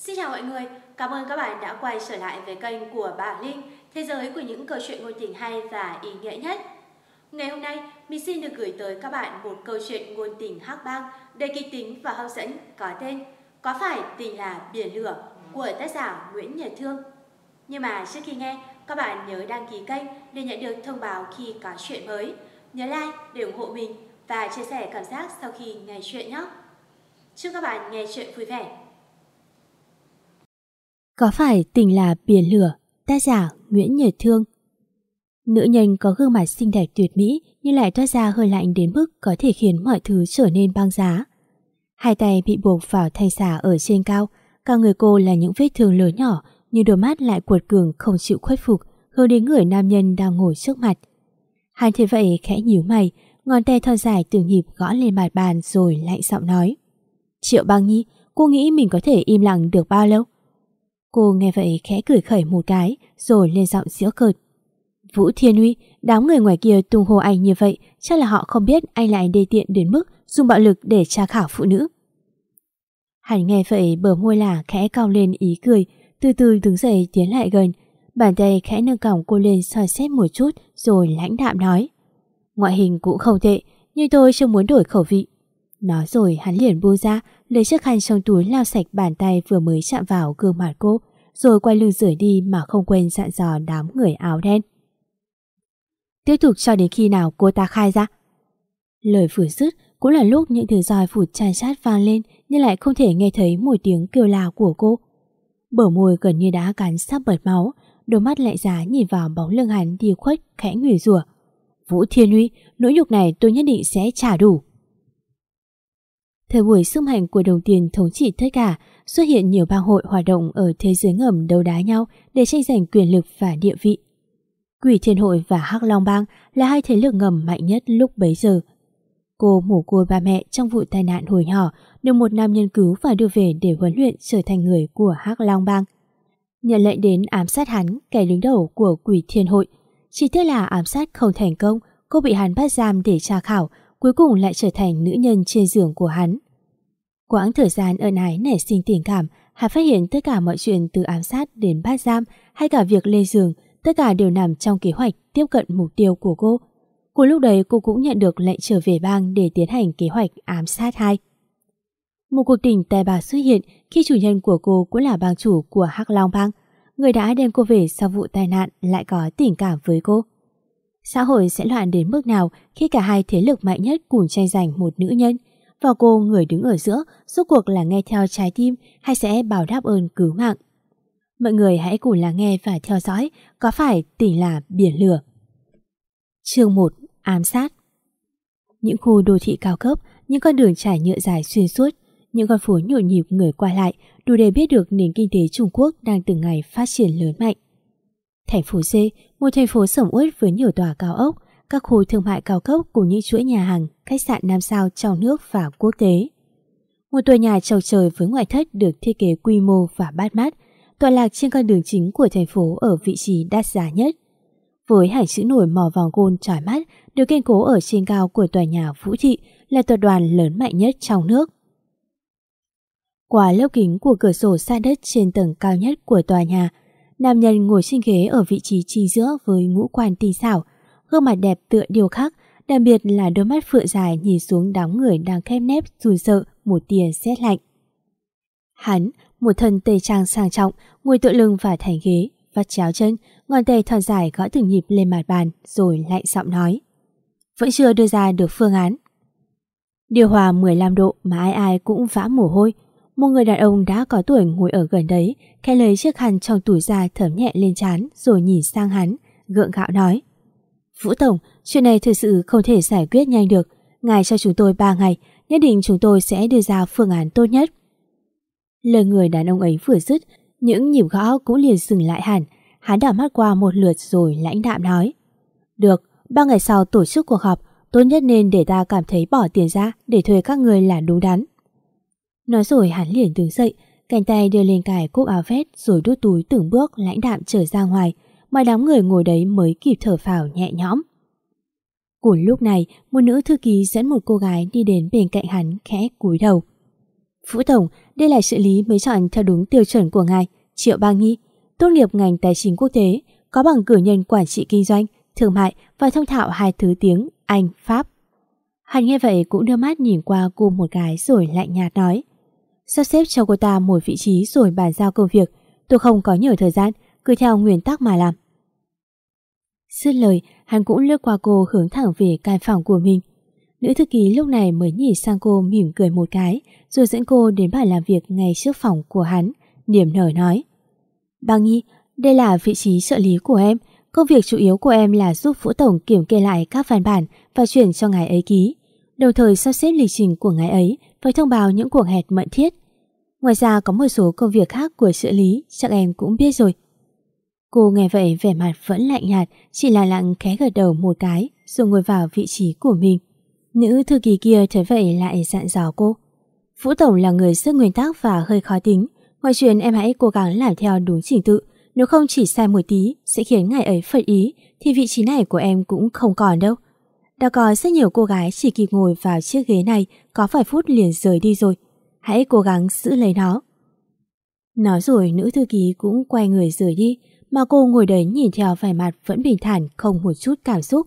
Xin chào mọi người, cảm ơn các bạn đã quay trở lại với kênh của Bà Linh, thế giới của những câu chuyện ngôn tình hay và ý nghĩa nhất. Ngày hôm nay, mình xin được gửi tới các bạn một câu chuyện ngôn tình hắc bang đầy kịch tính và hấp dẫn có tên Có phải tình là biển lửa của tác giả Nguyễn Nhật Thương. Nhưng mà trước khi nghe, các bạn nhớ đăng ký kênh để nhận được thông báo khi có chuyện mới. Nhớ like để ủng hộ mình và chia sẻ cảm giác sau khi nghe chuyện nhé. Chúc các bạn nghe chuyện vui vẻ. Có phải tình là biển lửa, tác giả Nguyễn Nhật Thương Nữ nhân có gương mặt xinh đẹp tuyệt mỹ nhưng lại toát ra hơi lạnh đến mức có thể khiến mọi thứ trở nên băng giá. Hai tay bị buộc vào thanh xà ở trên cao, cả người cô là những vết thương lớn nhỏ nhưng đôi mắt lại cuột cường không chịu khuất phục hướng đến người nam nhân đang ngồi trước mặt. Hắn thế vậy khẽ nhíu mày, ngón tay thon dài từng nhịp gõ lên mặt bàn rồi lạnh giọng nói. Triệu băng nhi, cô nghĩ mình có thể im lặng được bao lâu? Cô nghe vậy khẽ cười khẩy một cái rồi lên giọng giễu cợt. Vũ Thiên Uy, đám người ngoài kia tung hô anh như vậy chắc là họ không biết anh lại đê tiện đến mức dùng bạo lực để tra khảo phụ nữ. Hắn nghe vậy bờ môi là khẽ cao lên ý cười, từ từ đứng dậy tiến lại gần. Bàn tay khẽ nâng còng cô lên soi xét một chút rồi lãnh đạm nói. Ngoại hình cũng không tệ, nhưng tôi chưa muốn đổi khẩu vị. Nói rồi hắn liền buông ra, lấy chiếc khăn trong túi lau sạch bàn tay vừa mới chạm vào gương mặt cô, rồi quay lưng rời đi mà không quên dặn dò đám người áo đen. Tiếp tục cho đến khi nào cô ta khai ra. Lời vừa dứt cũng là lúc những thứ roi phụt chan chát vang lên nhưng lại không thể nghe thấy một tiếng kêu la của cô. Bờ môi gần như đã cắn sắp bật máu, đôi mắt lại giá nhìn vào bóng lưng hắn đi khuất khẽ ngửi rủa. Vũ Thiên Huy, nỗi nhục này tôi nhất định sẽ trả đủ. Thời buổi sức mạnh của đồng tiền thống trị tất cả, xuất hiện nhiều bang hội hoạt động ở thế giới ngầm đấu đá nhau để tranh giành quyền lực và địa vị. Quỷ Thiên Hội và Hắc Long Bang là hai thế lực ngầm mạnh nhất lúc bấy giờ. Cô mổ côi ba mẹ trong vụ tai nạn hồi nhỏ được một nam nhân cứu và đưa về để huấn luyện trở thành người của Hắc Long Bang. Nhận lệnh đến ám sát hắn, kẻ đứng đầu của Quỷ Thiên Hội. Chỉ tiếc là ám sát không thành công, cô bị hắn bắt giam để tra khảo, cuối cùng lại trở thành nữ nhân trên giường của hắn. Quãng thời gian ân ái nảy sinh tình cảm, hà phát hiện tất cả mọi chuyện từ ám sát đến bắt giam hay cả việc lên giường, tất cả đều nằm trong kế hoạch tiếp cận mục tiêu của cô. Cùng lúc đấy cô cũng nhận được lệnh trở về bang để tiến hành kế hoạch ám sát hai. Một cuộc tình tài bà xuất hiện khi chủ nhân của cô cũng là bang chủ của Hắc Long Bang. Người đã đem cô về sau vụ tai nạn lại có tình cảm với cô. Xã hội sẽ loạn đến mức nào khi cả hai thế lực mạnh nhất cùng tranh giành một nữ nhân và cô người đứng ở giữa rốt cuộc là nghe theo trái tim hay sẽ bảo đáp ơn cứu mạng. Mọi người hãy cùng lắng nghe và theo dõi có phải tỉnh là biển lửa. Chương 1. Ám sát Những khu đô thị cao cấp, những con đường trải nhựa dài xuyên suốt, những con phố nhộn nhịp người qua lại đủ để biết được nền kinh tế Trung Quốc đang từng ngày phát triển lớn mạnh. Thành phố C, một thành phố sầm uất với nhiều tòa cao ốc, các khu thương mại cao cấp cùng những chuỗi nhà hàng, khách sạn năm sao trong nước và quốc tế. Một tòa nhà trầu trời với ngoại thất được thiết kế quy mô và bát mắt, tọa lạc trên con đường chính của thành phố ở vị trí đắt giá nhất. Với hải chữ nổi màu vàng gôn trói mắt được kiên cố ở trên cao của tòa nhà Vũ Thị là tập đoàn lớn mạnh nhất trong nước. Qua lớp kính của cửa sổ xa đất trên tầng cao nhất của tòa nhà, nam nhân ngồi trên ghế ở vị trí chính giữa với ngũ quan tinh xảo, gương mặt đẹp tựa điều khác, đặc biệt là đôi mắt phượng dài nhìn xuống đám người đang khép nép rùi sợ một tia rét lạnh. Hắn, một thân tây trang sang trọng, ngồi tựa lưng vào thành ghế, vắt chéo chân, ngón tay thon dài gõ từng nhịp lên mặt bàn rồi lạnh giọng nói. Vẫn chưa đưa ra được phương án. Điều hòa 15 độ mà ai ai cũng vã mồ hôi, một người đàn ông đã có tuổi ngồi ở gần đấy, khẽ lấy chiếc khăn trong tủ ra thấm nhẹ lên chán rồi nhìn sang hắn, gượng gạo nói. Vũ Tổng, chuyện này thực sự không thể giải quyết nhanh được. Ngài cho chúng tôi 3 ngày, nhất định chúng tôi sẽ đưa ra phương án tốt nhất. Lời người đàn ông ấy vừa dứt, những nhịp gõ cũng liền dừng lại hẳn. Hắn đảo mắt qua một lượt rồi lãnh đạm nói. Được, ba ngày sau tổ chức cuộc họp, tốt nhất nên để ta cảm thấy bỏ tiền ra để thuê các người là đúng đắn. Nói rồi hắn liền đứng dậy, cánh tay đưa lên cài cúc áo vest rồi đút túi từng bước lãnh đạm trở ra ngoài, mà đám người ngồi đấy mới kịp thở phào nhẹ nhõm. Cùng lúc này, một nữ thư ký dẫn một cô gái đi đến bên cạnh hắn khẽ cúi đầu. Phú Tổng, đây là xử lý mới chọn theo đúng tiêu chuẩn của ngài, Triệu Bang Nhi, tốt nghiệp ngành tài chính quốc tế, có bằng cử nhân quản trị kinh doanh, thương mại và thông thạo hai thứ tiếng Anh, Pháp. Hắn nghe vậy cũng đưa mắt nhìn qua cô một cái rồi lạnh nhạt nói. Sắp xếp cho cô ta một vị trí rồi bàn giao công việc. Tôi không có nhiều thời gian, cứ theo nguyên tắc mà làm. Dứt lời, hắn cũng lướt qua cô hướng thẳng về căn phòng của mình. Nữ thư ký lúc này mới nhìn sang cô mỉm cười một cái, rồi dẫn cô đến bàn làm việc ngay trước phòng của hắn, niềm nở nói. Bà Nhi, đây là vị trí trợ lý của em. Công việc chủ yếu của em là giúp Phú Tổng kiểm kê lại các văn bản và chuyển cho ngài ấy ký, đồng thời sắp xếp lịch trình của ngài ấy và thông báo những cuộc hẹn mận thiết. Ngoài ra có một số công việc khác của trợ lý chắc em cũng biết rồi. Cô nghe vậy vẻ mặt vẫn lạnh nhạt, chỉ là lặng khẽ gật đầu một cái rồi ngồi vào vị trí của mình. Nữ thư ký kia thấy vậy lại dặn dò cô. Vũ Tổng là người rất nguyên tắc và hơi khó tính. Ngoài chuyện em hãy cố gắng làm theo đúng trình tự. Nếu không chỉ sai một tí sẽ khiến ngài ấy phật ý thì vị trí này của em cũng không còn đâu. Đã có rất nhiều cô gái chỉ kịp ngồi vào chiếc ghế này có vài phút liền rời đi rồi. Hãy cố gắng giữ lấy nó. Nói rồi nữ thư ký cũng quay người rời đi mà cô ngồi đấy nhìn theo vẻ mặt vẫn bình thản không một chút cảm xúc.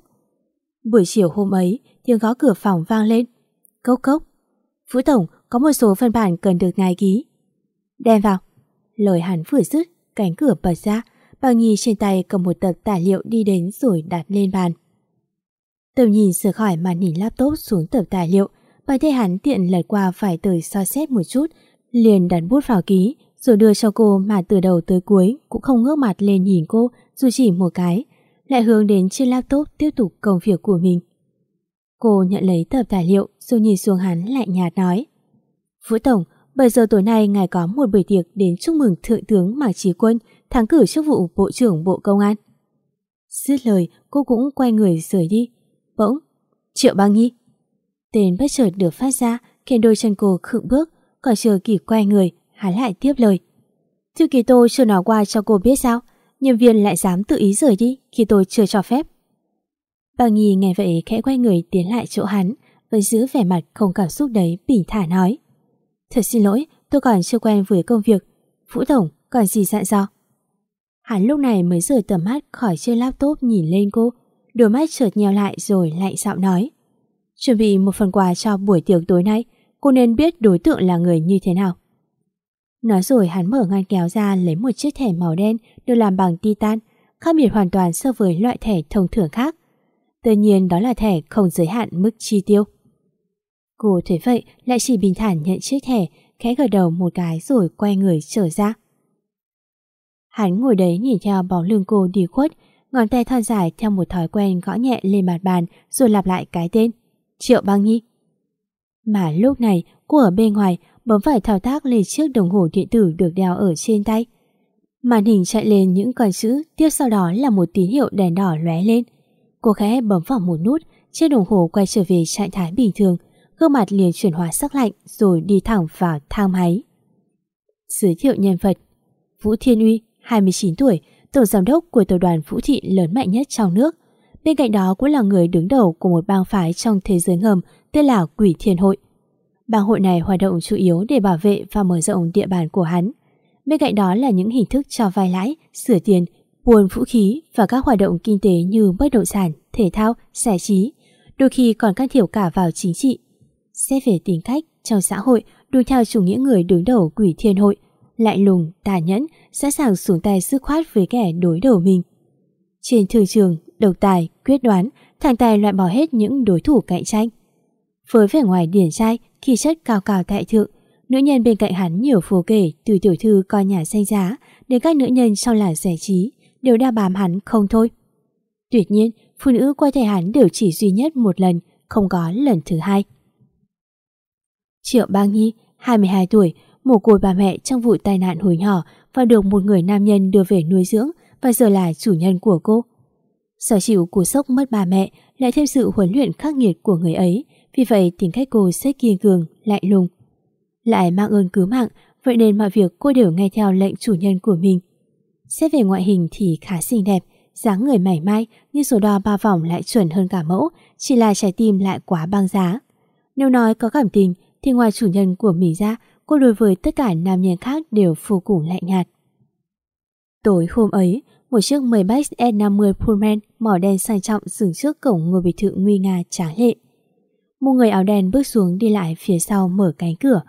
Buổi chiều hôm ấy, tiếng gõ cửa phòng vang lên. Cốc cốc. Phú Tổng, có một số văn bản cần được ngài ký. Đem vào. Lời hắn vừa dứt, cánh cửa bật ra. Bà Nhi trên tay cầm một tập tài liệu đi đến rồi đặt lên bàn. Tầm nhìn sửa khỏi màn hình laptop xuống tập tài liệu. Bà thấy hắn tiện lật qua phải tới so xét một chút, liền đặt bút vào ký, rồi đưa cho cô mà từ đầu tới cuối cũng không ngước mặt lên nhìn cô dù chỉ một cái, lại hướng đến trên laptop tiếp tục công việc của mình. Cô nhận lấy tập tài liệu rồi nhìn xuống hắn lại nhạt nói Vũ Tổng, bây giờ tối nay ngài có một buổi tiệc đến chúc mừng Thượng tướng Mạc Trí Quân thắng cử chức vụ Bộ trưởng Bộ Công an. Dứt lời, cô cũng quay người rời đi. Bỗng, Triệu Bang Nhi. Tên bất chợt được phát ra, khiến đôi chân cô khựng bước, còn chờ kịp quay người, hắn lại tiếp lời. Thư ký tôi chưa nói qua cho cô biết sao, nhân viên lại dám tự ý rời đi khi tôi chưa cho phép. Bà Nhi nghe vậy khẽ quay người tiến lại chỗ hắn, với giữ vẻ mặt không cảm xúc đấy bình thả nói. Thật xin lỗi, tôi còn chưa quen với công việc. Vũ Tổng, còn gì dặn dò? Hắn lúc này mới rời tầm mắt khỏi chiếc laptop nhìn lên cô, đôi mắt chợt nheo lại rồi lạnh giọng nói. Chuẩn bị một phần quà cho buổi tiệc tối nay, cô nên biết đối tượng là người như thế nào. Nói rồi hắn mở ngăn kéo ra lấy một chiếc thẻ màu đen được làm bằng titan, khác biệt hoàn toàn so với loại thẻ thông thường khác. Tự nhiên đó là thẻ không giới hạn mức chi tiêu. Cô thấy vậy lại chỉ bình thản nhận chiếc thẻ, khẽ gật đầu một cái rồi quay người trở ra. Hắn ngồi đấy nhìn theo bóng lưng cô đi khuất, ngón tay thon dài theo một thói quen gõ nhẹ lên mặt bàn rồi lặp lại cái tên. Triệu Băng Nhi. Mà lúc này cô ở bên ngoài bấm phải thao tác lên chiếc đồng hồ điện tử được đeo ở trên tay. Màn hình chạy lên những con chữ, tiếp sau đó là một tín hiệu đèn đỏ lóe lên. Cô khẽ bấm vào một nút, chiếc đồng hồ quay trở về trạng thái bình thường, gương mặt liền chuyển hóa sắc lạnh rồi đi thẳng vào thang máy. Giới thiệu nhân vật Vũ Thiên Uy, 29 tuổi, tổng giám đốc của tập đoàn Vũ Thị lớn mạnh nhất trong nước. Bên cạnh đó cũng là người đứng đầu của một bang phái trong thế giới ngầm tên là Quỷ Thiên Hội. Bang hội này hoạt động chủ yếu để bảo vệ và mở rộng địa bàn của hắn. Bên cạnh đó là những hình thức cho vay lãi, sửa tiền, buôn vũ khí và các hoạt động kinh tế như bất động sản, thể thao, giải trí, đôi khi còn can thiệp cả vào chính trị. Xét về tính cách, trong xã hội đuôi theo chủ nghĩa người đứng đầu quỷ thiên hội, lại lùng, tàn nhẫn, sẵn sàng xuống tay sức khoát với kẻ đối đầu mình. Trên thường trường, độc tài, quyết đoán, thằng tài loại bỏ hết những đối thủ cạnh tranh. Với vẻ ngoài điển trai, khí chất cao cao tại thượng, nữ nhân bên cạnh hắn nhiều phù kể từ tiểu thư coi nhà danh giá đến các nữ nhân sau là giải trí đều đa bám hắn không thôi. Tuyệt nhiên, phụ nữ quay thẻ hắn đều chỉ duy nhất một lần, không có lần thứ hai. Triệu Bang Nhi, 22 tuổi, mồ côi bà mẹ trong vụ tai nạn hồi nhỏ và được một người nam nhân đưa về nuôi dưỡng và giờ là chủ nhân của cô. Sở chịu cú sốc mất bà mẹ lại thêm sự huấn luyện khắc nghiệt của người ấy, vì vậy tính cách cô rất kiên cường, lạnh lùng. Lại mang ơn cứu mạng, vậy nên mọi việc cô đều nghe theo lệnh chủ nhân của mình. Xét về ngoại hình thì khá xinh đẹp, dáng người mảnh mai nhưng số đo ba vòng lại chuẩn hơn cả mẫu, chỉ là trái tim lại quá băng giá. Nếu nói có cảm tình thì ngoài chủ nhân của mình ra, cô đối với tất cả nam nhân khác đều vô cùng lạnh nhạt. Tối hôm ấy, một chiếc Maybach e50 Pullman màu đen sang trọng dừng trước cổng ngôi biệt thự nguy nga tráng lệ. Một người áo đen bước xuống đi lại phía sau mở cánh cửa.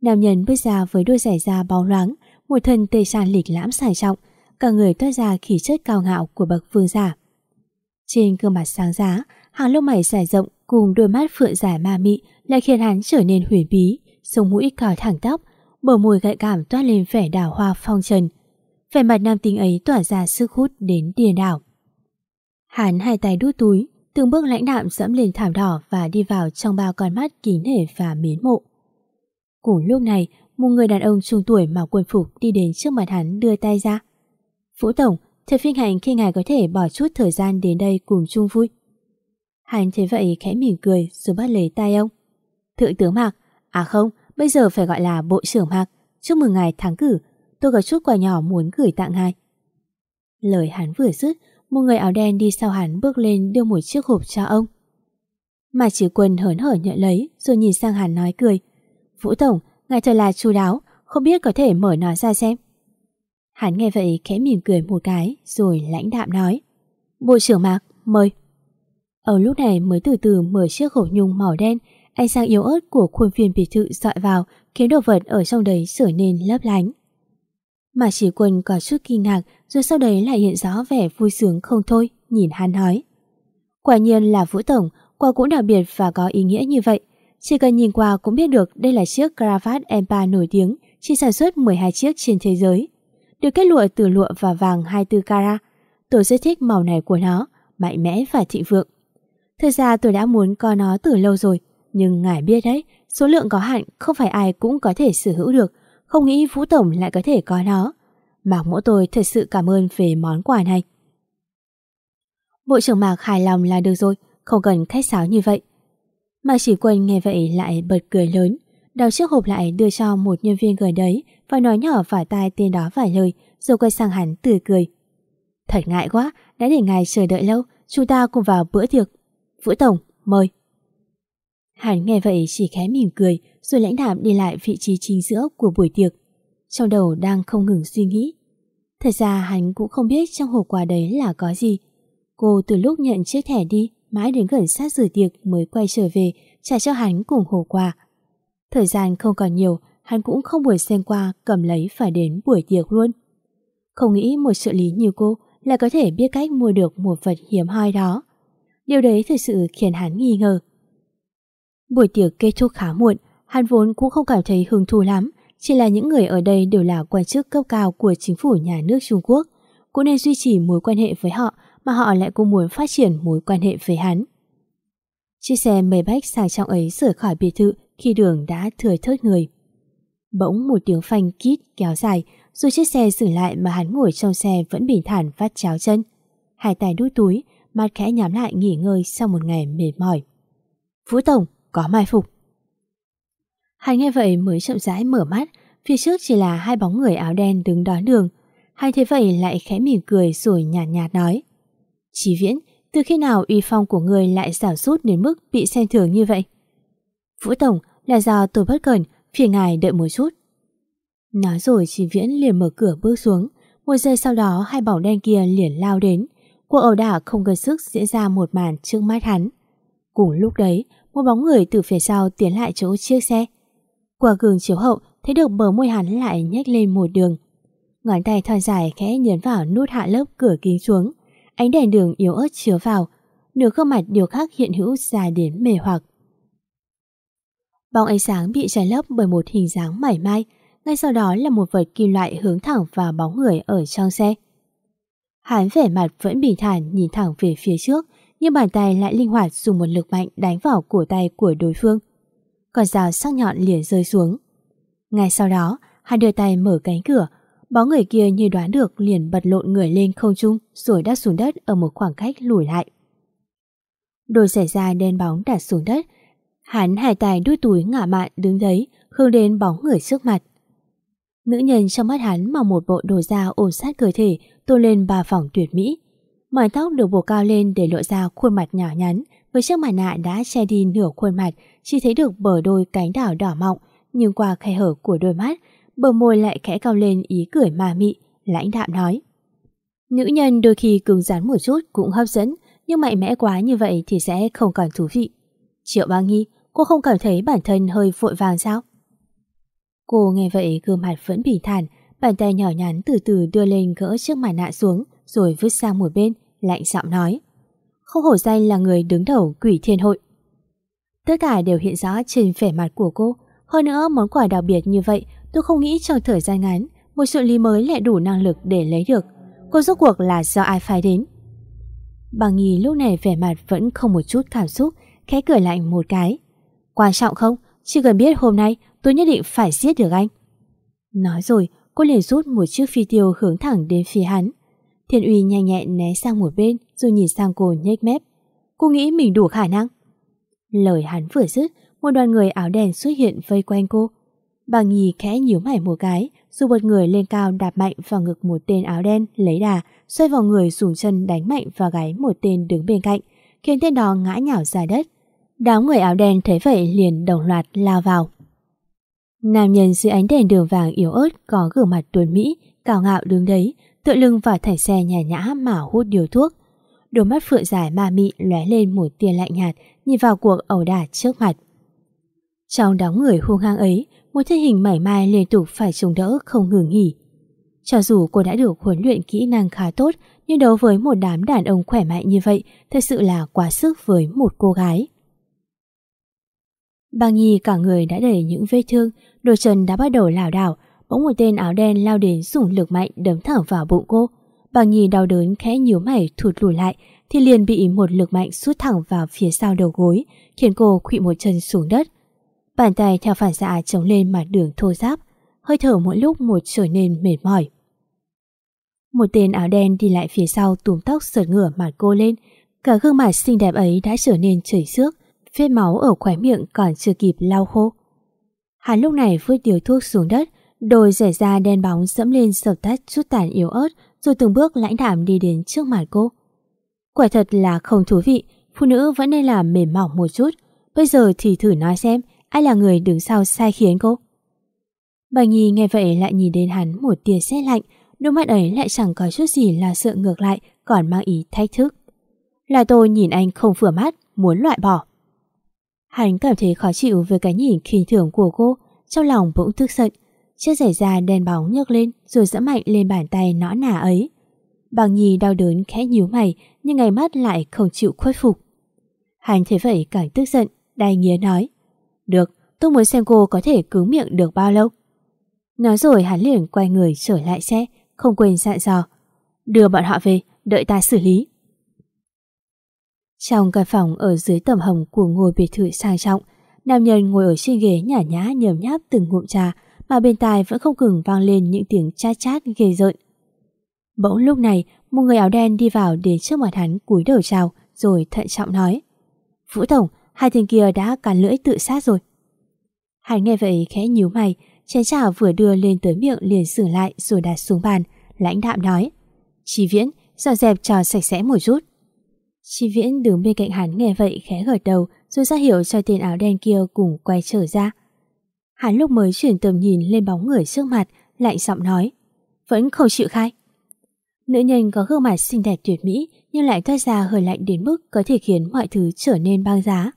Nam nhân bước ra với đôi giày da bóng loáng, một thân tê san lịch lãm sang trọng, cả người toát ra khí chất cao ngạo của bậc vương giả. Trên gương mặt sáng giá, hàng lông mày dài rộng cùng đôi mắt phượng dài ma mị lại khiến hắn trở nên huyền bí, sống mũi cao thẳng tóc, bờ môi gợi cảm toát lên vẻ đào hoa phong trần. Vẻ mặt nam tính ấy tỏa ra sức hút đến điên đảo. Hắn hai tay đút túi, từng bước lãnh đạm dẫm lên thảm đỏ và đi vào trong bao con mắt kín nể và miến mộ. Cùng lúc này, một người đàn ông trung tuổi mặc quần phục đi đến trước mặt hắn đưa tay ra. Vũ Tổng, thật vinh hạnh khi ngài có thể bỏ chút thời gian đến đây cùng chung vui. Hắn thấy vậy khẽ mỉm cười rồi bắt lấy tay ông. Thượng tướng Mạc, à không, bây giờ phải gọi là Bộ trưởng Mạc. Chúc mừng ngài thắng cử, tôi có chút quà nhỏ muốn gửi tặng ngài. Lời hắn vừa dứt, một người áo đen đi sau hắn bước lên đưa một chiếc hộp cho ông. Mà chỉ quân hớn hở nhận lấy rồi nhìn sang hắn nói cười. Vũ Tổng, ngài thật là chu đáo, không biết có thể mở nó ra xem. Hắn nghe vậy khẽ mỉm cười một cái rồi lãnh đạm nói. Bộ trưởng Mạc, mời. Ở lúc này mới từ từ mở chiếc hộp nhung màu đen, ánh sáng yếu ớt của khuôn viên biệt thự dọi vào khiến đồ vật ở trong đấy trở nên lấp lánh. Mà chỉ quân có chút kinh ngạc rồi sau đấy lại hiện rõ vẻ vui sướng không thôi, nhìn hắn nói. Quả nhiên là Vũ Tổng, quà cũng đặc biệt và có ý nghĩa như vậy. Chỉ cần nhìn qua cũng biết được đây là chiếc cravat Empa nổi tiếng, chỉ sản xuất 12 chiếc trên thế giới. Được kết lụa từ lụa và vàng 24 carat. Tôi rất thích màu này của nó, mạnh mẽ và thịnh vượng. Thật ra tôi đã muốn có nó từ lâu rồi, nhưng ngài biết đấy, số lượng có hạn không phải ai cũng có thể sở hữu được, không nghĩ Vũ Tổng lại có thể có nó. Mạc mỗ tôi thật sự cảm ơn về món quà này. Bộ trưởng Mạc hài lòng là được rồi, không cần khách sáo như vậy. Mạc chỉ quân nghe vậy lại bật cười lớn, đào chiếc hộp lại đưa cho một nhân viên gần đấy và nói nhỏ vào tai tên đó vài lời, rồi quay sang hắn tươi cười. Thật ngại quá, đã để ngài chờ đợi lâu, chúng ta cùng vào bữa tiệc. Vũ Tổng, mời. Hắn nghe vậy chỉ khẽ mỉm cười rồi lãnh đạm đi lại vị trí chính giữa của buổi tiệc. Trong đầu đang không ngừng suy nghĩ. Thật ra hắn cũng không biết trong hộp quà đấy là có gì. Cô từ lúc nhận chiếc thẻ đi mãi đến gần sát giờ tiệc mới quay trở về trả cho hắn cùng hộp quà. Thời gian không còn nhiều, hắn cũng không buổi xem qua cầm lấy phải đến buổi tiệc luôn. Không nghĩ một trợ lý như cô là có thể biết cách mua được một vật hiếm hoi đó. Điều đấy thực sự khiến hắn nghi ngờ. Buổi tiệc kết thúc khá muộn, hắn vốn cũng không cảm thấy hứng thú lắm, chỉ là những người ở đây đều là quan chức cấp cao của chính phủ nhà nước Trung Quốc, cũng nên duy trì mối quan hệ với họ mà họ lại cũng muốn phát triển mối quan hệ với hắn. Chiếc xe mây bách sang trọng ấy rời khỏi biệt thự khi đường đã thừa thớt người. Bỗng một tiếng phanh kít kéo dài, rồi chiếc xe dừng lại mà hắn ngồi trong xe vẫn bình thản vắt cháo chân. Hai tay đút túi, mắt khẽ nhắm lại nghỉ ngơi sau một ngày mệt mỏi. Phú Tổng, có mai phục. Hắn nghe vậy mới chậm rãi mở mắt, phía trước chỉ là hai bóng người áo đen đứng đón đường. Hắn thấy vậy lại khẽ mỉm cười rồi nhạt nhạt nói. Chí viễn, từ khi nào uy phong của người lại giảm sút đến mức bị xem thường như vậy? Vũ Tổng, là do tôi bất cẩn, phiền ngài đợi một chút. Nói rồi Chí Viễn liền mở cửa bước xuống, một giây sau đó hai bóng đen kia liền lao đến. Cuộc ẩu đả không gây sức diễn ra một màn trước mắt hắn. Cùng lúc đấy, một bóng người từ phía sau tiến lại chỗ chiếc xe. Qua gương chiếu hậu, thấy được bờ môi hắn lại nhếch lên một đường. Ngón tay thon dài khẽ nhấn vào nút hạ lớp cửa kính xuống. Ánh đèn đường yếu ớt chiếu vào. Nửa gương mặt điều khác hiện hữu dài đến mề hoặc. Bóng ánh sáng bị che lấp bởi một hình dáng mảy mai, ngay sau đó là một vật kim loại hướng thẳng vào bóng người ở trong xe. Hắn vẻ mặt vẫn bình thản nhìn thẳng về phía trước, nhưng bàn tay lại linh hoạt dùng một lực mạnh đánh vào cổ tay của đối phương. Còn dao sắc nhọn liền rơi xuống. Ngay sau đó, hắn đưa tay mở cánh cửa, bóng người kia như đoán được liền bật lộn người lên không trung rồi đáp xuống đất ở một khoảng cách lùi lại. Đôi xảy ra đen bóng đặt xuống đất, hắn hai tay đuôi túi ngả mạn đứng đấy, hướng đến bóng người trước mặt. Nữ nhân trong mắt hắn mặc một bộ đồ da ôm sát cơ thể, tôn lên ba phòng tuyệt mỹ. Mái tóc được buộc cao lên để lộ ra khuôn mặt nhỏ nhắn, với chiếc mặt nạ đã che đi nửa khuôn mặt, chỉ thấy được bờ đôi cánh đảo đỏ mọng, nhưng qua khe hở của đôi mắt, bờ môi lại khẽ cao lên ý cười mà mị, lãnh đạm nói. Nữ nhân đôi khi cứng rắn một chút cũng hấp dẫn, nhưng mạnh mẽ quá như vậy thì sẽ không còn thú vị. Triệu Bang Nhi, cô không cảm thấy bản thân hơi vội vàng sao? Cô nghe vậy gương mặt vẫn bình thản, bàn tay nhỏ nhắn từ từ đưa lên gỡ chiếc mặt nạ xuống rồi vứt sang một bên, lạnh giọng nói. Không hổ danh là người đứng đầu quỷ thiên hội. Tất cả đều hiện rõ trên vẻ mặt của cô. Hơn nữa món quà đặc biệt như vậy tôi không nghĩ trong thời gian ngắn một sự lý mới lại đủ năng lực để lấy được. Cô rốt cuộc là do ai phái đến? Bà Nhi lúc này vẻ mặt vẫn không một chút cảm xúc, khẽ cười lạnh một cái. Quan trọng không? Chỉ cần biết hôm nay tôi nhất định phải giết được anh. Nói rồi, cô liền rút một chiếc phi tiêu hướng thẳng đến phía hắn. Thiên uy nhanh nhẹn né sang một bên rồi nhìn sang cô nhếch mép. Cô nghĩ mình đủ khả năng. Lời hắn vừa dứt, một đoàn người áo đen xuất hiện vây quanh cô. Bà Nhi khẽ nhíu mày một cái, rồi một người lên cao đạp mạnh vào ngực một tên áo đen lấy đà, xoay vào người dùng chân đánh mạnh vào gáy một tên đứng bên cạnh, khiến tên đó ngã nhào ra đất. Đám người áo đen thấy vậy liền đồng loạt lao vào. Nam nhân dưới ánh đèn đường vàng yếu ớt có gương mặt tuấn Mỹ, cao ngạo đứng đấy, tựa lưng vào thành xe nhà nhã mà hút điều thuốc. Đôi mắt phượng dài ma mị lóe lên một tia lạnh nhạt nhìn vào cuộc ẩu đả trước mặt. Trong đám người hung hăng ấy, một thân hình mảy mai liên tục phải chống đỡ không ngừng nghỉ. Cho dù cô đã được huấn luyện kỹ năng khá tốt, nhưng đấu với một đám đàn ông khỏe mạnh như vậy thật sự là quá sức với một cô gái. bằng Nhi cả người đã đầy những vết thương, đôi chân đã bắt đầu lảo đảo, bỗng một tên áo đen lao đến dùng lực mạnh đấm thẳng vào bụng cô. Bà Nhi đau đớn khẽ nhíu mày thụt lùi lại thì liền bị một lực mạnh sút thẳng vào phía sau đầu gối, khiến cô khuỵu một chân xuống đất. Bàn tay theo phản xạ chống lên mặt đường thô ráp, hơi thở mỗi lúc một trở nên mệt mỏi. Một tên áo đen đi lại phía sau túm tóc sợt ngửa mặt cô lên, cả gương mặt xinh đẹp ấy đã trở nên chảy xước, vết máu ở khóe miệng còn chưa kịp lau khô. Hắn lúc này vứt điều thuốc xuống đất, đôi rẻ da đen bóng dẫm lên sập tắt chút tàn yếu ớt rồi từng bước lãnh đạm đi đến trước mặt cô. Quả thật là không thú vị, phụ nữ vẫn nên làm mềm mỏng một chút. Bây giờ thì thử nói xem ai là người đứng sau sai khiến cô. Bà Nhi nghe vậy lại nhìn đến hắn một tia xét lạnh, đôi mắt ấy lại chẳng có chút gì là sợ ngược lại, còn mang ý thách thức. Là tôi nhìn anh không vừa mắt, muốn loại bỏ. Hắn cảm thấy khó chịu với cái nhìn khinh thường của cô, trong lòng bỗng tức giận. Chiếc giày da đen bóng nhấc lên rồi dẫm mạnh lên bàn tay nõn nà ấy. Bằng Nhi đau đớn khẽ nhíu mày nhưng ngày mắt lại không chịu khuất phục. Hắn thấy vậy càng tức giận, đai nghĩa nói. Được, tôi muốn xem cô có thể cứng miệng được bao lâu. Nói rồi hắn liền quay người trở lại xe, không quên dặn dò. Đưa bọn họ về, đợi ta xử lý. Trong căn phòng ở dưới tầm hầm của ngôi biệt thự sang trọng, nam nhân ngồi ở trên ghế nhả nhã nhờm nháp từng ngụm trà, mà bên tai vẫn không ngừng vang lên những tiếng chát chát ghê rợn. Bỗng lúc này, một người áo đen đi vào đến trước mặt hắn cúi đầu chào, rồi thận trọng nói. Vũ Tổng, hai tên kia đã cắn lưỡi tự sát rồi. Hắn nghe vậy khẽ nhíu mày, chén trà vừa đưa lên tới miệng liền sửa lại rồi đặt xuống bàn, lãnh đạm nói. Chi Viễn, dọn dẹp cho sạch sẽ một chút. Chi Viễn đứng bên cạnh hắn nghe vậy khẽ gật đầu rồi ra hiểu cho tên áo đen kia cùng quay trở ra. Hắn lúc mới chuyển tầm nhìn lên bóng người trước mặt, lạnh giọng nói. Vẫn không chịu khai. Nữ nhân có gương mặt xinh đẹp tuyệt mỹ nhưng lại thoát ra hơi lạnh đến mức có thể khiến mọi thứ trở nên băng giá.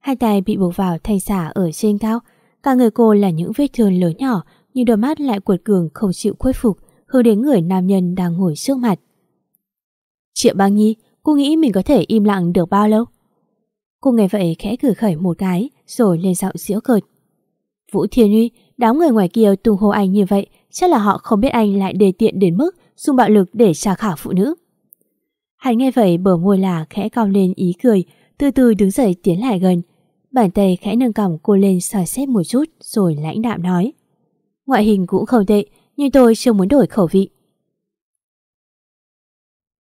Hai tay bị buộc vào thanh xả ở trên cao. Cả người cô là những vết thương lớn nhỏ nhưng đôi mắt lại cuột cường không chịu khuất phục hướng đến người nam nhân đang ngồi trước mặt. Triệu băng Nhi, cô nghĩ mình có thể im lặng được bao lâu? Cô nghe vậy khẽ cử khởi một cái rồi lên giọng diễu cợt. Vũ Thiên Uy, đám người ngoài kia tung hô anh như vậy chắc là họ không biết anh lại đề tiện đến mức dùng bạo lực để trả khảo phụ nữ. Hắn nghe vậy bờ môi là khẽ cong lên ý cười, từ từ đứng dậy tiến lại gần. Bàn tay khẽ nâng cằm cô lên soi xét một chút rồi lãnh đạm nói. Ngoại hình cũng không tệ, nhưng tôi chưa muốn đổi khẩu vị.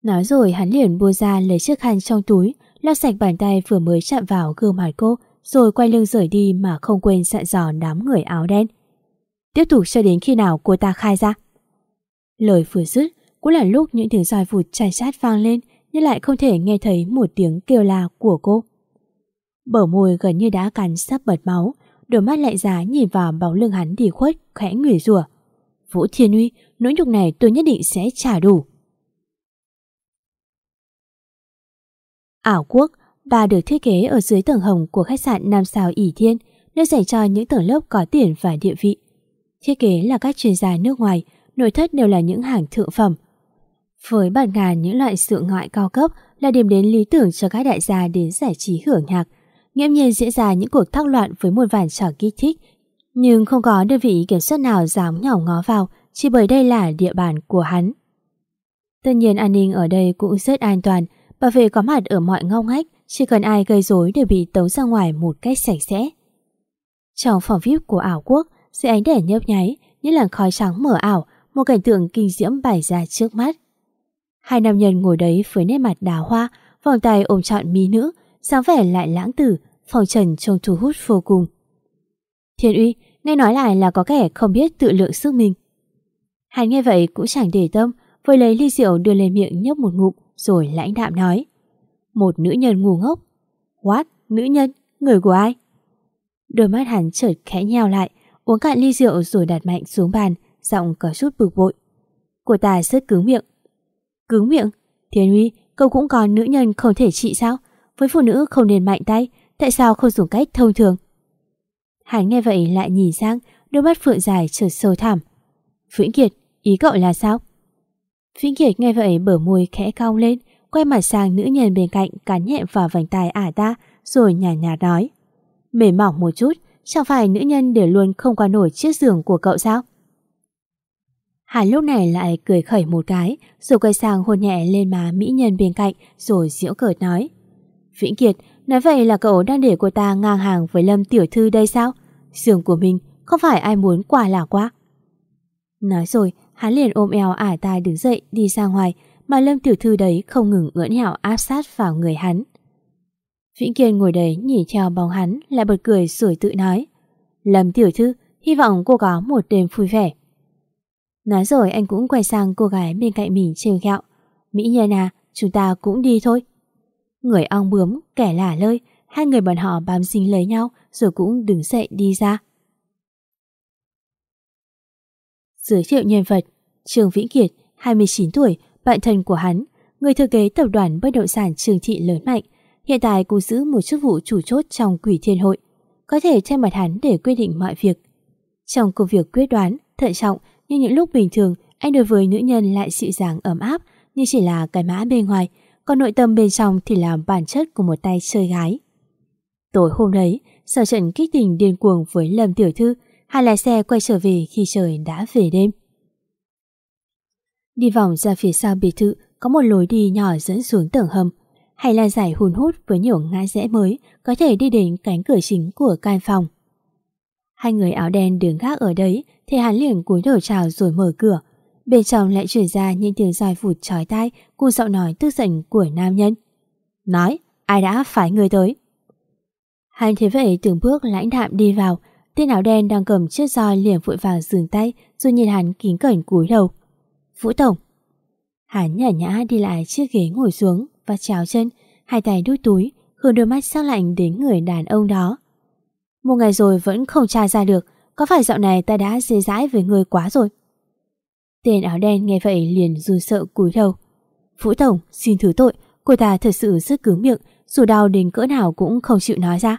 Nói rồi hắn liền buông ra lấy chiếc khăn trong túi, lau sạch bàn tay vừa mới chạm vào gương mặt cô, rồi quay lưng rời đi mà không quên dặn dò đám người áo đen. Tiếp tục cho đến khi nào cô ta khai ra. Lời vừa dứt, cũng là lúc những tiếng roi vụt chai sát vang lên, nhưng lại không thể nghe thấy một tiếng kêu la của cô. Bờ môi gần như đã cắn sắp bật máu, đôi mắt lạnh giá nhìn vào bóng lưng hắn đi khuất, khẽ ngửi rủa. Vũ Thiên Uy, nỗi nhục này tôi nhất định sẽ trả đủ. Ảo quốc, bà được thiết kế ở dưới tầng hồng của khách sạn Nam Sao ỷ Thiên, nơi dành cho những tầng lớp có tiền và địa vị. Thiết kế là các chuyên gia nước ngoài, nội thất đều là những hàng thượng phẩm. Với bản ngàn những loại rượu ngoại cao cấp là điểm đến lý tưởng cho các đại gia đến giải trí hưởng nhạc. Nghiễm nhiên diễn ra những cuộc thác loạn với một vài trò kích thích, nhưng không có đơn vị kiểm soát nào dám nhỏ ngó vào chỉ bởi đây là địa bàn của hắn. Tất nhiên an ninh ở đây cũng rất an toàn, bảo vệ có mặt ở mọi ngóc ngách, chỉ cần ai gây rối đều bị tống ra ngoài một cách sạch sẽ. Trong phòng VIP của ảo quốc, dưới ánh đèn nhấp nháy, những làn khói trắng mở ảo, một cảnh tượng kinh diễm bày ra trước mắt. Hai nam nhân ngồi đấy với nét mặt đào hoa, vòng tay ôm trọn mỹ nữ, dáng vẻ lại lãng tử, phòng trần trông thu hút vô cùng. Thiên uy, nghe nói lại là có kẻ không biết tự lượng sức mình. Hắn nghe vậy cũng chẳng để tâm, vội lấy ly rượu đưa lên miệng nhấp một ngụm rồi lãnh đạm nói. Một nữ nhân ngu ngốc. What? Nữ nhân? Người của ai? Đôi mắt hắn chợt khẽ nheo lại, uống cạn ly rượu rồi đặt mạnh xuống bàn, giọng có chút bực bội. Cô ta rất cứng miệng. Cứng miệng? Thiên Huy, cậu cũng còn nữ nhân không thể trị sao? Với phụ nữ không nên mạnh tay, tại sao không dùng cách thông thường? Hắn nghe vậy lại nhìn sang, đôi mắt phượng dài chợt sâu thẳm. Vĩnh Kiệt, ý cậu là sao? Vĩnh Kiệt nghe vậy bở môi khẽ cong lên, quay mặt sang nữ nhân bên cạnh cắn nhẹ vào vành tai ả ta, rồi nhàn nhạt nói. Mềm mỏng một chút, chẳng phải nữ nhân đều luôn không qua nổi chiếc giường của cậu sao? Hà lúc này lại cười khẩy một cái, rồi quay sang hôn nhẹ lên má mỹ nhân bên cạnh, rồi diễu cợt nói. Vĩnh Kiệt, nói vậy là cậu đang để cô ta ngang hàng với Lâm Tiểu Thư đây sao? Giường của mình, không phải ai muốn quả là quá. Nói rồi, hắn liền ôm eo ả ta đứng dậy đi ra ngoài, mà Lâm Tiểu Thư đấy không ngừng ưỡn hẹo áp sát vào người hắn. Vĩnh Kiên ngồi đấy nhìn theo bóng hắn lại bật cười rồi tự nói. Lâm Tiểu Thư, hy vọng cô có một đêm vui vẻ. Nói rồi anh cũng quay sang cô gái bên cạnh mình trêu ghẹo. Mỹ nhân à, chúng ta cũng đi thôi. Người ong bướm, kẻ lả lơi, hai người bọn họ bám dính lấy nhau rồi cũng đứng dậy đi ra. Giới thiệu nhân vật Trương Vĩnh Kiệt, 29 tuổi, bạn thân của hắn, người thừa kế tập đoàn bất động sản Trường Thị lớn mạnh, hiện tại cũng giữ một chức vụ chủ chốt trong quỷ thiên hội, có thể thay mặt hắn để quyết định mọi việc. Trong công việc quyết đoán, thận trọng, nhưng những lúc bình thường, anh đối với nữ nhân lại dịu dàng ấm áp như chỉ là cái mã bên ngoài, còn nội tâm bên trong thì là bản chất của một tay chơi gái. Tối hôm đấy, sau trận kích tình điên cuồng với Lâm Tiểu Thư, hai lái xe quay trở về khi trời đã về đêm. Đi vòng ra phía sau biệt thự có một lối đi nhỏ dẫn xuống tầng hầm, hay là giải hùn hút với nhiều ngã rẽ mới có thể đi đến cánh cửa chính của căn phòng. Hai người áo đen đứng gác ở đấy thì hắn liền cúi đầu chào rồi mở cửa. Bên trong lại chuyển ra những tiếng dài vụt chói tai cùng giọng nói tức giận của nam nhân. Nói, ai đã phái người tới? Hắn thế vậy từng bước lãnh đạm đi vào, tên áo đen đang cầm chiếc roi liền vội vàng dừng tay rồi nhìn hắn kính cẩn cúi đầu. Vũ Tổng. Hắn nhả nhã đi lại chiếc ghế ngồi xuống và chào chân, hai tay đút túi, hướng đôi mắt sắc lạnh đến người đàn ông đó. Một ngày rồi vẫn không tra ra được, có phải dạo này ta đã dễ dãi với người quá rồi? Tên áo đen nghe vậy liền run sợ cúi đầu. Vũ Tổng, xin thứ tội, cô ta thật sự rất cứng miệng, dù đau đến cỡ nào cũng không chịu nói ra.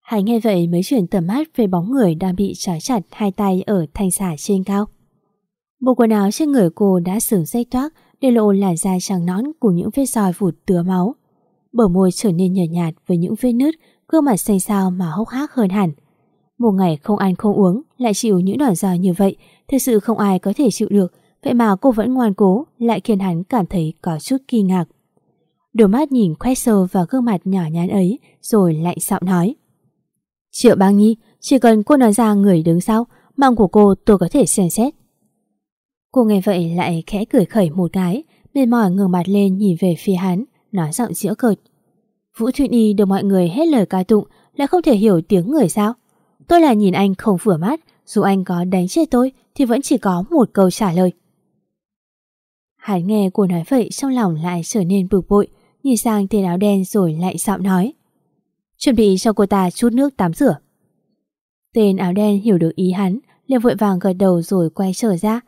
Hải nghe vậy mới chuyển tầm mắt về bóng người đang bị trói chặt hai tay ở thanh xả trên cao. Bộ quần áo trên người cô đã sửng dây toác để lộ làn da trắng nón cùng những vết roi vụt tứa máu. Bờ môi trở nên nhợt nhạt với những vết nứt, gương mặt xanh xao mà hốc hác hơn hẳn. Một ngày không ăn không uống, lại chịu những đòn roi như vậy, thực sự không ai có thể chịu được, vậy mà cô vẫn ngoan cố, lại khiến hắn cảm thấy có chút kỳ ngạc. Đôi mắt nhìn khoét sâu vào gương mặt nhỏ nhắn ấy, rồi lạnh giọng nói. Triệu Bang Nhi, chỉ cần cô nói ra người đứng sau, mạng của cô tôi có thể xem xét. Cô nghe vậy lại khẽ cười khẩy một cái, mệt mỏi ngửa mặt lên nhìn về phía hắn, nói giọng giễu cợt. Vũ Thụy Y được mọi người hết lời ca tụng, lại không thể hiểu tiếng người sao? Tôi là nhìn anh không vừa mắt, dù anh có đánh chết tôi thì vẫn chỉ có một câu trả lời. Hắn nghe cô nói vậy trong lòng lại trở nên bực bội, nhìn sang tên áo đen rồi lại giọng nói. Chuẩn bị cho cô ta chút nước tắm rửa. Tên áo đen hiểu được ý hắn, liền vội vàng gật đầu rồi quay trở ra.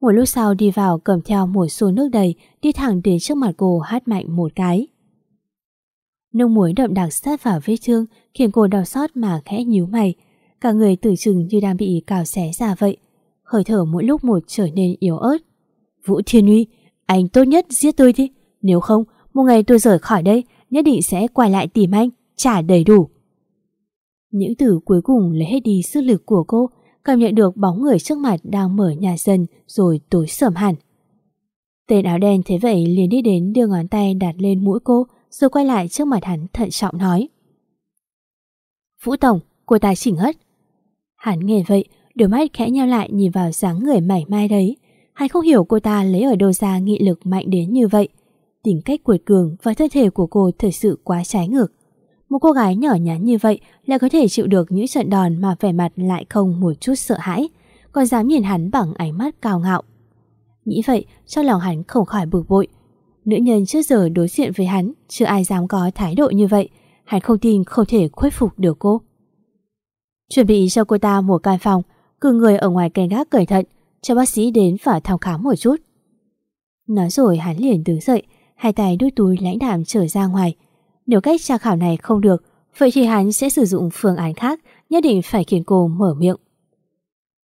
Một lúc sau đi vào cầm theo một xô nước đầy, đi thẳng đến trước mặt cô hát mạnh một cái. Nước muối đậm đặc sát vào vết thương, khiến cô đau xót mà khẽ nhíu mày. Cả người tử chừng như đang bị cào xé ra vậy. Hơi thở mỗi lúc một trở nên yếu ớt. Vũ Thiên Uy, anh tốt nhất giết tôi đi. Nếu không, một ngày tôi rời khỏi đây, nhất định sẽ quay lại tìm anh, trả đầy đủ. Những từ cuối cùng lấy hết đi sức lực của cô, cảm nhận được bóng người trước mặt đang mở nhà dần rồi tối sầm hẳn. Tên áo đen thế vậy liền đi đến đưa ngón tay đặt lên mũi cô rồi quay lại trước mặt hắn thận trọng nói. Vũ Tổng, cô ta chỉnh hất. Hắn nghe vậy, đôi mắt khẽ nhau lại nhìn vào dáng người mảnh mai đấy. Hắn không hiểu cô ta lấy ở đâu ra nghị lực mạnh đến như vậy. Tính cách cuột cường và thân thể của cô thật sự quá trái ngược. Một cô gái nhỏ nhắn như vậy lại có thể chịu được những trận đòn mà vẻ mặt lại không một chút sợ hãi, còn dám nhìn hắn bằng ánh mắt cao ngạo. Nghĩ vậy, trong lòng hắn không khỏi bực bội. Nữ nhân trước giờ đối diện với hắn, chưa ai dám có thái độ như vậy. Hắn không tin không thể khuất phục được cô. Chuẩn bị cho cô ta một căn phòng, cử người ở ngoài canh gác cẩn thận, cho bác sĩ đến và thăm khám một chút. Nói rồi hắn liền đứng dậy, hai tay đút túi lãnh đạm trở ra ngoài. Nếu cách tra khảo này không được, vậy thì hắn sẽ sử dụng phương án khác, nhất định phải khiến cô mở miệng.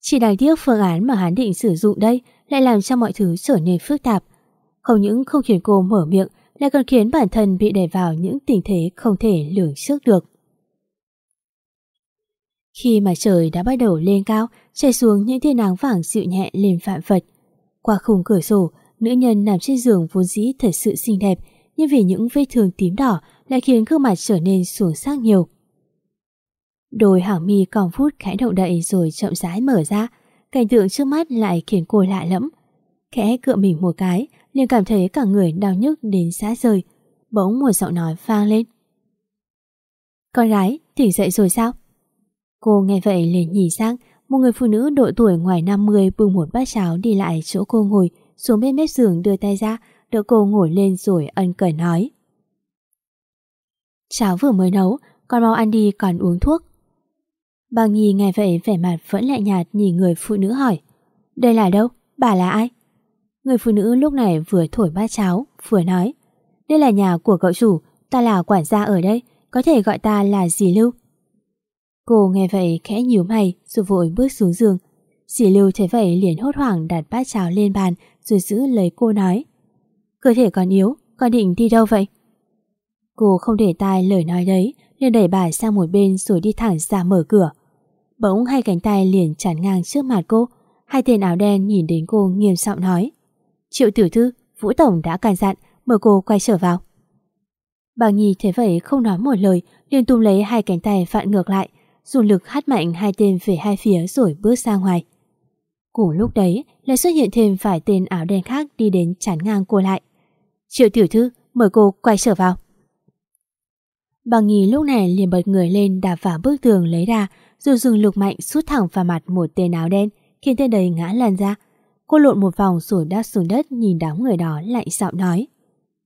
Chỉ đáng tiếc phương án mà hắn định sử dụng đây lại làm cho mọi thứ trở nên phức tạp. Không những không khiến cô mở miệng, lại còn khiến bản thân bị đẩy vào những tình thế không thể lường trước được. Khi mà trời đã bắt đầu lên cao, chạy xuống những tia nắng vàng dịu nhẹ lên phạm vật. Qua khung cửa sổ, nữ nhân nằm trên giường vốn dĩ thật sự xinh đẹp, nhưng vì những vết thương tím đỏ lại khiến gương mặt trở nên xuống sắc nhiều. Đôi hàng mi còng phút khẽ động đậy rồi chậm rãi mở ra, cảnh tượng trước mắt lại khiến cô lạ lẫm. Khẽ cựa mình một cái, liền cảm thấy cả người đau nhức đến xã rời. Bỗng một giọng nói vang lên. Con gái, tỉnh dậy rồi sao? Cô nghe vậy liền nhìn sang, một người phụ nữ độ tuổi ngoài 50 bưng một bát cháo đi lại chỗ cô ngồi, xuống bên mép giường đưa tay ra, đỡ cô ngồi lên rồi ân cần nói. Cháo vừa mới nấu, con mau ăn đi còn uống thuốc. Bà Nhi nghe vậy vẻ mặt vẫn lại nhạt nhìn người phụ nữ hỏi. Đây là đâu? Bà là ai? Người phụ nữ lúc này vừa thổi bát cháo, vừa nói. Đây là nhà của cậu chủ, ta là quản gia ở đây, có thể gọi ta là dì Lưu. Cô nghe vậy khẽ nhíu mày rồi vội bước xuống giường. Dì Lưu thấy vậy liền hốt hoảng đặt bát cháo lên bàn rồi giữ lấy cô nói. Cơ thể còn yếu, con định đi đâu vậy? Cô không để tai lời nói đấy, liền đẩy bà sang một bên rồi đi thẳng ra mở cửa. Bỗng hai cánh tay liền chắn ngang trước mặt cô, hai tên áo đen nhìn đến cô nghiêm giọng nói. Triệu tiểu thư, Vũ Tổng đã càn dặn, mời cô quay trở vào. Bà Nhi thế vậy không nói một lời, liền tung lấy hai cánh tay vặn ngược lại, dùng lực hát mạnh hai tên về hai phía rồi bước ra ngoài. Cùng lúc đấy, lại xuất hiện thêm vài tên áo đen khác đi đến chắn ngang cô lại. Triệu tiểu thư, mời cô quay trở vào. Bà Nhi lúc này liền bật người lên đạp vào bức tường lấy ra, rồi dùng lực mạnh sút thẳng vào mặt một tên áo đen, khiến tên đầy ngã lăn ra. Cô lộn một vòng rồi đáp xuống đất nhìn đám người đó lạnh giọng nói.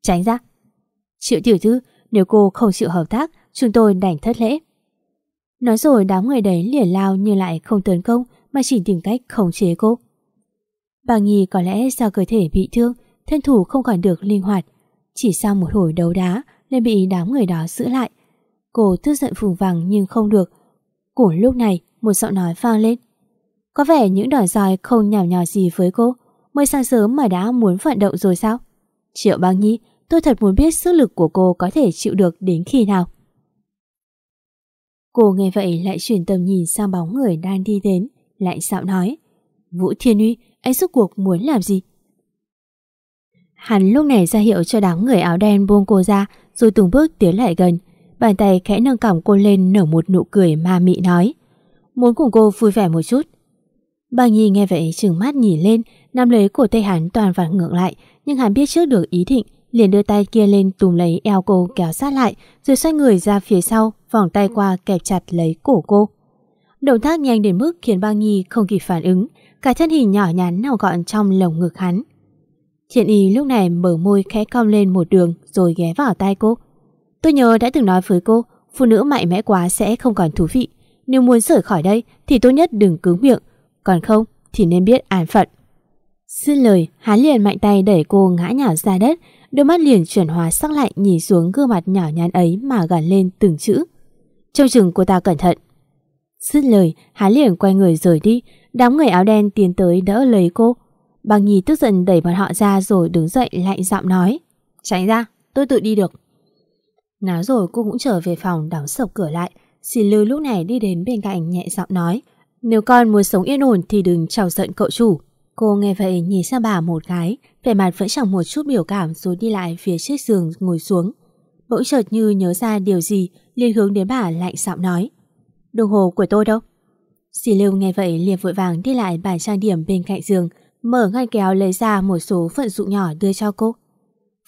Tránh ra. Triệu tiểu thư, nếu cô không chịu hợp tác, chúng tôi đành thất lễ. Nói rồi đám người đấy liền lao nhưng lại không tấn công mà chỉ tìm cách khống chế cô. Bà Nghì có lẽ do cơ thể bị thương, thân thủ không còn được linh hoạt. Chỉ sau một hồi đấu đá nên bị đám người đó giữ lại. Cô tức giận phùng vàng nhưng không được. Của lúc này một giọng nói vang lên. Có vẻ những đòi roi không nhào nhào gì với cô. Mới sáng sớm mà đã muốn vận động rồi sao? Triệu băng nhi, tôi thật muốn biết sức lực của cô có thể chịu được đến khi nào. Cô nghe vậy lại chuyển tầm nhìn sang bóng người đang đi đến, lại dạo nói. Vũ Thiên Uy, anh suốt cuộc muốn làm gì? Hắn lúc này ra hiệu cho đám người áo đen buông cô ra rồi từng bước tiến lại gần. Bàn tay khẽ nâng cằm cô lên nở một nụ cười ma mị nói. Muốn cùng cô vui vẻ một chút. Bà Nhi nghe vậy trừng mắt nhìn lên, nắm lấy cổ tay hắn toàn vặn ngược lại, nhưng hắn biết trước được ý thịnh, liền đưa tay kia lên tùm lấy eo cô kéo sát lại, rồi xoay người ra phía sau, vòng tay qua kẹp chặt lấy cổ cô. Động tác nhanh đến mức khiến Bang Nhi không kịp phản ứng, cả thân hình nhỏ nhắn nào gọn trong lồng ngực hắn. Thiện y lúc này mở môi khẽ cong lên một đường rồi ghé vào tai cô. Tôi nhớ đã từng nói với cô, phụ nữ mạnh mẽ quá sẽ không còn thú vị. Nếu muốn rời khỏi đây thì tốt nhất đừng cứng miệng, còn không thì nên biết an phận. Xin lời, hắn liền mạnh tay đẩy cô ngã nhào ra đất, đôi mắt liền chuyển hóa sắc lạnh nhìn xuống gương mặt nhỏ nhắn ấy mà gằn lên từng chữ. Trong chừng cô ta cẩn thận. Dứt lời, hắn liền quay người rời đi, đám người áo đen tiến tới đỡ lấy cô. Bằng nhì tức giận đẩy bọn họ ra rồi đứng dậy lạnh giọng nói. Tránh ra, tôi tự đi được. Nói rồi cô cũng trở về phòng đóng sập cửa lại. Xì lư lúc này đi đến bên cạnh nhẹ giọng nói. Nếu con muốn sống yên ổn thì đừng chào giận cậu chủ. Cô nghe vậy nhìn sang bà một cái, vẻ mặt vẫn chẳng một chút biểu cảm rồi đi lại phía chiếc giường ngồi xuống. Bỗng chợt như nhớ ra điều gì, liền hướng đến bà lạnh giọng nói. Đồng hồ của tôi đâu? Dì Lưu nghe vậy liền vội vàng đi lại bàn trang điểm bên cạnh giường, mở ngăn kéo lấy ra một số phận dụng nhỏ đưa cho cô.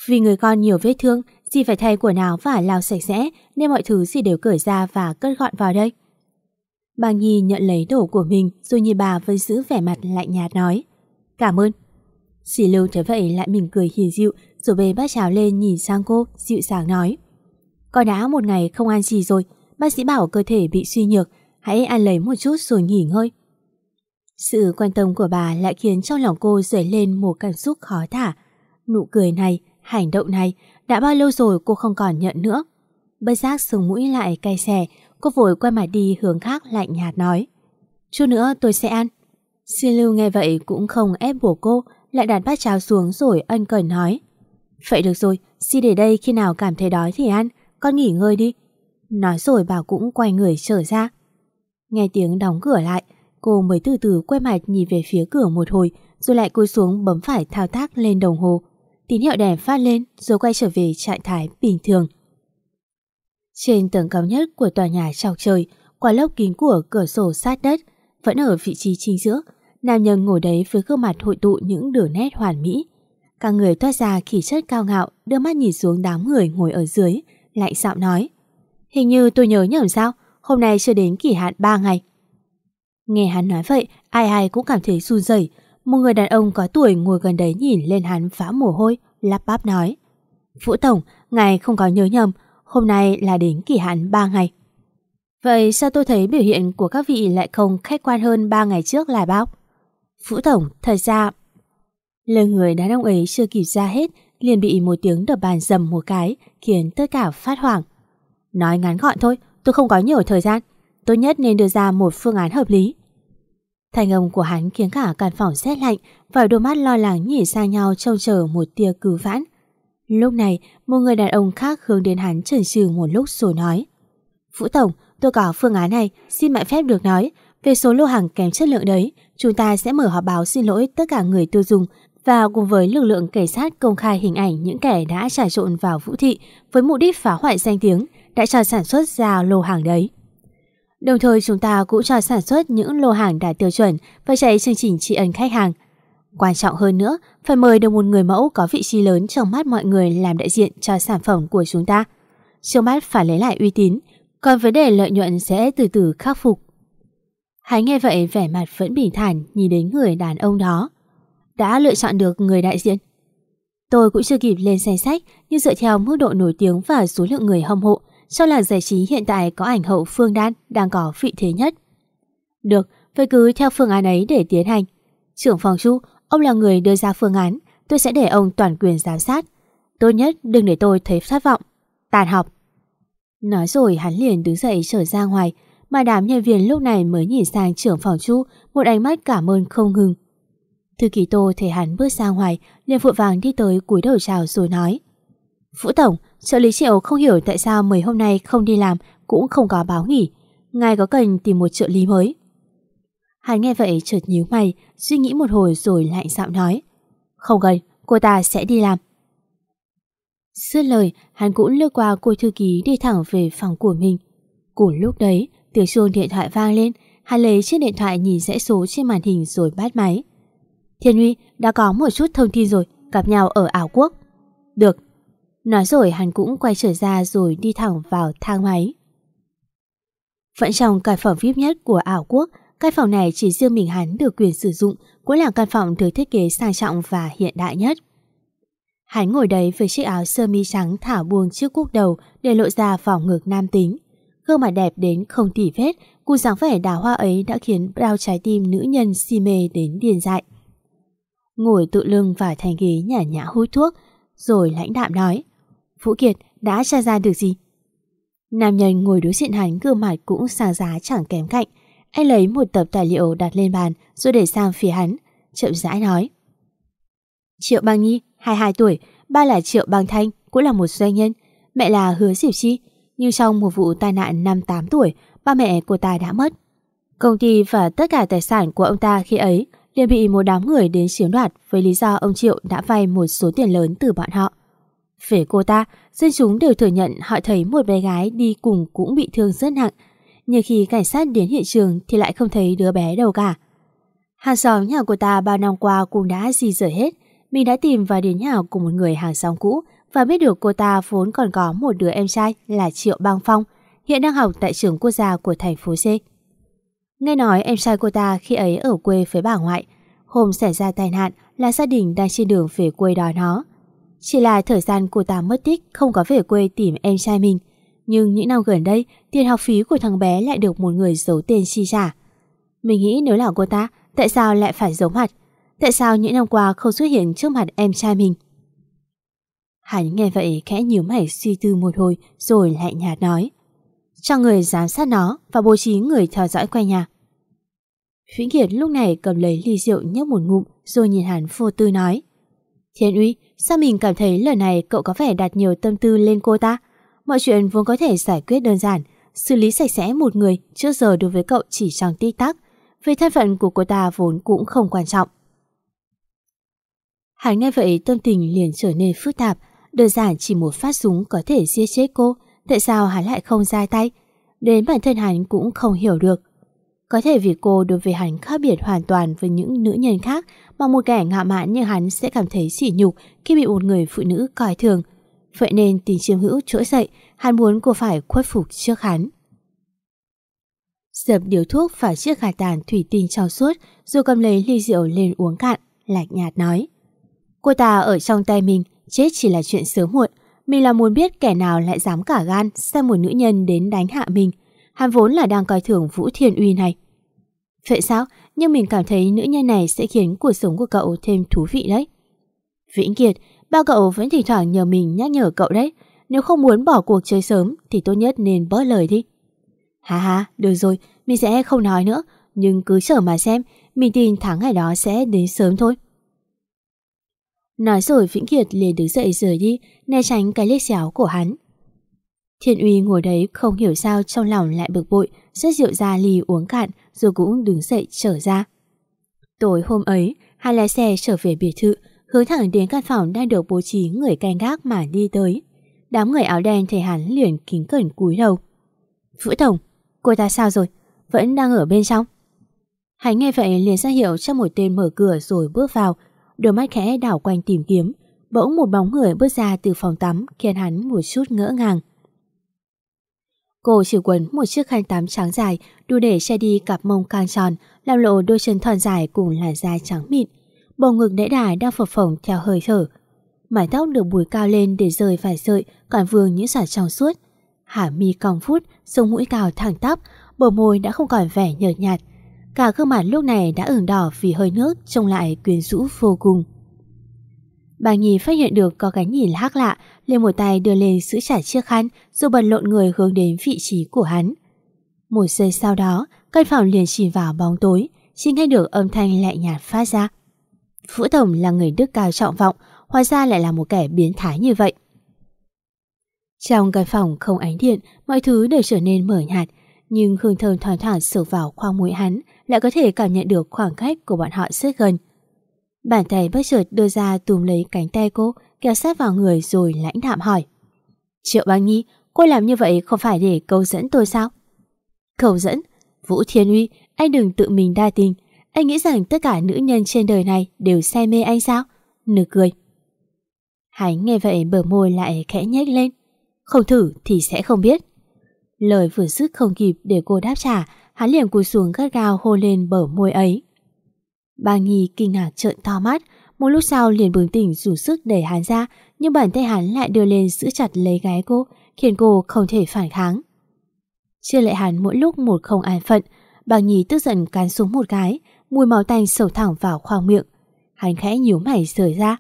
Vì người con nhiều vết thương, dì phải thay quần áo và lau sạch sẽ nên mọi thứ dì đều cởi ra và cất gọn vào đây. Bà Nhi nhận lấy đồ của mình rồi nhìn bà vẫn giữ vẻ mặt lạnh nhạt nói. Cảm ơn. Dì Lưu thấy vậy lại mỉm cười hiền dịu rồi bê bát cháo lên nhìn sang cô, dịu dàng nói. Con đã một ngày không ăn gì rồi, bác sĩ bảo cơ thể bị suy nhược, hãy ăn lấy một chút rồi nghỉ ngơi. Sự quan tâm của bà lại khiến trong lòng cô dậy lên một cảm xúc khó thả. Nụ cười này, hành động này, đã bao lâu rồi cô không còn nhận nữa. Bất giác sừng mũi lại cay xè, cô vội quay mặt đi hướng khác lạnh nhạt nói. Chút nữa tôi sẽ ăn. Xin lưu nghe vậy cũng không ép buộc cô, lại đặt bát cháo xuống rồi ân cần nói. Vậy được rồi, xin để đây khi nào cảm thấy đói thì ăn, con nghỉ ngơi đi. Nói rồi bà cũng quay người trở ra. Nghe tiếng đóng cửa lại, cô mới từ từ quay mặt nhìn về phía cửa một hồi, rồi lại cúi xuống bấm phải thao tác lên đồng hồ. Tín hiệu đèn phát lên rồi quay trở về trạng thái bình thường. Trên tầng cao nhất của tòa nhà trọc trời, quả lốc kín của cửa sổ sát đất, vẫn ở vị trí chính giữa, nam nhân ngồi đấy với gương mặt hội tụ những đường nét hoàn mỹ. Cả người toát ra khí chất cao ngạo, đưa mắt nhìn xuống đám người ngồi ở dưới, lại giọng nói. Hình như tôi nhớ nhầm sao, hôm nay chưa đến kỳ hạn 3 ngày. Nghe hắn nói vậy, ai ai cũng cảm thấy run rẩy. Một người đàn ông có tuổi ngồi gần đấy nhìn lên hắn phá mồ hôi, lắp bắp nói. Vũ Tổng, ngài không có nhớ nhầm, hôm nay là đến kỳ hạn 3 ngày. Vậy sao tôi thấy biểu hiện của các vị lại không khách quan hơn 3 ngày trước là bao? Vũ Tổng, thật ra... Lời người đàn ông ấy chưa kịp ra hết, liền bị một tiếng đập bàn dầm một cái, khiến tất cả phát hoảng. Nói ngắn gọn thôi, tôi không có nhiều thời gian. Tốt nhất nên đưa ra một phương án hợp lý. Thành âm của hắn khiến cả căn phòng rét lạnh và đôi mắt lo lắng nhìn sang nhau trông chờ một tia cứu vãn. Lúc này, một người đàn ông khác hướng đến hắn chần chừ một lúc rồi nói Vũ Tổng, tôi có phương án này, xin mẹ phép được nói. Về số lô hàng kém chất lượng đấy, chúng ta sẽ mở họp báo xin lỗi tất cả người tiêu dùng và cùng với lực lượng cảnh sát công khai hình ảnh những kẻ đã trà trộn vào vũ thị với mục đích phá hoại danh tiếng đã cho sản xuất ra lô hàng đấy. Đồng thời chúng ta cũng cho sản xuất những lô hàng đạt tiêu chuẩn và chạy chương trình tri ân khách hàng. Quan trọng hơn nữa, phải mời được một người mẫu có vị trí lớn trong mắt mọi người làm đại diện cho sản phẩm của chúng ta. Trước mắt phải lấy lại uy tín, còn vấn đề lợi nhuận sẽ từ từ khắc phục. Hắn nghe vậy vẻ mặt vẫn bình thản nhìn đến người đàn ông đó. Đã lựa chọn được người đại diện. Tôi cũng chưa kịp lên danh sách, nhưng dựa theo mức độ nổi tiếng và số lượng người hâm mộ, trong làng giải trí hiện tại có ảnh hậu Phương Đan đang có vị thế nhất. Được, vậy cứ theo phương án ấy để tiến hành. Trưởng phòng Chu, ông là người đưa ra phương án, tôi sẽ để ông toàn quyền giám sát. Tốt nhất đừng để tôi thấy thất vọng. Tàn học. Nói rồi hắn liền đứng dậy trở ra ngoài, mà đám nhân viên lúc này mới nhìn sang trưởng phòng Chu một ánh mắt cảm ơn không ngừng. Thư ký Tô thấy hắn bước ra ngoài, liền vội vàng đi tới cúi đầu chào rồi nói. Vũ Tổng, trợ lý Triệu không hiểu tại sao mấy hôm nay không đi làm cũng không có báo nghỉ. Ngài có cần tìm một trợ lý mới? Hắn nghe vậy chợt nhíu mày, suy nghĩ một hồi rồi lại giọng nói. Không cần, cô ta sẽ đi làm. Sưa lời, hắn cũng lướt qua cô thư ký đi thẳng về phòng của mình. Cùng lúc đấy, tiếng chuông điện thoại vang lên, hắn lấy chiếc điện thoại nhìn rẽ số trên màn hình rồi bắt máy. Thiên Huy, đã có một chút thông tin rồi, gặp nhau ở ảo quốc. Được. Nói rồi hắn cũng quay trở ra rồi đi thẳng vào thang máy. Vẫn trong căn phòng VIP nhất của ảo quốc, căn phòng này chỉ riêng mình hắn được quyền sử dụng, cũng là căn phòng được thiết kế sang trọng và hiện đại nhất. Hắn ngồi đấy với chiếc áo sơ mi trắng thả buông trước cúc đầu để lộ ra vòng ngực nam tính. Gương mặt đẹp đến không tỉ vết, Cú dáng vẻ đào hoa ấy đã khiến bao trái tim nữ nhân si mê đến điên dại. Ngồi tự lưng vào thành ghế nhả nhã hút thuốc, rồi lãnh đạm nói. Vũ Kiệt đã tra ra được gì? Nam nhân ngồi đối diện hắn gương mặt cũng xa giá chẳng kém cạnh. Anh lấy một tập tài liệu đặt lên bàn rồi để sang phía hắn, chậm rãi nói. Triệu Bang Nhi, 22 tuổi, ba là Triệu Bang Thanh, cũng là một doanh nhân. Mẹ là Hứa Diệp Chi, nhưng trong một vụ tai nạn năm 8 tuổi, ba mẹ của ta đã mất. Công ty và tất cả tài sản của ông ta khi ấy liền bị một đám người đến chiếm đoạt với lý do ông Triệu đã vay một số tiền lớn từ bọn họ. Về cô ta, dân chúng đều thừa nhận họ thấy một bé gái đi cùng cũng bị thương rất nặng, nhưng khi cảnh sát đến hiện trường thì lại không thấy đứa bé đâu cả. Hàng xóm nhà của ta bao năm qua cũng đã di rời hết, mình đã tìm và đến nhà của một người hàng xóm cũ và biết được cô ta vốn còn có một đứa em trai là Triệu Bang Phong, hiện đang học tại trường quốc gia của thành phố C. Nghe nói em trai cô ta khi ấy ở quê với bà ngoại, hôm xảy ra tai nạn là gia đình đang trên đường về quê đón nó. Chỉ là thời gian cô ta mất tích không có về quê tìm em trai mình, nhưng những năm gần đây tiền học phí của thằng bé lại được một người giấu tên chi trả. Mình nghĩ nếu là cô ta, tại sao lại phải giấu mặt? Tại sao những năm qua không xuất hiện trước mặt em trai mình? Hắn nghe vậy khẽ nhíu mày suy tư một hồi rồi lại nhạt nói. Cho người giám sát nó và bố trí người theo dõi quanh nhà. Vĩnh Kiệt lúc này cầm lấy ly rượu nhấp một ngụm rồi nhìn hắn vô tư nói. Thiên uy, sao mình cảm thấy lần này cậu có vẻ đặt nhiều tâm tư lên cô ta? Mọi chuyện vốn có thể giải quyết đơn giản, xử lý sạch sẽ một người trước giờ đối với cậu chỉ trong tích tắc. Về thân phận của cô ta vốn cũng không quan trọng. Hắn nghe vậy tâm tình liền trở nên phức tạp, đơn giản chỉ một phát súng có thể giết chết cô, tại sao hắn lại không ra tay? Đến bản thân hắn cũng không hiểu được. Có thể vì cô đối với hắn khác biệt hoàn toàn với những nữ nhân khác mà một kẻ ngạo mạn như hắn sẽ cảm thấy sỉ nhục khi bị một người phụ nữ coi thường. Vậy nên tình chiêm hữu trỗi dậy, hắn muốn cô phải khuất phục trước hắn. Dập điều thuốc vào chiếc gà tàn thủy tinh trong suốt rồi cầm lấy ly rượu lên uống cạn, lạch nhạt nói. Cô ta ở trong tay mình, chết chỉ là chuyện sớm muộn. Mình là muốn biết kẻ nào lại dám cả gan xem một nữ nhân đến đánh hạ mình. Hắn vốn là đang coi thường Vũ Thiên Uy này. Vậy sao? Nhưng mình cảm thấy nữ nhân này sẽ khiến cuộc sống của cậu thêm thú vị đấy. Vĩnh Kiệt, ba cậu vẫn thỉnh thoảng nhờ mình nhắc nhở cậu đấy. Nếu không muốn bỏ cuộc chơi sớm thì tốt nhất nên bớt lời đi. Hà hà, được rồi, mình sẽ không nói nữa. Nhưng cứ chờ mà xem, mình tin tháng ngày đó sẽ đến sớm thôi. Nói rồi Vĩnh Kiệt liền đứng dậy rời đi, né tránh cái liếc xéo của hắn. Thiên Uy ngồi đấy không hiểu sao trong lòng lại bực bội, rất rượu ra ly uống cạn rồi cũng đứng dậy trở ra. Tối hôm ấy, hai lái xe trở về biệt thự, hướng thẳng đến căn phòng đang được bố trí người canh gác mà đi tới. Đám người áo đen thấy hắn liền kính cẩn cúi đầu. Vũ Tổng, cô ta sao rồi? Vẫn đang ở bên trong. Hắn nghe vậy liền ra hiệu cho một tên mở cửa rồi bước vào, đôi mắt khẽ đảo quanh tìm kiếm. Bỗng một bóng người bước ra từ phòng tắm khiến hắn một chút ngỡ ngàng. Cô chỉ quấn một chiếc khăn tắm trắng dài đủ để che đi cặp mông càng tròn, làm lộ đôi chân thon dài cùng làn da trắng mịn. Bầu ngực đẽ đà đang phập phồng theo hơi thở. Mái tóc được búi cao lên để rời vài sợi, còn vương những sả trong suốt. Hả mi cong phút, sống mũi cao thẳng tắp, bờ môi đã không còn vẻ nhợt nhạt. Cả gương mặt lúc này đã ửng đỏ vì hơi nước trông lại quyến rũ vô cùng. Bà Nhi phát hiện được có cái nhìn hắc lạ, liền một tay đưa lên giữ chặt chiếc khăn rồi bật lộn người hướng đến vị trí của hắn. Một giây sau đó, căn phòng liền chìm vào bóng tối, chỉ nghe được âm thanh lạnh nhạt phát ra. Vũ Tổng là người đức cao trọng vọng, hóa ra lại là một kẻ biến thái như vậy. Trong căn phòng không ánh điện, mọi thứ đều trở nên mở nhạt, nhưng hương thơm thoảng thoảng sộc vào khoang mũi hắn lại có thể cảm nhận được khoảng cách của bọn họ rất gần. Bàn tay bất chợt đưa ra túm lấy cánh tay cô, kéo sát vào người rồi lãnh đạm hỏi. Triệu Bang Nhi, cô làm như vậy không phải để câu dẫn tôi sao? Câu dẫn? Vũ Thiên Uy, anh đừng tự mình đa tình. Anh nghĩ rằng tất cả nữ nhân trên đời này đều say mê anh sao? Nửa cười. Hải nghe vậy bờ môi lại khẽ nhếch lên. Không thử thì sẽ không biết. Lời vừa dứt không kịp để cô đáp trả, hắn liền cúi xuống gắt gao hôn lên bờ môi ấy. Bà Nhi kinh ngạc trợn to mắt, một lúc sau liền bừng tỉnh rủ sức đẩy hắn ra, nhưng bàn tay hắn lại đưa lên giữ chặt lấy gái cô, khiến cô không thể phản kháng. Chia lại hắn mỗi lúc một không an phận, Bàng Nhi tức giận cán xuống một cái, mùi máu tanh sầu thẳng vào khoang miệng. Hắn khẽ nhíu mày rời ra.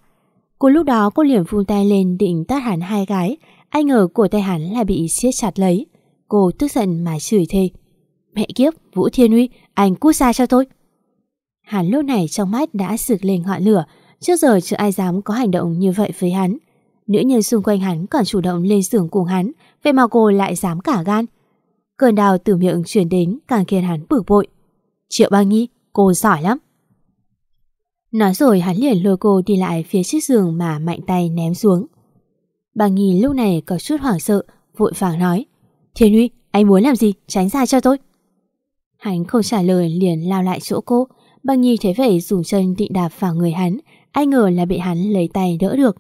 Cô lúc đó cô liền vung tay lên định tát hắn hai gái, ai ngờ cổ tay hắn lại bị siết chặt lấy. Cô tức giận mà chửi thề. Mẹ kiếp, Vũ Thiên Huy, anh cút xa cho tôi. Hắn lúc này trong mắt đã sực lên ngọn lửa, trước giờ chưa ai dám có hành động như vậy với hắn. Nữ nhân xung quanh hắn còn chủ động lên giường cùng hắn, vậy mà cô lại dám cả gan. Cơn đau từ miệng truyền đến càng khiến hắn bực bội. Triệu Bang Nhi, cô giỏi lắm. Nói rồi hắn liền lôi cô đi lại phía chiếc giường mà mạnh tay ném xuống. Bang nghi lúc này có chút hoảng sợ, vội vàng nói. Thiên Huy, anh muốn làm gì? Tránh ra cho tôi. Hắn không trả lời liền lao lại chỗ cô băng Nhi thấy vậy dùng chân định đạp vào người hắn. Ai ngờ là bị hắn lấy tay đỡ được.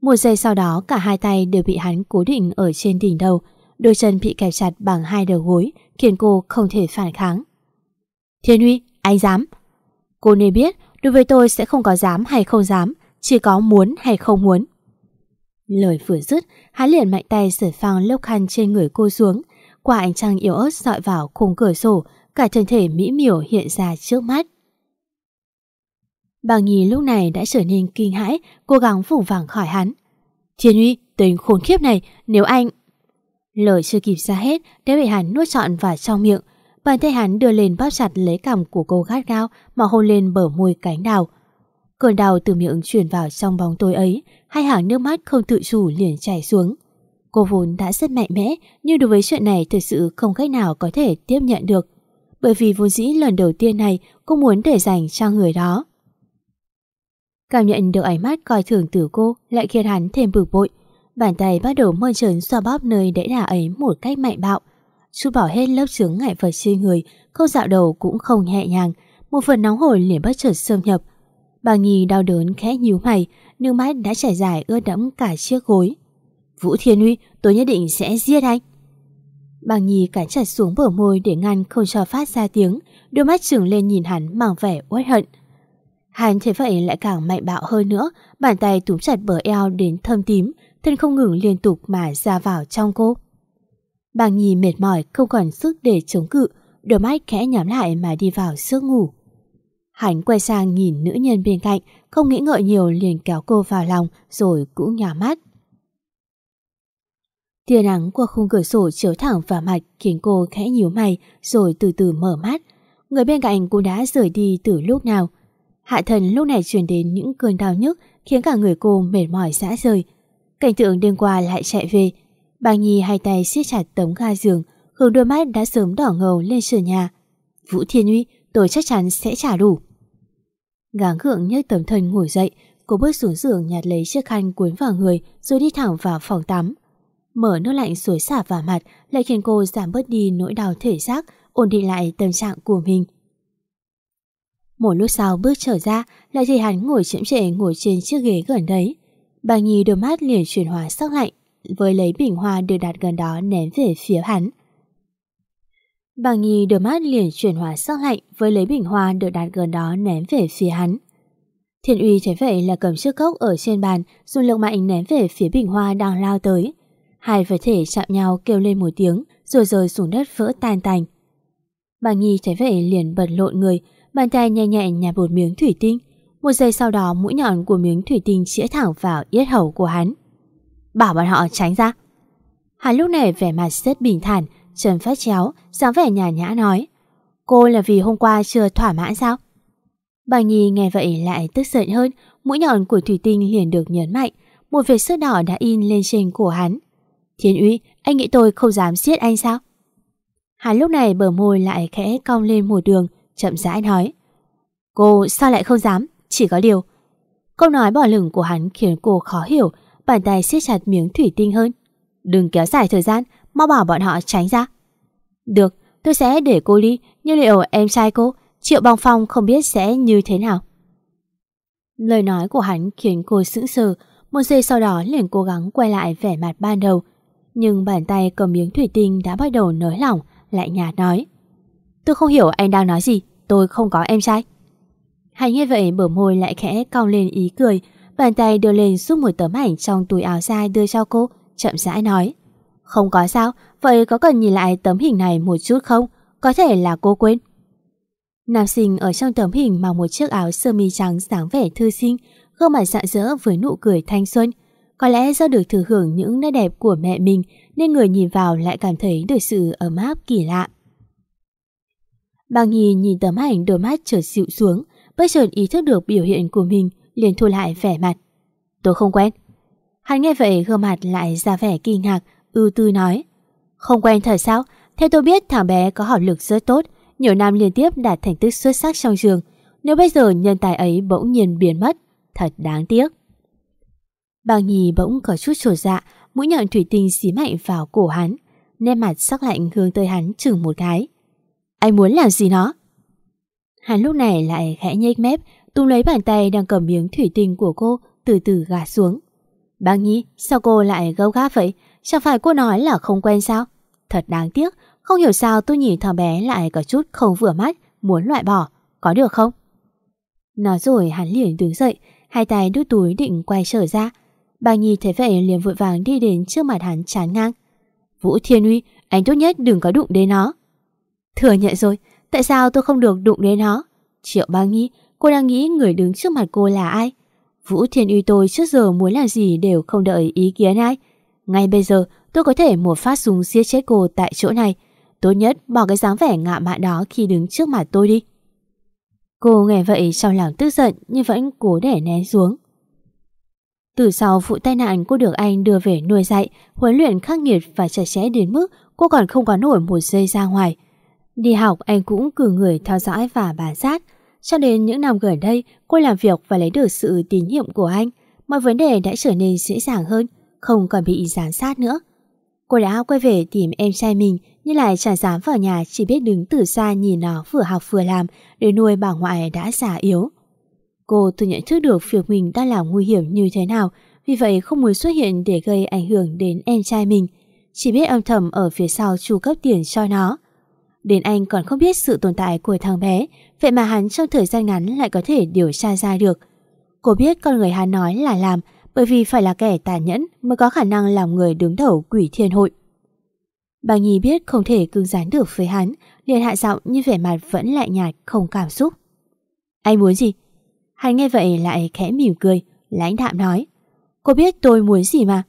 Một giây sau đó cả hai tay đều bị hắn cố định ở trên đỉnh đầu. Đôi chân bị kẹp chặt bằng hai đầu gối khiến cô không thể phản kháng. Thiên Huy, anh dám. Cô nên biết đối với tôi sẽ không có dám hay không dám, chỉ có muốn hay không muốn. Lời vừa dứt, hắn liền mạnh tay sửa phang lốc khăn trên người cô xuống. Quả ánh trăng yếu ớt dọi vào khung cửa sổ, cả thân thể mỹ miều hiện ra trước mắt. Bà Nhi lúc này đã trở nên kinh hãi, cố gắng vùng vàng khỏi hắn. Thiên Huy, tình khốn khiếp này, nếu anh... Lời chưa kịp ra hết đã bị hắn nuốt trọn vào trong miệng. Bàn tay hắn đưa lên bóp chặt lấy cằm của cô gắt gao mà hôn lên bờ môi cánh đào. Cơn đau từ miệng truyền vào trong bóng tối ấy, hai hàng nước mắt không tự chủ liền chảy xuống. Cô vốn đã rất mạnh mẽ, nhưng đối với chuyện này thực sự không cách nào có thể tiếp nhận được. Bởi vì vốn dĩ lần đầu tiên này cô muốn để dành cho người đó. Cảm nhận được ánh mắt coi thường từ cô lại khiến hắn thêm bực bội. Bàn tay bắt đầu mơn trớn xoa bóp nơi đẫy đà ấy một cách mạnh bạo. Chút bỏ hết lớp chướng ngại vật trên người, câu dạo đầu cũng không nhẹ nhàng. Một phần nóng hổi liền bất chợt xâm nhập, Bà Nhi đau đớn khẽ nhíu mày, nước mắt đã chảy dài ướt đẫm cả chiếc gối. Vũ Thiên Huy, tôi nhất định sẽ giết anh. Bà Nhi cắn chặt xuống bờ môi để ngăn không cho phát ra tiếng, đôi mắt trừng lên nhìn hắn mang vẻ uất hận. Hắn thế vậy lại càng mạnh bạo hơn nữa, bàn tay túm chặt bờ eo đến thâm tím, thân không ngừng liên tục mà ra vào trong cô. Bàng Nhi mệt mỏi không còn sức để chống cự, đôi mắt khẽ nhắm lại mà đi vào giấc ngủ. Hắn quay sang nhìn nữ nhân bên cạnh, không nghĩ ngợi nhiều liền kéo cô vào lòng rồi cũng nhả mắt. Tia nắng qua khung cửa sổ chiếu thẳng vào mặt khiến cô khẽ nhíu mày rồi từ từ mở mắt. Người bên cạnh cũng đã rời đi từ lúc nào. Hạ thần lúc này truyền đến những cơn đau nhức khiến cả người cô mệt mỏi rã rời. Cảnh tượng đêm qua lại chạy về. Bà Nhi hai tay siết chặt tấm ga giường, hướng đôi mắt đã sớm đỏ ngầu lên sườn nhà. Vũ Thiên Uy, tôi chắc chắn sẽ trả đủ. Gáng gượng nhấc tấm thân ngồi dậy, cô bước xuống giường nhặt lấy chiếc khăn cuốn vào người rồi đi thẳng vào phòng tắm. Mở nước lạnh suối xả vào mặt lại khiến cô giảm bớt đi nỗi đau thể xác, ổn định lại tâm trạng của mình. Một lúc sau bước trở ra lại thấy hắn ngồi chiếm trệ ngồi trên chiếc ghế gần đấy. Bà Nhi đôi mắt liền chuyển hóa sắc lạnh với lấy bình hoa được đặt gần đó ném về phía hắn. Bà Nhi đôi mắt liền chuyển hóa sắc lạnh với lấy bình hoa được đặt gần đó ném về phía hắn. Thiên uy thấy vậy là cầm chiếc cốc ở trên bàn dùng lực mạnh ném về phía bình hoa đang lao tới. Hai vật thể chạm nhau kêu lên một tiếng rồi rơi xuống đất vỡ tan tành. Bà Nhi thấy vậy liền bật lộn người, bàn tay nhẹ nhẹ nhặt một miếng thủy tinh. Một giây sau đó mũi nhọn của miếng thủy tinh chĩa thẳng vào yết hầu của hắn. Bảo bọn họ tránh ra. Hắn lúc này vẻ mặt rất bình thản, chân phát chéo, dáng vẻ nhàn nhã nói. Cô là vì hôm qua chưa thỏa mãn sao? Bà Nhi nghe vậy lại tức giận hơn, mũi nhọn của thủy tinh liền được nhấn mạnh, một vệt sữa đỏ đã in lên trên cổ hắn. Thiên uy, anh nghĩ tôi không dám giết anh sao? Hắn lúc này bờ môi lại khẽ cong lên một đường, chậm rãi nói. Cô sao lại không dám, chỉ có điều. Câu nói bỏ lửng của hắn khiến cô khó hiểu, bàn tay siết chặt miếng thủy tinh hơn. Đừng kéo dài thời gian, mau bảo bọn họ tránh ra. Được, tôi sẽ để cô đi, nhưng liệu em trai cô, Triệu Bằng Phong không biết sẽ như thế nào. Lời nói của hắn khiến cô sững sờ, một giây sau đó liền cố gắng quay lại vẻ mặt ban đầu. Nhưng bàn tay cầm miếng thủy tinh đã bắt đầu nới lỏng, lại nhạt nói. Tôi không hiểu anh đang nói gì, tôi không có em trai. Hắn nghe vậy bờ môi lại khẽ cong lên ý cười, bàn tay đưa lên giúp một tấm ảnh trong túi áo dài đưa cho cô, chậm rãi nói. Không có sao, Vậy có cần nhìn lại tấm hình này một chút không? Có thể là cô quên. Nam sinh ở trong tấm hình mặc một chiếc áo sơ mi trắng dáng vẻ thư sinh, gương mặt rạng rỡ với nụ cười thanh xuân. Có lẽ do được thừa hưởng những nét đẹp của mẹ mình nên người nhìn vào lại cảm thấy được sự ấm áp kỳ lạ. Bàng Nhi nhìn tấm ảnh đôi mắt trở dịu xuống, bất chợt ý thức được biểu hiện của mình, liền thu lại vẻ mặt. Tôi không quen. Hắn nghe vậy gương mặt lại ra vẻ kinh ngạc, ưu tư nói. Không quen thật sao? Theo tôi biết thằng bé có học lực rất tốt, nhiều năm liên tiếp đạt thành tích xuất sắc trong trường. Nếu bây giờ nhân tài ấy bỗng nhiên biến mất, thật đáng tiếc. Bàng Nhi bỗng có chút trột dạ, mũi nhọn thủy tinh xí mạnh vào cổ hắn, nét mặt sắc lạnh hướng tới hắn chừng một cái. Anh muốn làm gì nó? Hắn lúc này lại khẽ nhếch mép, tung lấy bàn tay đang cầm miếng thủy tinh của cô, từ từ gạt xuống. Bác Nhi, sao cô lại gâu gáp vậy? Chẳng phải cô nói là không quen sao? Thật đáng tiếc, không hiểu sao tôi nhìn thằng bé lại có chút không vừa mắt, muốn loại bỏ, có được không? Nói rồi hắn liền đứng dậy, hai tay đút túi định quay trở ra. Bà Nhi thấy vậy liền vội vàng đi đến trước mặt hắn chán ngang. Vũ Thiên Uy, anh tốt nhất đừng có đụng đến nó. Thừa nhận rồi, tại sao tôi không được đụng đến nó? Triệu Ba nghĩ, cô đang nghĩ người đứng trước mặt cô là ai? Vũ Thiên Uy tôi trước giờ muốn làm gì đều không đợi ý kiến ai. Ngay bây giờ tôi có thể một phát súng giết chết cô tại chỗ này. Tốt nhất bỏ cái dáng vẻ ngạ mạn đó khi đứng trước mặt tôi đi. Cô nghe vậy trong lòng tức giận nhưng vẫn cố để nén xuống. Từ sau vụ tai nạn cô được anh đưa về nuôi dạy, huấn luyện khắc nghiệt và chặt chẽ đến mức cô còn không có nổi một giây ra ngoài. Đi học anh cũng cử người theo dõi và bám sát. Cho đến những năm gần đây, cô làm việc và lấy được sự tín nhiệm của anh. Mọi vấn đề đã trở nên dễ dàng hơn, không còn bị giám sát nữa. Cô đã quay về tìm em trai mình nhưng lại chẳng dám vào nhà chỉ biết đứng từ xa nhìn nó vừa học vừa làm để nuôi bà ngoại đã già yếu. Cô tự nhận thức được việc mình đang làm nguy hiểm như thế nào vì vậy không muốn xuất hiện để gây ảnh hưởng đến em trai mình. Chỉ biết âm thầm ở phía sau chu cấp tiền cho nó. Đến anh còn không biết sự tồn tại của thằng bé, Vậy mà hắn trong thời gian ngắn lại có thể điều tra ra được. Cô biết con người hắn nói là làm, Bởi vì phải là kẻ tàn nhẫn Mới có khả năng làm người đứng đầu quỷ thiên hội. Bà Nhi biết không thể cứng rắn được với hắn, liền hạ giọng như vẻ mặt vẫn lại nhạt, Không cảm xúc. Anh muốn gì? Hắn nghe vậy lại khẽ mỉm cười, Lãnh đạm nói. Cô biết tôi muốn gì mà?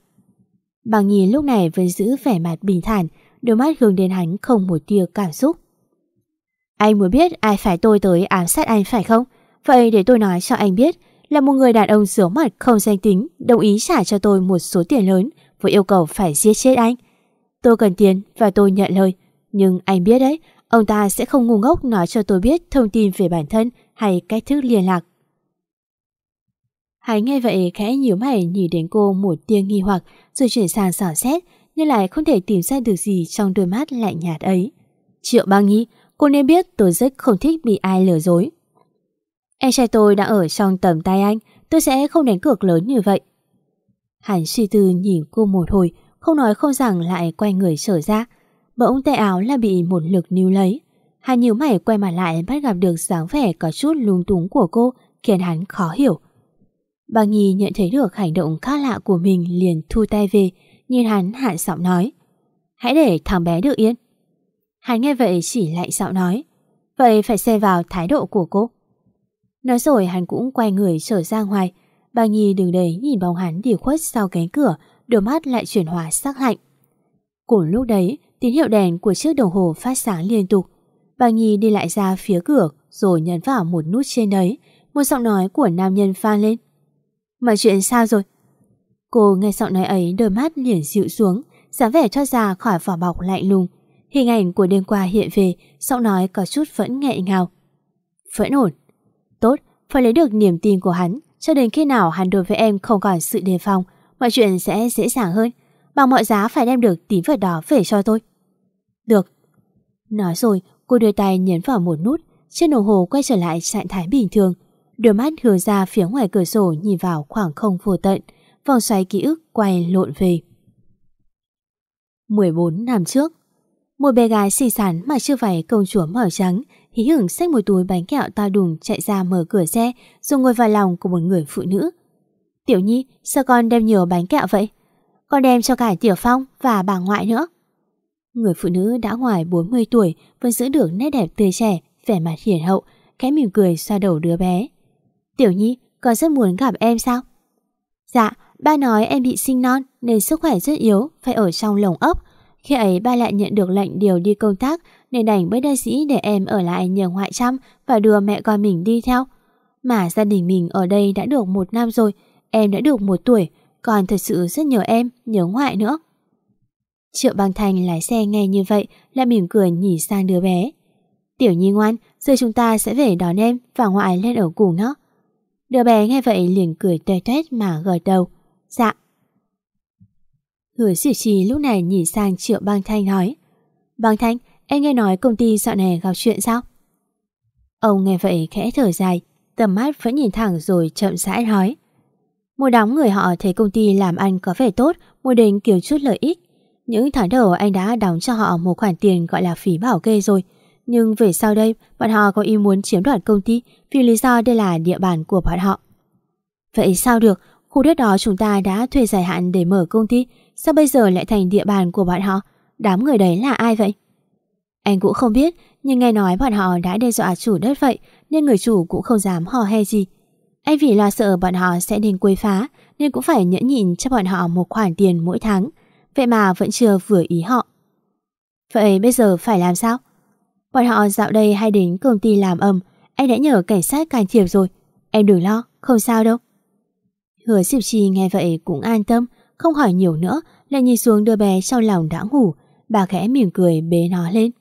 Bà Nhi lúc này vẫn giữ vẻ mặt bình thản đôi mắt hướng đến hắn không một tia cảm xúc. Anh muốn biết ai phải tôi tới ám sát anh phải không? Vậy để tôi nói cho anh biết là một người đàn ông rửa mặt không danh tính đồng ý trả cho tôi một số tiền lớn với yêu cầu phải giết chết anh. Tôi cần tiền và tôi nhận lời. Nhưng anh biết đấy, ông ta sẽ không ngu ngốc nói cho tôi biết thông tin về bản thân hay cách thức liên lạc. Hải nghe vậy khẽ nhíu mày nhìn đến cô một tia nghi hoặc rồi chuyển sang sỏ xét nhưng lại không thể tìm ra được gì trong đôi mắt lạnh nhạt ấy. Triệu băng nhi, cô nên biết tôi rất không thích bị ai lừa dối. Em trai tôi đang ở trong tầm tay anh, tôi sẽ không đánh cược lớn như vậy. Hắn suy tư nhìn cô một hồi, không nói không rằng lại quay người trở ra. Bỗng tay áo là bị một lực níu lấy. Hắn nhíu mày quay mặt lại bắt gặp được dáng vẻ có chút lung túng của cô, khiến hắn khó hiểu. Bà Nhi nhận thấy được hành động khác lạ của mình liền thu tay về, nhìn hắn hạ giọng nói. Hãy để thằng bé được yên. Hắn nghe vậy chỉ lại giọng nói. Vậy phải xem vào thái độ của cô. Nói rồi hắn cũng quay người trở ra ngoài. Bà Nhi đứng đấy nhìn bóng hắn đi khuất sau cánh cửa, đôi mắt lại chuyển hóa sắc lạnh. Cùng lúc đấy, tín hiệu đèn của chiếc đồng hồ phát sáng liên tục. Bà Nhi đi lại ra phía cửa rồi nhấn vào một nút trên đấy. Một giọng nói của nam nhân pha lên. Mà chuyện sao rồi? Cô nghe giọng nói ấy đôi mắt liền dịu xuống, dáng vẻ cho ra khỏi vỏ bọc lạnh lùng. Hình ảnh của đêm qua hiện về, giọng nói có chút vẫn nghẹn ngào. Vẫn ổn. Tốt, phải lấy được niềm tin của hắn, cho đến khi nào hắn đối với em không còn sự đề phòng, mọi chuyện sẽ dễ dàng hơn. Bằng mọi giá phải đem được tín vật đó về cho tôi. Được. Nói rồi, cô đưa tay nhấn vào một nút, trên đồng hồ quay trở lại trạng thái bình thường. Đôi mắt hướng ra phía ngoài cửa sổ nhìn vào khoảng không vô tận, vòng xoáy ký ức quay lộn về. 14 năm trước, một bé gái xinh xắn mà chưa phải công chúa màu trắng, hí hửng xách một túi bánh kẹo to đùng chạy ra mở cửa xe rồi ngồi vào lòng của một người phụ nữ. Tiểu Nhi, sao con đem nhiều bánh kẹo vậy? Con đem cho cả Tiểu Phong và bà ngoại nữa. Người phụ nữ đã ngoài 40 tuổi vẫn giữ được nét đẹp tươi trẻ, vẻ mặt hiền hậu, khẽ mỉm cười xoa đầu đứa bé. Tiểu Nhi, con rất muốn gặp em sao? Dạ, ba nói em bị sinh non nên sức khỏe rất yếu, phải ở trong lồng ấp. Khi ấy ba lại nhận được lệnh điều đi công tác nên đành bất đắc dĩ để em ở lại nhờ ngoại chăm và đưa mẹ con mình đi theo. Mà gia đình mình ở đây đã được một năm rồi, em đã được một tuổi, còn thật sự rất nhớ em, nhớ ngoại nữa. Triệu băng thành lái xe nghe như vậy là mỉm cười nhỉ sang đứa bé. Tiểu nhi ngoan, giờ chúng ta sẽ về đón em và ngoại lên ở cùng nó. Đứa bé nghe vậy liền cười tuê tuét mà gật đầu. Dạ. Hứa diệu trì lúc này nhìn sang Triệu Bang thanh nói. Bang thanh, em nghe nói công ty dạo này gặp chuyện sao? Ông nghe vậy khẽ thở dài, tầm mắt vẫn nhìn thẳng rồi chậm rãi nói. Một đám người họ thấy công ty làm ăn có vẻ tốt, muốn đến kiếm chút lợi ích. Những tháng đầu anh đã đóng cho họ một khoản tiền gọi là phí bảo kê rồi. Nhưng về sau đây, bọn họ có ý muốn chiếm đoạt công ty vì lý do đây là địa bàn của bọn họ. Vậy sao được? Khu đất đó chúng ta đã thuê dài hạn để mở công ty, sao bây giờ lại thành địa bàn của bọn họ? Đám người đấy là ai vậy? Anh cũng không biết, nhưng nghe nói bọn họ đã đe dọa chủ đất vậy, nên người chủ cũng không dám hò he gì. Anh vì lo sợ bọn họ sẽ đến quấy phá, nên cũng phải nhẫn nhịn cho bọn họ một khoản tiền mỗi tháng. Vậy mà vẫn chưa vừa ý họ. Vậy bây giờ phải làm sao? Bọn họ dạo đây hay đến công ty làm ầm, anh đã nhờ cảnh sát can thiệp rồi. Em đừng lo, không sao đâu. Hứa Diệp Trì nghe vậy cũng an tâm, không hỏi nhiều nữa, lại nhìn xuống đứa bé sau lòng đã ngủ. Bà khẽ mỉm cười bế nó lên.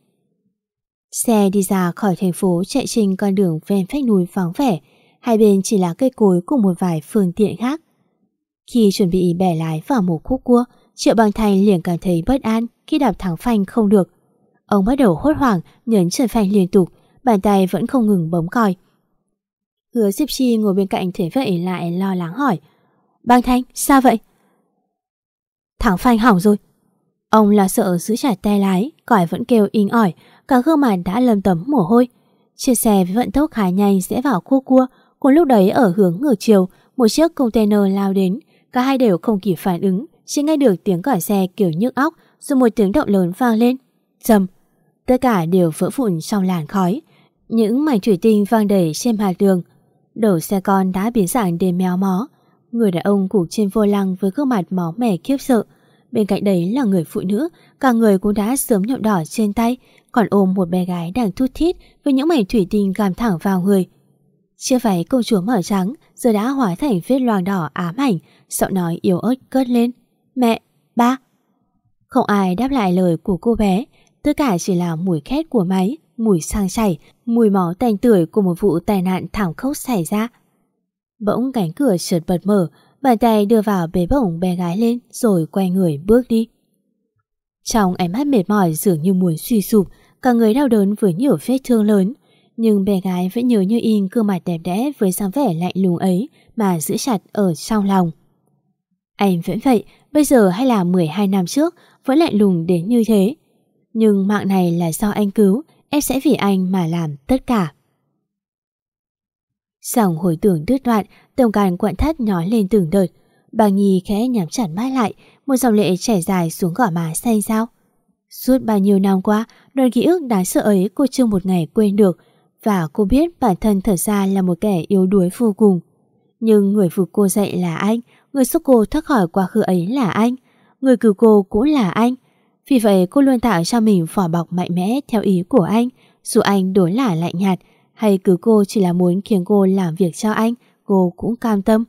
Xe đi ra khỏi thành phố chạy trên con đường ven phách núi vắng vẻ, hai bên chỉ là cây cối cùng một vài phương tiện khác. Khi chuẩn bị bẻ lái vào một khúc cua, Triệu Bằng Thành liền cảm thấy bất an khi đạp thẳng phanh không được. Ông bắt đầu hốt hoảng nhấn chân phanh liên tục, bàn tay vẫn không ngừng bấm còi. Hứa Diệp Chi ngồi bên cạnh thế vậy lại lo lắng hỏi. Bang Thanh, sao vậy? Thẳng phanh hỏng rồi. Ông là sợ giữ chặt tay lái, còi vẫn kêu inh ỏi, cả gương mặt đã lầm tấm mồ hôi. Chiếc xe với vận tốc khá nhanh sẽ vào khu cua, cùng lúc đấy ở hướng ngược chiều, một chiếc container lao đến, cả hai đều không kịp phản ứng, chỉ nghe được tiếng còi xe kiểu nhức óc, rồi một tiếng động lớn vang lên. Dầm! Tất cả đều vỡ vụn trong làn khói. Những mảnh thủy tinh vang đầy trên mặt đường. Đầu xe con đã biến dạng đến méo mó. Người đàn ông cục trên vô lăng với gương mặt máu mẻ khiếp sợ. Bên cạnh đấy là người phụ nữ, cả người cũng đã sớm nhộn đỏ trên tay, còn ôm một bé gái đang thút thít với những mảnh thủy tinh gàm thẳng vào người. Chiếc váy công chúa mở trắng giờ đã hóa thành vết loang đỏ ám ảnh, giọng nói yếu ớt cất lên. Mẹ, ba. Không ai đáp lại lời của cô bé, tất cả chỉ là mùi khét của máy, mùi sang chảy, mùi máu tanh tưởi của một vụ tai nạn thảm khốc xảy ra. Bỗng cánh cửa chợt bật mở, bàn tay đưa vào bế bổng bé gái lên rồi quay người bước đi. Trong ánh mắt mệt mỏi dường như muốn suy sụp, cả người đau đớn với nhiều vết thương lớn. Nhưng bé gái vẫn nhớ như in gương mặt đẹp đẽ với dáng vẻ lạnh lùng ấy mà giữ chặt ở trong lòng. Anh vẫn vậy, bây giờ hay là 12 năm trước vẫn lạnh lùng đến như thế. Nhưng mạng này là do anh cứu, em sẽ vì anh mà làm tất cả. Dòng hồi tưởng đứt đoạn, tổng càn quặn thắt nói lên từng đợt. Bà Nhi khẽ nhắm chặt mắt lại, một dòng lệ chảy dài xuống gỏ má xanh sao. Suốt bao nhiêu năm qua, đoạn ký ức đáng sợ ấy cô chưa một ngày quên được, và cô biết bản thân thật ra là một kẻ yếu đuối vô cùng. Nhưng người phục cô dạy là anh, người giúp cô thoát khỏi quá khứ ấy là anh, người cứu cô cũng là anh. Vì vậy cô luôn tạo cho mình vỏ bọc mạnh mẽ theo ý của anh, dù anh đối là lạnh nhạt, hay cứ cô chỉ là muốn khiến cô làm việc cho anh, cô cũng cam tâm.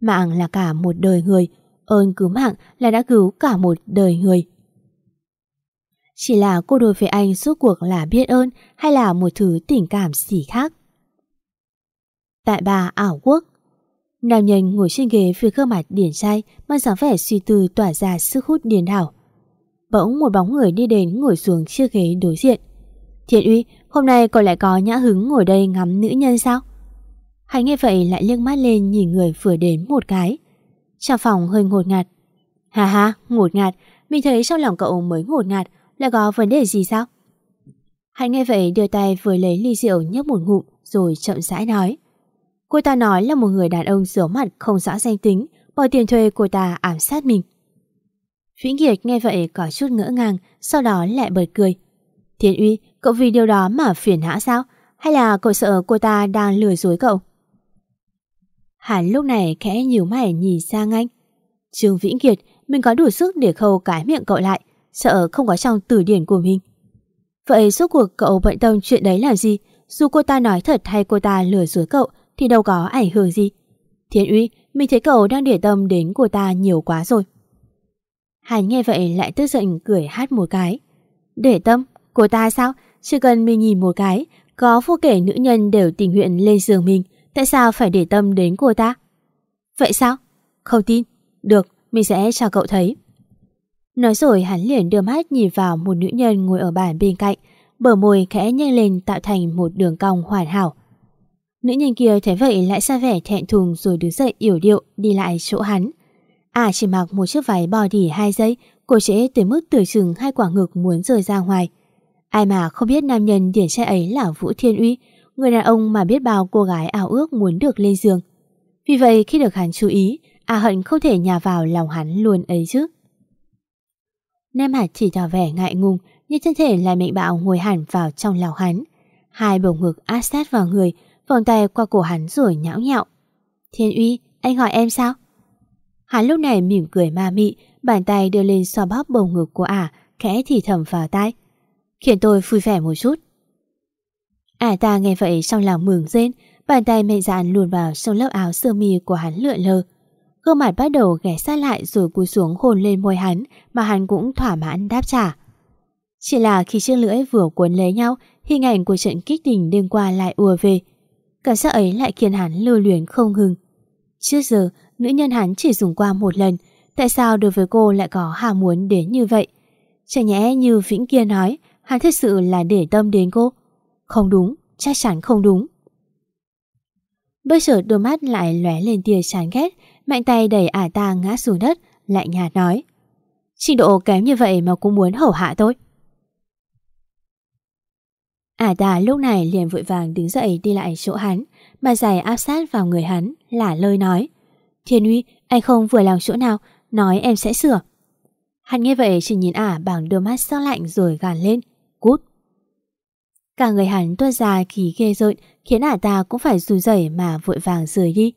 Mạng là cả một đời người, ơn cứu mạng là đã cứu cả một đời người. Chỉ là cô đối với anh suốt cuộc là biết ơn hay là một thứ tình cảm gì khác. Tại bà ảo quốc, nam nhân ngồi trên ghế phía gương mặt điển trai mang dáng vẻ suy tư tỏa ra sức hút điên đảo. Bỗng một bóng người đi đến ngồi xuống chiếc ghế đối diện. Thiện uy, hôm nay cậu lại có nhã hứng ngồi đây ngắm nữ nhân sao? Hắn nghe vậy lại liếc mắt lên nhìn người vừa đến một cái. Trong phòng hơi ngột ngạt. Hà hà, ngột ngạt, mình thấy trong lòng cậu mới ngột ngạt, lại có vấn đề gì sao? Hắn nghe vậy đưa tay vừa lấy ly rượu nhấp một ngụm rồi chậm rãi nói. Cô ta nói là một người đàn ông rửa mặt không rõ danh tính, bỏ tiền thuê cô ta ám sát mình. Vĩnh Kiệt nghe vậy có chút ngỡ ngàng, sau đó lại bật cười. Thiên Uy, cậu vì điều đó mà phiền hã sao? Hay là cậu sợ cô ta đang lừa dối cậu? Hắn lúc này khẽ nhíu mày nhìn sang anh. Trương Vĩnh Kiệt, mình có đủ sức để khâu cái miệng cậu lại, sợ không có trong từ điển của mình. Vậy suốt cuộc cậu bận tâm chuyện đấy là gì? Dù cô ta nói thật hay cô ta lừa dối cậu thì đâu có ảnh hưởng gì. Thiên Uy, mình thấy cậu đang để tâm đến cô ta nhiều quá rồi. Hắn nghe vậy lại tức giận cười hát một cái. Để tâm? Cô ta sao? Chỉ cần mình nhìn một cái, có vô kể nữ nhân đều tình nguyện lên giường mình, tại sao phải để tâm đến cô ta? Vậy sao? Không tin. Được, mình sẽ cho cậu thấy. Nói rồi hắn liền đưa mắt nhìn vào một nữ nhân ngồi ở bàn bên cạnh, bờ môi khẽ nhanh lên tạo thành một đường cong hoàn hảo. Nữ nhân kia thấy vậy lại ra vẻ thẹn thùng rồi đứng dậy yểu điệu đi lại chỗ hắn. À chỉ mặc một chiếc váy body hai giây, cô trễ tới mức tưởng chừng hai quả ngực muốn rời ra ngoài. Ai mà không biết nam nhân điển trai ấy là Vũ Thiên Uy, người đàn ông mà biết bao cô gái ảo ước muốn được lên giường. Vì vậy khi được hắn chú ý, A Hận không thể nhà vào lòng hắn luôn ấy chứ. Nam Hạt chỉ tỏ vẻ ngại ngùng, nhưng thân thể lại mệnh bạo ngồi hẳn vào trong lòng hắn. Hai bầu ngực áp sát vào người, vòng tay qua cổ hắn rồi nhão nhạo. Thiên Uy, anh hỏi em sao? Hắn lúc này mỉm cười ma mị, bàn tay đưa lên xoa bóp bầu ngực của ả, khẽ thì thầm vào tai. Khiến tôi vui vẻ một chút. À ta nghe vậy trong lòng mừng rên, bàn tay mạnh dạn luồn vào trong lớp áo sơ mi của hắn lượn lờ. Gương mặt bắt đầu ghé sát lại rồi cúi xuống hôn lên môi hắn mà hắn cũng thỏa mãn đáp trả. Chỉ là khi chiếc lưỡi vừa cuốn lấy nhau, hình ảnh của trận kích tình đêm qua lại ùa về. Cảm giác ấy lại khiến hắn lưu luyến không ngừng. Trước giờ, nữ nhân hắn chỉ dùng qua một lần, tại sao đối với cô lại có hà muốn đến như vậy? Chẳng nhẽ như Vĩnh kia nói, hắn thật sự là để tâm đến cô. Không đúng, chắc chắn không đúng. Bây giờ đôi mắt lại lóe lên tia chán ghét, mạnh tay đẩy ả ta ngã xuống đất, lại nhạt nói. Trình độ kém như vậy mà cũng muốn hầu hạ tôi. Ả ta lúc này liền vội vàng đứng dậy đi lại chỗ hắn, mà giày áp sát vào người hắn, lả lơi nói. Thiên Uy, anh không vừa lòng chỗ nào, nói em sẽ sửa. Hắn nghe vậy chỉ nhìn ả bằng đôi mắt sắc lạnh rồi gàn lên. Cút. Cả người hắn tuôn ra khí ghê rợn khiến ả ta cũng phải run rẩy mà vội vàng rời đi.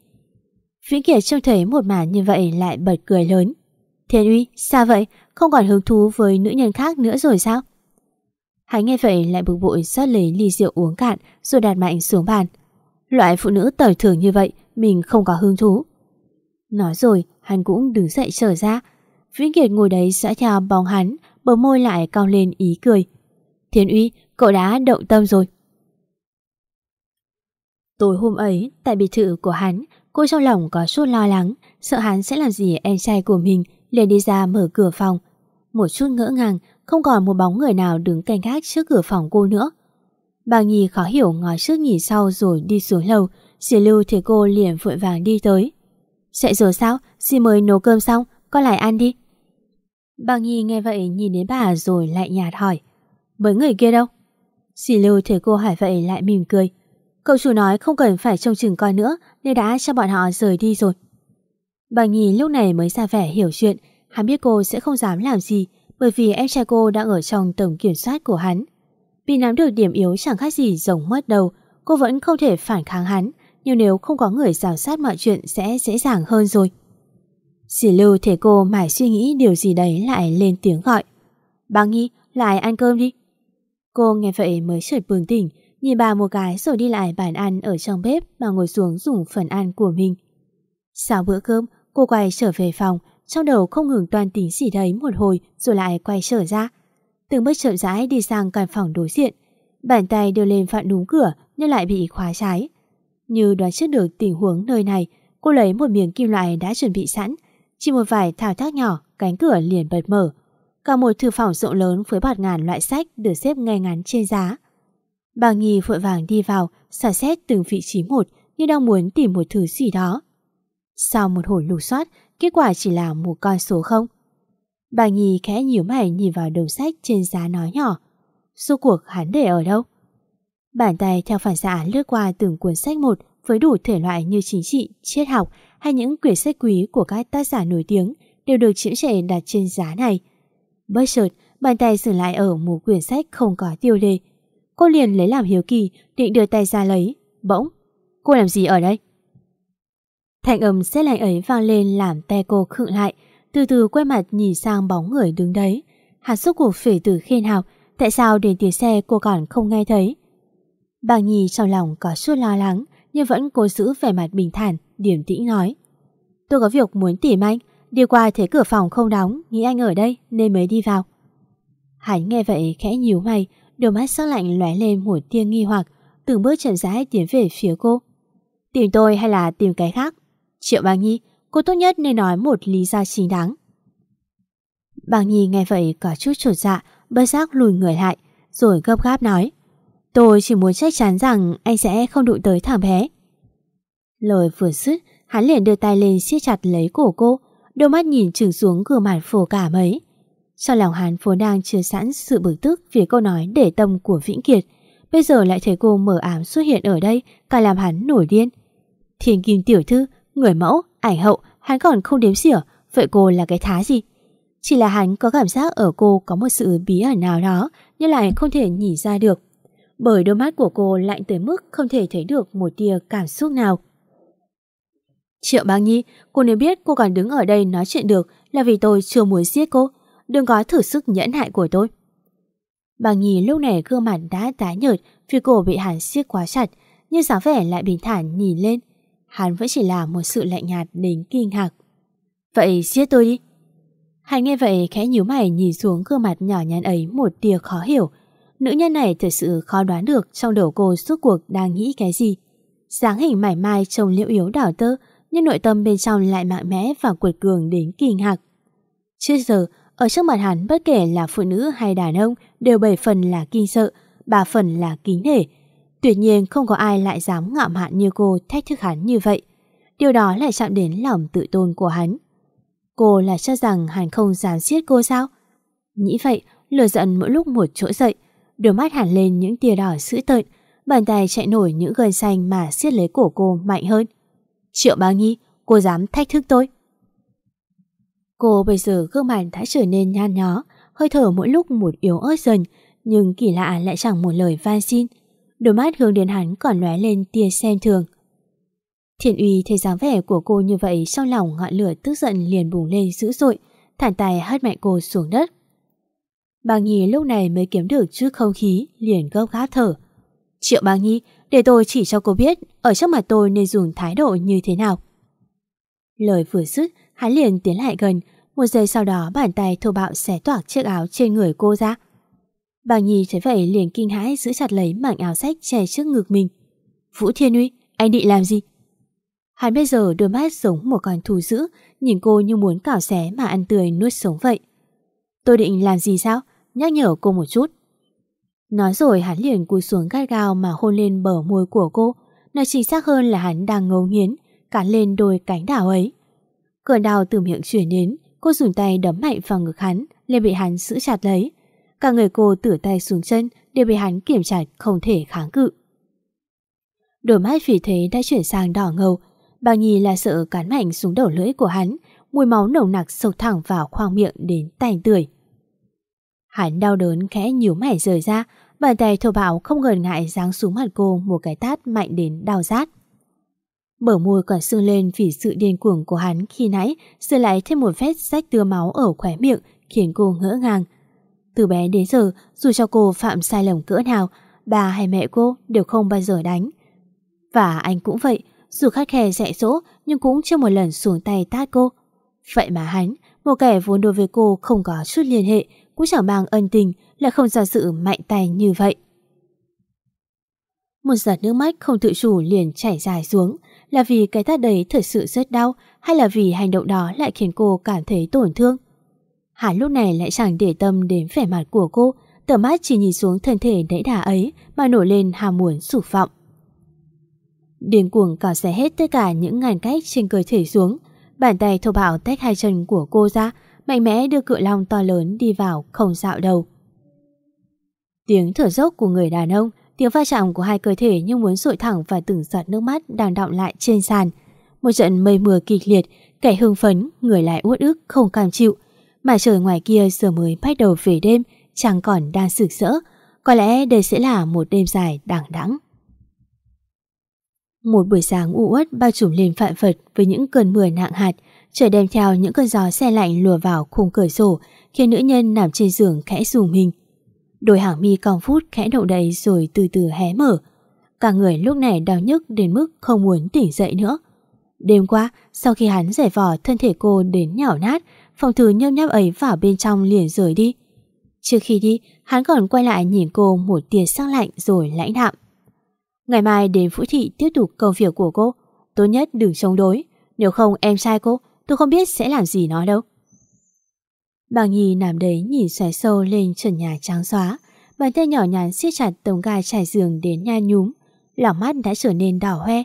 Vĩnh Kiệt trông thấy một màn như vậy lại bật cười lớn. Thiên Uy, sao vậy? Không còn hứng thú với nữ nhân khác nữa rồi sao? Hắn nghe vậy lại bực bội rót lấy ly rượu uống cạn rồi đặt mạnh xuống bàn. Loại phụ nữ tời thường như vậy mình không có hứng thú. Nói rồi hắn cũng đứng dậy trở ra. Vĩnh Kiệt ngồi đấy sẽ theo bóng hắn bờ môi lại cao lên ý cười. Thiên Uy, cậu đã động tâm rồi. Tối hôm ấy, tại biệt thự của hắn, cô trong lòng có chút lo lắng, sợ hắn sẽ làm gì em trai của mình, liền đi ra mở cửa phòng. Một chút ngỡ ngàng, không còn một bóng người nào đứng canh gác trước cửa phòng cô nữa. Bà Nhi khó hiểu ngó trước nhìn sau rồi đi xuống lầu, dì Lưu thì cô liền vội vàng đi tới. Chạy rồi sao? Dì mới nấu cơm xong, con lại ăn đi. Bà Nhi nghe vậy nhìn đến bà rồi lại nhạt hỏi. Với người kia đâu? Dì Lưu thấy cô hỏi vậy lại mỉm cười. Cậu chủ nói không cần phải trông chừng coi nữa nên đã cho bọn họ rời đi rồi. Bà Nhi lúc này mới ra vẻ hiểu chuyện, hắn biết cô sẽ không dám làm gì bởi vì em trai cô đang ở trong tổng kiểm soát của hắn. Vì nắm được điểm yếu chẳng khác gì rồng mất đầu, cô vẫn không thể phản kháng hắn, nhưng nếu không có người giám sát mọi chuyện sẽ dễ dàng hơn rồi. Dì Lưu thấy cô mải suy nghĩ điều gì đấy lại lên tiếng gọi. Bà Nhi, lại ăn cơm đi. Cô nghe vậy mới chợt bừng tỉnh, nhìn bà một cái rồi đi lại bàn ăn ở trong bếp mà ngồi xuống dùng phần ăn của mình. Sau bữa cơm, cô quay trở về phòng, trong đầu không ngừng toàn tính gì đấy một hồi rồi lại quay trở ra. Từng bước chậm rãi đi sang căn phòng đối diện. Bàn tay đưa lên phạn đúng cửa nhưng lại bị khóa trái. Như đoán trước được tình huống nơi này, cô lấy một miếng kim loại đã chuẩn bị sẵn. Chỉ một vài thao tác nhỏ, cánh cửa liền bật mở. Cả một thư phòng rộng lớn với bạt ngàn loại sách được xếp ngay ngắn trên giá. Bà Nhi vội vàng đi vào, xả xét từng vị trí một như đang muốn tìm một thứ gì đó. Sau một hồi lục soát, kết quả chỉ là một con số không. Bà Nhi khẽ nhíu mày nhìn vào đầu sách trên giá nói nhỏ. Số cuộc hắn để ở đâu? Bàn tay theo phản xạ lướt qua từng cuốn sách một với đủ thể loại như chính trị, triết học hay những quyển sách quý của các tác giả nổi tiếng đều được chiếm trẻ đặt trên giá này. Bất chợt, bàn tay dừng lại ở một quyển sách không có tiêu đề. Cô liền lấy làm hiếu kỳ, định đưa tay ra lấy. Bỗng, cô làm gì ở đây? Thanh âm xét lạnh ấy vang lên làm tay cô khựng lại, từ từ quay mặt nhìn sang bóng người đứng đấy. Hạt xúc của phể từ khiên hào tại sao đến tiếng xe cô còn không nghe thấy? Bàng Nhi trong lòng có chút lo lắng, nhưng vẫn cố giữ vẻ mặt bình thản, điềm tĩnh nói. Tôi có việc muốn tìm anh, đi qua thấy cửa phòng không đóng, nghĩ anh ở đây nên mới đi vào. Hắn nghe vậy khẽ nhíu mày, đôi mắt sắc lạnh lóe lên một tia nghi hoặc, từng bước chậm rãi tiến về phía cô. Tìm tôi hay là tìm cái khác? Triệu Bang Nhi, cô tốt nhất nên nói một lý do chính đáng. Bang Nhi nghe vậy có chút trột dạ, bất giác lùi người lại, rồi gấp gáp nói. Tôi chỉ muốn chắc chắn rằng anh sẽ không đụng tới thằng bé. Lời vừa dứt, hắn liền đưa tay lên siết chặt lấy cổ cô, đôi mắt nhìn trừng xuống gương mặt phổ cả mấy. Trong lòng hắn vốn đang chưa sẵn sự bực tức vì câu nói để tâm của Vĩnh Kiệt, bây giờ lại thấy cô mở ám xuất hiện ở đây, cả làm hắn nổi điên. Thiên kim tiểu thư, người mẫu, ảnh hậu, hắn còn không đếm xỉa, vậy cô là cái thá gì? Chỉ là hắn có cảm giác ở cô có một sự bí ẩn nào đó, nhưng lại không thể nhìn ra được. Bởi đôi mắt của cô lạnh tới mức không thể thấy được một tia cảm xúc nào. Triệu Bang Nhi, cô nên biết cô còn đứng ở đây nói chuyện được là vì tôi chưa muốn giết cô. Đừng có thử sức nhẫn hại của tôi. Bang Nhi lúc này gương mặt đã tái nhợt vì cổ bị hắn siết quá chặt, nhưng dáng vẻ lại bình thản nhìn lên. Hắn vẫn chỉ là một sự lạnh nhạt đến kinh ngạc. Vậy giết tôi đi. Hắn nghe vậy khẽ nhíu mày nhìn xuống gương mặt nhỏ nhắn ấy một tia khó hiểu. Nữ nhân này thật sự khó đoán được trong đầu cô suốt cuộc đang nghĩ cái gì. dáng hình mải mai trông liễu yếu đảo tơ, nhưng nội tâm bên trong lại mạnh mẽ và quật cường đến kinh ngạc. Trước giờ, ở trước mặt hắn bất kể là phụ nữ hay đàn ông đều bảy phần là kinh sợ, ba phần là kính nể. tuy nhiên không có ai lại dám ngạo mạn như cô thách thức hắn như vậy. Điều đó lại chạm đến lòng tự tôn của hắn. Cô là cho rằng hắn không dám giết cô sao? Nghĩ vậy, lửa giận mỗi lúc một chỗ dậy, đôi mắt hẳn lên những tia đỏ sữ tợn, bàn tay chạy nổi những gân xanh mà siết lấy cổ cô mạnh hơn. Triệu Bá Nhi, cô dám thách thức tôi. Cô bây giờ gương mặt đã trở nên nhan nhó, hơi thở mỗi lúc một yếu ớt dần, nhưng kỳ lạ lại chẳng một lời van xin. Đôi mắt hướng đến hắn còn lóe lên tia xem thường. Thiện uy thấy dáng vẻ của cô như vậy trong lòng ngọn lửa tức giận liền bùng lên dữ dội, thản tài hất mạnh cô xuống đất. Bà Nhi lúc này mới kiếm được chút không khí, liền gấp gáp thở. Triệu Bà Nhi, để tôi chỉ cho cô biết ở trước mặt tôi nên dùng thái độ như thế nào. Lời vừa dứt, hắn liền tiến lại gần, một giây sau đó bàn tay thô bạo xé toạc chiếc áo trên người cô ra. Bà Nhi thấy vậy liền kinh hãi giữ chặt lấy mảnh áo sách che trước ngực mình. Vũ Thiên Uy, anh định làm gì? Hắn bây giờ đôi mắt giống một con thú dữ, nhìn cô như muốn cào xé mà ăn tươi nuốt sống vậy. Tôi định làm gì sao? Nhắc nhở cô một chút. Nói rồi hắn liền cúi xuống gắt gao mà hôn lên bờ môi của cô. Nói chính xác hơn là hắn đang ngấu nghiến, cắn lên đôi cánh đảo ấy. Cơn đau từ miệng chuyển đến, cô dùng tay đấm mạnh vào ngực hắn, liền bị hắn giữ chặt lấy. Cả người cô tửa tay xuống chân, đều bị hắn kiểm chặt không thể kháng cự. Đôi mắt vì thế đã chuyển sang đỏ ngầu, bao nhi là sợ cắn mạnh xuống đầu lưỡi của hắn, mùi máu nồng nặc sâu thẳng vào khoang miệng đến tành tưởi. Hắn đau đớn khẽ nhíu mày rời ra, bàn tay thô bạo không ngần ngại giáng xuống mặt cô một cái tát mạnh đến đau rát. Bờ môi còn sưng lên vì sự điên cuồng của hắn khi nãy, giờ lại thêm một vết rách tưa máu ở khóe miệng khiến cô ngỡ ngàng. Từ bé đến giờ, dù cho cô phạm sai lầm cỡ nào, bà hay mẹ cô đều không bao giờ đánh. Và anh cũng vậy, dù khát khe dạy dỗ nhưng cũng chưa một lần xuống tay tát cô. Vậy mà hắn, một kẻ vốn đối với cô không có chút liên hệ, cũng chẳng mang ân tình, lại không ra sự mạnh tay như vậy. Một giọt nước mắt không tự chủ liền chảy dài xuống, là vì cái tát đấy thật sự rất đau hay là vì hành động đó lại khiến cô cảm thấy tổn thương. Hắn lúc này lại chẳng để tâm đến vẻ mặt của cô, tờ mắt chỉ nhìn xuống thân thể đẫy đà ấy mà nổi lên ham muốn sụp vọng. Điên cuồng cào xé hết tất cả những ngàn cách trên cơ thể xuống, bàn tay thô bạo tách hai chân của cô ra, mạnh mẽ đưa cự long to lớn đi vào không dạo đầu. Tiếng thở dốc của người đàn ông, tiếng va chạm của hai cơ thể như muốn sụi thẳng và từng giọt nước mắt đang đọng lại trên sàn. Một trận mây mưa kịch liệt, kẻ hưng phấn, người lại uất ức không cam chịu. Mà trời ngoài kia giờ mới bắt đầu về đêm, chẳng còn đang sực sỡ. Có lẽ đây sẽ là một đêm dài đẳng đẵng. Một buổi sáng u uất bao trùm lên phạm phật với những cơn mưa nặng hạt, trời đem theo những cơn gió xe lạnh lùa vào khung cửa sổ, khiến nữ nhân nằm trên giường khẽ rùng mình. Đôi hàng mi cong phút khẽ động đậy rồi từ từ hé mở. Cả người lúc này đau nhức đến mức không muốn tỉnh dậy nữa. Đêm qua, sau khi hắn giải vỏ thân thể cô đến nhảo nát, phòng thử nhâm nháp ấy vào bên trong liền rời đi. Trước khi đi, hắn còn quay lại nhìn cô một tia sắc lạnh rồi lãnh đạm. Ngày mai đến Phú Thị tiếp tục công việc của cô. Tốt nhất đừng chống đối. Nếu không em sai cô, tôi không biết sẽ làm gì nó đâu. Bà Nhi nằm đấy nhìn xoáy sâu lên trần nhà trắng xóa. Bàn tay nhỏ nhắn siết chặt tống gai trải giường đến nha nhúm. Lòng mắt đã trở nên đỏ hoe.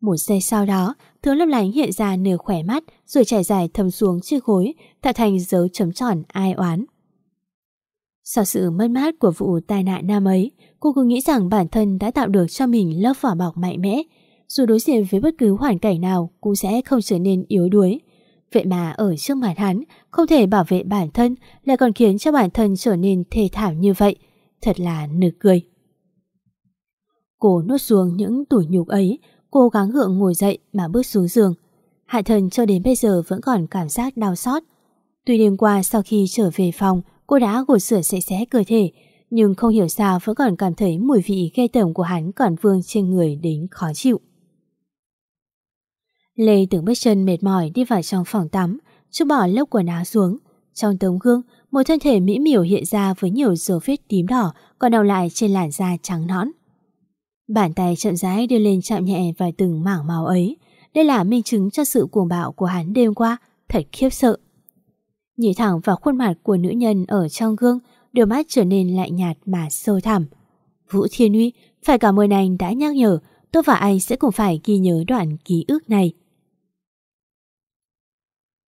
Một giây sau đó, thứ lấp lánh hiện ra nửa khỏe mắt rồi chảy dài thầm xuống chiếc gối, tạo thành dấu chấm tròn ai oán. Sau sự mất mát của vụ tai nạn năm ấy, cô cứ nghĩ rằng bản thân đã tạo được cho mình lớp vỏ bọc mạnh mẽ. Dù đối diện với bất cứ hoàn cảnh nào, cô sẽ không trở nên yếu đuối. Vậy mà ở trước mặt hắn, không thể bảo vệ bản thân, lại còn khiến cho bản thân trở nên thê thảm như vậy. Thật là nực cười. Cô nuốt xuống những tủi nhục ấy, cố gắng gượng ngồi dậy mà bước xuống giường. Hạ thần cho đến bây giờ vẫn còn cảm giác đau xót. Tuy đêm qua sau khi trở về phòng, cô đã gột rửa sạch sẽ cơ thể, nhưng không hiểu sao vẫn còn cảm thấy mùi vị ghê tởm của hắn còn vương trên người đến khó chịu. Lê từng bước chân mệt mỏi đi vào trong phòng tắm, chút bỏ lớp quần áo xuống. Trong tấm gương, một thân thể mỹ miều hiện ra với nhiều dấu vết tím đỏ còn đầu lại trên làn da trắng nõn. Bàn tay chậm rãi đưa lên chạm nhẹ vào từng mảng màu ấy. Đây là minh chứng cho sự cuồng bạo của hắn đêm qua, thật khiếp sợ. Nhìn thẳng vào khuôn mặt của nữ nhân ở trong gương, đôi mắt trở nên lạnh nhạt mà sâu thẳm. Vũ Thiên Huy, phải cảm ơn anh đã nhắc nhở, tôi và anh sẽ cùng phải ghi nhớ đoạn ký ức này.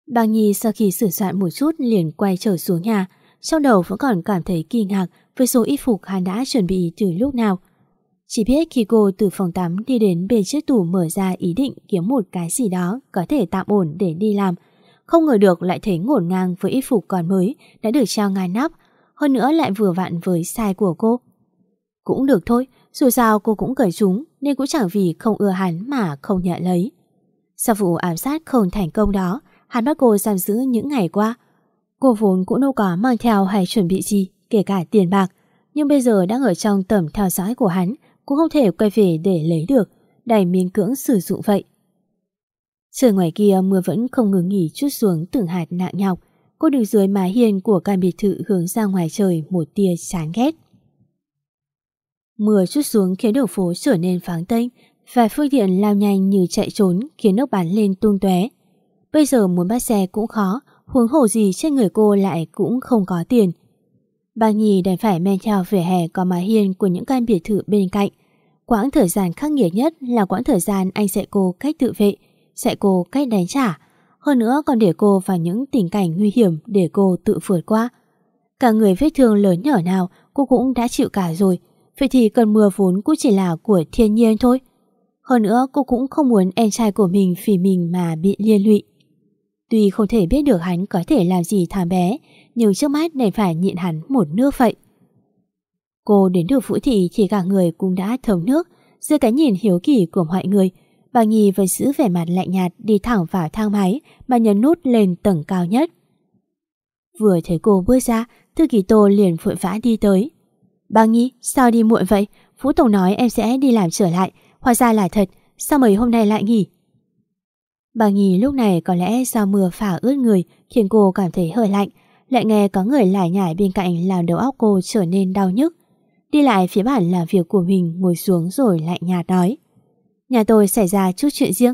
Bàng Nhi sau khi sửa soạn một chút liền quay trở xuống nhà, trong đầu vẫn còn cảm thấy kỳ ngạc với số y phục hắn đã chuẩn bị từ lúc nào. Chỉ biết khi cô từ phòng tắm đi đến bên chiếc tủ mở ra ý định kiếm một cái gì đó có thể tạm ổn để đi làm, không ngờ được lại thấy ngổn ngang với y phục còn mới đã được trao ngay nắp, hơn nữa lại vừa vặn với size của cô. Cũng được thôi, dù sao cô cũng cởi chúng nên cũng chẳng vì không ưa hắn mà không nhận lấy. Sau vụ ám sát không thành công đó, hắn bắt cô giam giữ những ngày qua. Cô vốn cũng đâu có mang theo hay chuẩn bị gì, kể cả tiền bạc, nhưng bây giờ đang ở trong tầm theo dõi của hắn, cũng không thể quay về để lấy được, đành miên cưỡng sử dụng vậy. Trời ngoài kia mưa vẫn không ngừng nghỉ chút xuống từng hạt nặng nhọc. Cô đứng dưới mái hiên của căn biệt thự hướng ra ngoài trời một tia chán ghét. Mưa chút xuống khiến đường phố trở nên pháng tênh và phương tiện lao nhanh như chạy trốn khiến nước bắn lên tung tóe. Bây giờ muốn bắt xe cũng khó, huống hồ gì trên người cô lại cũng không có tiền. Bà Nhi đành phải men theo vỉa hè có mái hiên của những căn biệt thự bên cạnh. Quãng thời gian khắc nghiệt nhất là quãng thời gian anh dạy cô cách tự vệ, dạy cô cách đánh trả. Hơn nữa còn để cô vào những tình cảnh nguy hiểm để cô tự vượt qua. Cả người vết thương lớn nhỏ nào cô cũng đã chịu cả rồi. Vậy thì cơn mưa vốn cũng chỉ là của thiên nhiên thôi. Hơn nữa cô cũng không muốn em trai của mình vì mình mà bị liên lụy. Tuy không thể biết được hắn có thể làm gì thằng bé, nhưng trước mắt này phải nhịn hắn một nước vậy. Cô đến được Vũ Thị thì cả người cũng đã thấm nước, dưới cái nhìn hiếu kỳ của mọi người. Bà Nhi vẫn giữ vẻ mặt lạnh nhạt đi thẳng vào thang máy mà nhấn nút lên tầng cao nhất. Vừa thấy cô bước ra, thư ký Tô liền vội vã đi tới. Bà Nhi, sao đi muộn vậy? Phú Tổng nói em sẽ đi làm trở lại, hóa ra là thật, sao mấy hôm nay lại nghỉ? Bà Nhi lúc này có lẽ do mưa phả ướt người khiến cô cảm thấy hơi lạnh, lại nghe có người lải nhải bên cạnh làm đầu óc cô trở nên đau nhức. Đi lại phía bản làm việc của mình ngồi xuống rồi lạnh nhạt nói. Nhà tôi xảy ra chút chuyện riêng.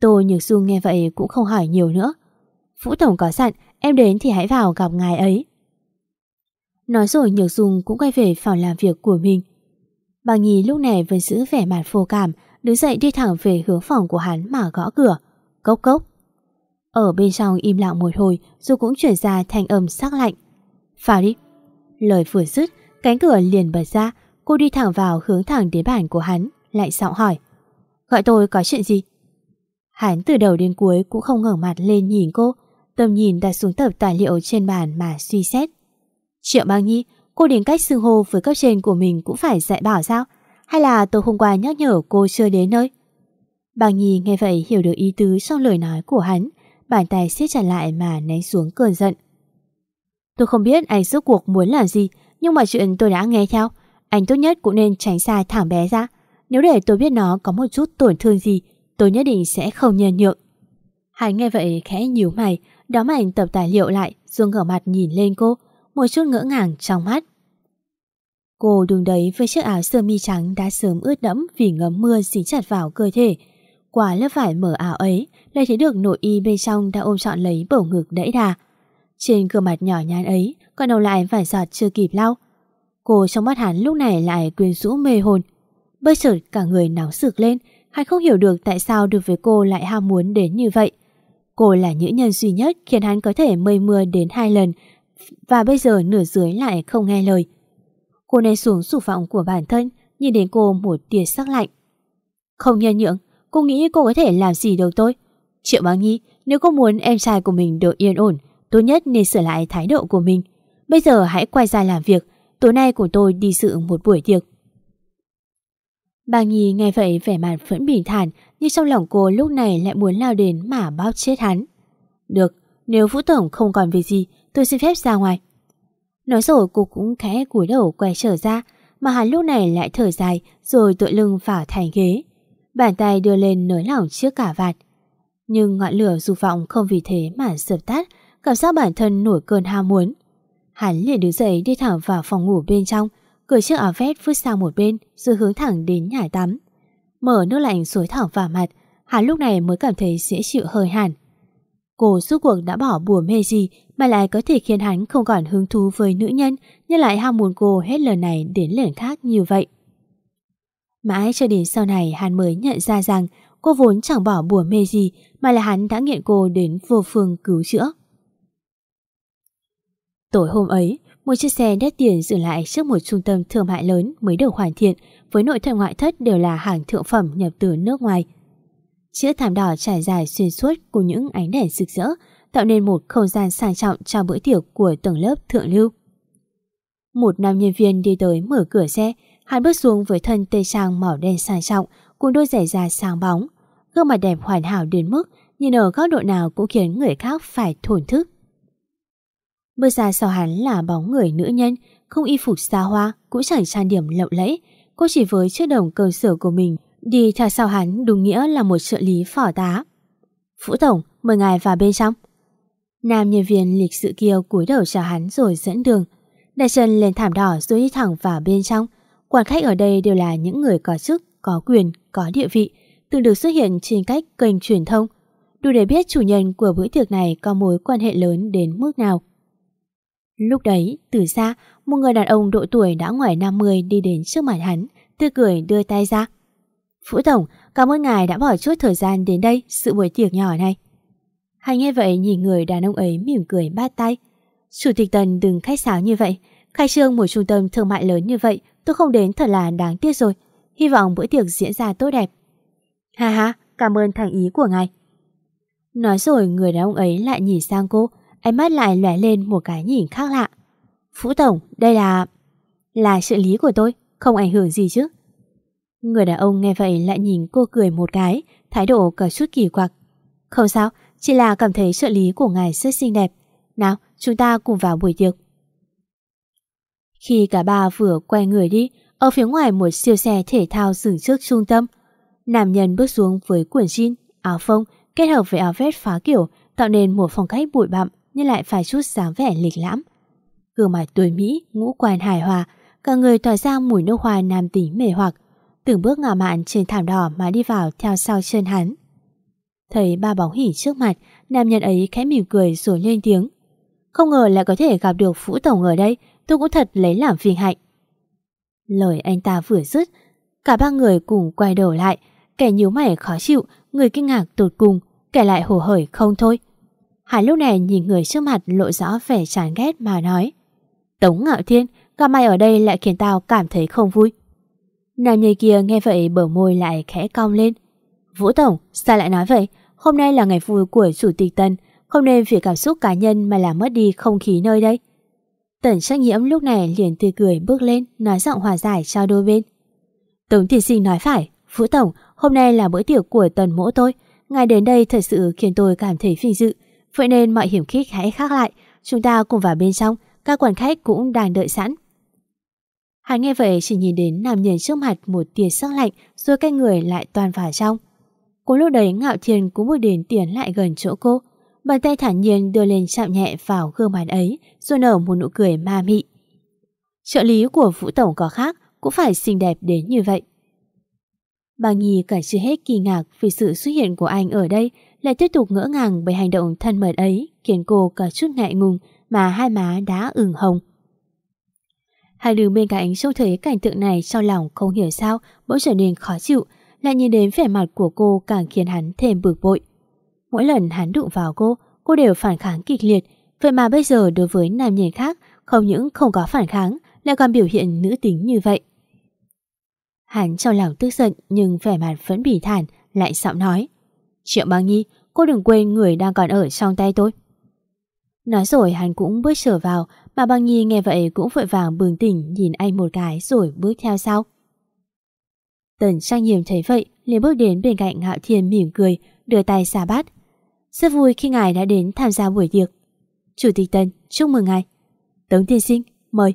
Tô Nhược Du nghe vậy cũng không hỏi nhiều nữa. Vũ Tổng có dặn em đến thì hãy vào gặp ngài ấy. Nói rồi Nhược Dung cũng quay về phòng làm việc của mình. Bà Nhi lúc này vẫn giữ vẻ mặt phô cảm, đứng dậy đi thẳng về hướng phòng của hắn mà gõ cửa. Cốc cốc. Ở bên trong im lặng một hồi rồi cũng chuyển ra thanh âm sắc lạnh. Vào đi. Lời vừa dứt, cánh cửa liền bật ra, cô đi thẳng vào hướng thẳng đến bàn của hắn, lại giọng hỏi. Gọi tôi có chuyện gì? Hắn từ đầu đến cuối cũng không ngẩng mặt lên nhìn cô, tầm nhìn đặt xuống tập tài liệu trên bàn mà suy xét. Triệu Bang Nhi, cô đến cách xưng hô với cấp trên của mình cũng phải dạy bảo sao? Hay là tôi hôm qua nhắc nhở cô chưa đến nơi? Bang Nhi nghe vậy hiểu được ý tứ trong lời nói của hắn, bàn tay siết chặt lại mà nén xuống cơn giận. Tôi không biết anh rốt cuộc muốn làm gì, nhưng mà chuyện tôi đã nghe theo. Anh tốt nhất cũng nên tránh xa thẳng bé ra. Nếu để tôi biết nó có một chút tổn thương gì, tôi nhất định sẽ không nhân nhượng. Hắn nghe vậy khẽ nhíu mày, đó anh tập tài liệu lại, rồi ngửa mặt nhìn lên cô, một chút ngỡ ngàng trong mắt. Cô đứng đấy với chiếc áo sơ mi trắng đã sớm ướt đẫm vì ngấm mưa dính chặt vào cơ thể. Qua lớp vải mở áo ấy, lại thấy được nội y bên trong đã ôm trọn lấy bầu ngực đẫy đà. Trên gương mặt nhỏ nhắn ấy, còn đầu lại vài giọt chưa kịp lau. Cô trong mắt hắn lúc này lại quyến rũ mê hồn. Bất chợt cả người nóng sực lên, hắn không hiểu được tại sao được với cô lại ham muốn đến như vậy. Cô là nữ nhân duy nhất khiến hắn có thể mây mưa đến hai lần và bây giờ nửa dưới lại không nghe lời. Cô nên xuống sủ vọng của bản thân, nhìn đến cô một tia sắc lạnh. Không nhân nhượng, cô nghĩ cô có thể làm gì được tôi? Triệu Bá Nhi, nếu cô muốn em trai của mình được yên ổn, tốt nhất nên sửa lại thái độ của mình. Bây giờ hãy quay ra làm việc, tối nay của tôi đi dự một buổi tiệc. Bà Nhi nghe vậy vẻ mặt vẫn bình thản, nhưng trong lòng cô lúc này lại muốn lao đến mà bao chết hắn. Được, nếu Vũ Tổng không còn việc gì, tôi xin phép ra ngoài. Nói rồi cô cũng khẽ cúi đầu quay trở ra, mà hắn lúc này lại thở dài rồi tựa lưng vào thành ghế. Bàn tay đưa lên nới lỏng trước cả vạt. Nhưng ngọn lửa dục vọng không vì thế mà dập tắt, cảm giác bản thân nổi cơn ham muốn. Hắn liền đứng dậy đi thẳng vào phòng ngủ bên trong, cởi chiếc áo vest vứt sang một bên rồi hướng thẳng đến nhà tắm. Mở nước lạnh xối thẳng vào mặt, hắn lúc này mới cảm thấy dễ chịu hơi hẳn. Cô suốt cuộc đã bỏ bùa mê gì mà lại có thể khiến hắn không còn hứng thú với nữ nhân nhưng lại ham muốn cô hết lần này đến lần khác như vậy. Mãi cho đến sau này hắn mới nhận ra rằng cô vốn chẳng bỏ bùa mê gì mà là hắn đã nghiện cô đến vô phương cứu chữa. Tối hôm ấy, một chiếc xe đắt tiền dừng lại trước một trung tâm thương mại lớn mới được hoàn thiện với nội thất ngoại thất đều là hàng thượng phẩm nhập từ nước ngoài. Chiếc thảm đỏ trải dài xuyên suốt của những ánh đèn rực rỡ tạo nên một không gian sang trọng cho bữa tiệc của tầng lớp thượng lưu. Một nam nhân viên đi tới mở cửa xe, hắn bước xuống với thân tây trang màu đen sang trọng cùng đôi giày da sáng bóng. Gương mặt đẹp hoàn hảo đến mức nhìn ở góc độ nào cũng khiến người khác phải thổn thức. Bước ra sau hắn là bóng người nữ nhân, không y phục xa hoa, cũng chẳng trang điểm lộng lẫy. Cô chỉ với chiếc đồng cơ sở của mình, đi theo sau hắn đúng nghĩa là một trợ lý phỏ tá. Phũ Tổng, mời ngài vào bên trong. Nam nhân viên lịch sự kia cúi đầu chào hắn rồi dẫn đường. Đặt chân lên thảm đỏ rồi đi thẳng vào bên trong. Quan khách ở đây đều là những người có chức, có quyền, có địa vị, từng được xuất hiện trên cách kênh truyền thông. Đủ để biết chủ nhân của bữa tiệc này có mối quan hệ lớn đến mức nào. Lúc đấy, từ xa, một người đàn ông độ tuổi đã ngoài 50 đi đến trước mặt hắn, tươi cười đưa tay ra. Phũ Tổng, cảm ơn ngài đã bỏ chút thời gian đến đây sự buổi tiệc nhỏ này. Hay nghe vậy nhìn người đàn ông ấy mỉm cười bát tay. Chủ tịch Tần đừng khách sáo như vậy. Khai trương một trung tâm thương mại lớn như vậy tôi không đến thật là đáng tiếc rồi. Hy vọng bữa tiệc diễn ra tốt đẹp. Ha ha, cảm ơn thành ý của ngài. Nói rồi người đàn ông ấy lại nhìn sang cô ánh mắt lại lóe lên một cái nhìn khác lạ. Phú Tổng, đây là... Là trợ lý của tôi, không ảnh hưởng gì chứ. Người đàn ông nghe vậy lại nhìn cô cười một cái, thái độ có chút kỳ quặc. Không sao, chỉ là cảm thấy trợ lý của ngài rất xinh đẹp. Nào, chúng ta cùng vào buổi tiệc. Khi cả ba vừa quay người đi, ở phía ngoài một siêu xe thể thao dừng trước trung tâm. Nam nhân bước xuống với quần jean, áo phông kết hợp với áo vest phá kiểu tạo nên một phong cách bụi bặm nhưng lại phải chút dáng vẻ lịch lãm. Gương mặt tuổi Mỹ, ngũ quan hài hòa, cả người tỏa ra mùi nước hoa nam tính mê hoặc, từng bước ngả mạn trên thảm đỏ mà đi vào theo sau chân hắn. Thấy ba bóng hỉ trước mặt, nam nhân ấy khẽ mỉm cười rồi lên tiếng. Không ngờ lại có thể gặp được Phũ Tổng ở đây, tôi cũng thật lấy làm vinh hạnh. Lời anh ta vừa dứt, cả ba người cùng quay đầu lại, kẻ nhíu mày khó chịu, người kinh ngạc tột cùng, kẻ lại hổ hởi không thôi. Hải lúc này nhìn người trước mặt lộ rõ vẻ chán ghét mà nói Tống Ngạo Thiên, gặp mày ở đây lại khiến tao cảm thấy không vui. Nam nhân kia nghe vậy bờ môi lại khẽ cong lên. Vũ Tổng, sao lại nói vậy? hôm nay là ngày vui của Chủ tịch Tần, không nên vì cảm xúc cá nhân mà làm mất đi không khí nơi đây. Tần trách nhiễm lúc này liền tươi cười bước lên, nói giọng hòa giải cho đôi bên. Tống thị sinh nói phải, Vũ Tổng, hôm nay là bữa tiệc của Tần mỗ tôi. Ngài đến đây thật sự khiến tôi cảm thấy vinh dự. Vậy nên mọi hiểm khích hãy khác lại. Chúng ta cùng vào bên trong, các quan khách cũng đang đợi sẵn. Hắn nghe vậy chỉ nhìn đến nam nhân trước mặt một tia sắc lạnh rồi cái người lại toàn vào trong. Cô lúc đấy Ngạo thiền cũng bước đến tiến lại gần chỗ cô. Bàn tay thản nhiên đưa lên chạm nhẹ vào gương mặt ấy, rồi nở một nụ cười ma mị. Trợ lý của Vũ Tổng có khác, cũng phải xinh đẹp đến như vậy. Bà Nhi cả chưa hết kỳ ngạc vì sự xuất hiện của anh ở đây, lại tiếp tục ngỡ ngàng bởi hành động thân mật ấy, khiến cô cả chút ngại ngùng mà hai má đã ửng hồng. Hai đứa bên cạnh trông thấy cảnh tượng này trong lòng không hiểu sao, bỗng trở nên khó chịu lại nhìn đến vẻ mặt của cô càng khiến hắn thêm bực bội. Mỗi lần hắn đụng vào cô, cô đều phản kháng kịch liệt vậy mà bây giờ đối với nam nhân khác không những không có phản kháng lại còn biểu hiện nữ tính như vậy. Hắn trong lòng tức giận nhưng vẻ mặt vẫn bỉ thản, lại giọng nói. Triệu băng nhi, cô đừng quên người đang còn ở trong tay tôi. Nói rồi hắn cũng bước trở vào, mà băng nhi nghe vậy cũng vội vàng bừng tỉnh nhìn anh một cái rồi bước theo sau. Tần trang Nhiệm thấy vậy, liền bước đến bên cạnh Hạo Thiên mỉm cười, đưa tay xà bát. Rất vui khi ngài đã đến tham gia buổi tiệc. Chủ tịch Tần, chúc mừng ngài. Tống tiên sinh, mời.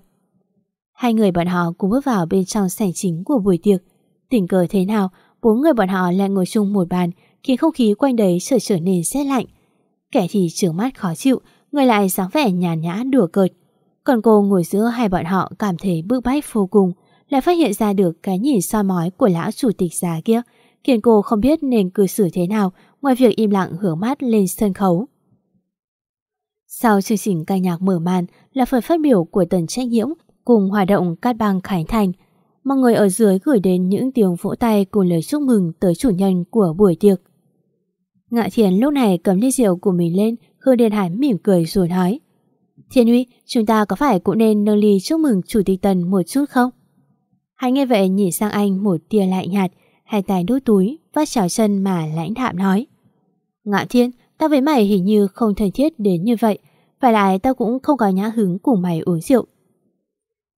Hai người bọn họ cùng bước vào bên trong sảnh chính của buổi tiệc. Tình cờ thế nào, bốn người bọn họ lại ngồi chung một bàn, khiến không khí quanh đấy trở trở nên rét lạnh. Kẻ thì trưởng mắt khó chịu, người lại dáng vẻ nhàn nhã đùa cợt. Còn cô ngồi giữa hai bọn họ cảm thấy bức bách vô cùng, lại phát hiện ra được cái nhìn soi mói của lão chủ tịch già kia, khiến cô không biết nên cư xử thế nào ngoài việc im lặng hướng mắt lên sân khấu. Sau chương trình ca nhạc mở màn là phần phát biểu của tần trách nhiễm cùng hoạt động cát băng Khánh Thành. Mọi người ở dưới gửi đến những tiếng vỗ tay cùng lời chúc mừng tới chủ nhân của buổi tiệc. Ngạ Thiền lúc này cầm ly rượu của mình lên, Hương Điền Hải mỉm cười rồi nói. Thiên Huy, chúng ta có phải cũng nên nâng ly chúc mừng Chủ tịch Tần một chút không? Hắn nghe vậy nhìn sang anh một tia lạnh nhạt, hai tay đút túi, vắt chào chân mà lãnh đạm nói. Ngạ Thiên, tao với mày hình như không thân thiết đến như vậy, phải lại tao cũng không có nhã hứng cùng mày uống rượu.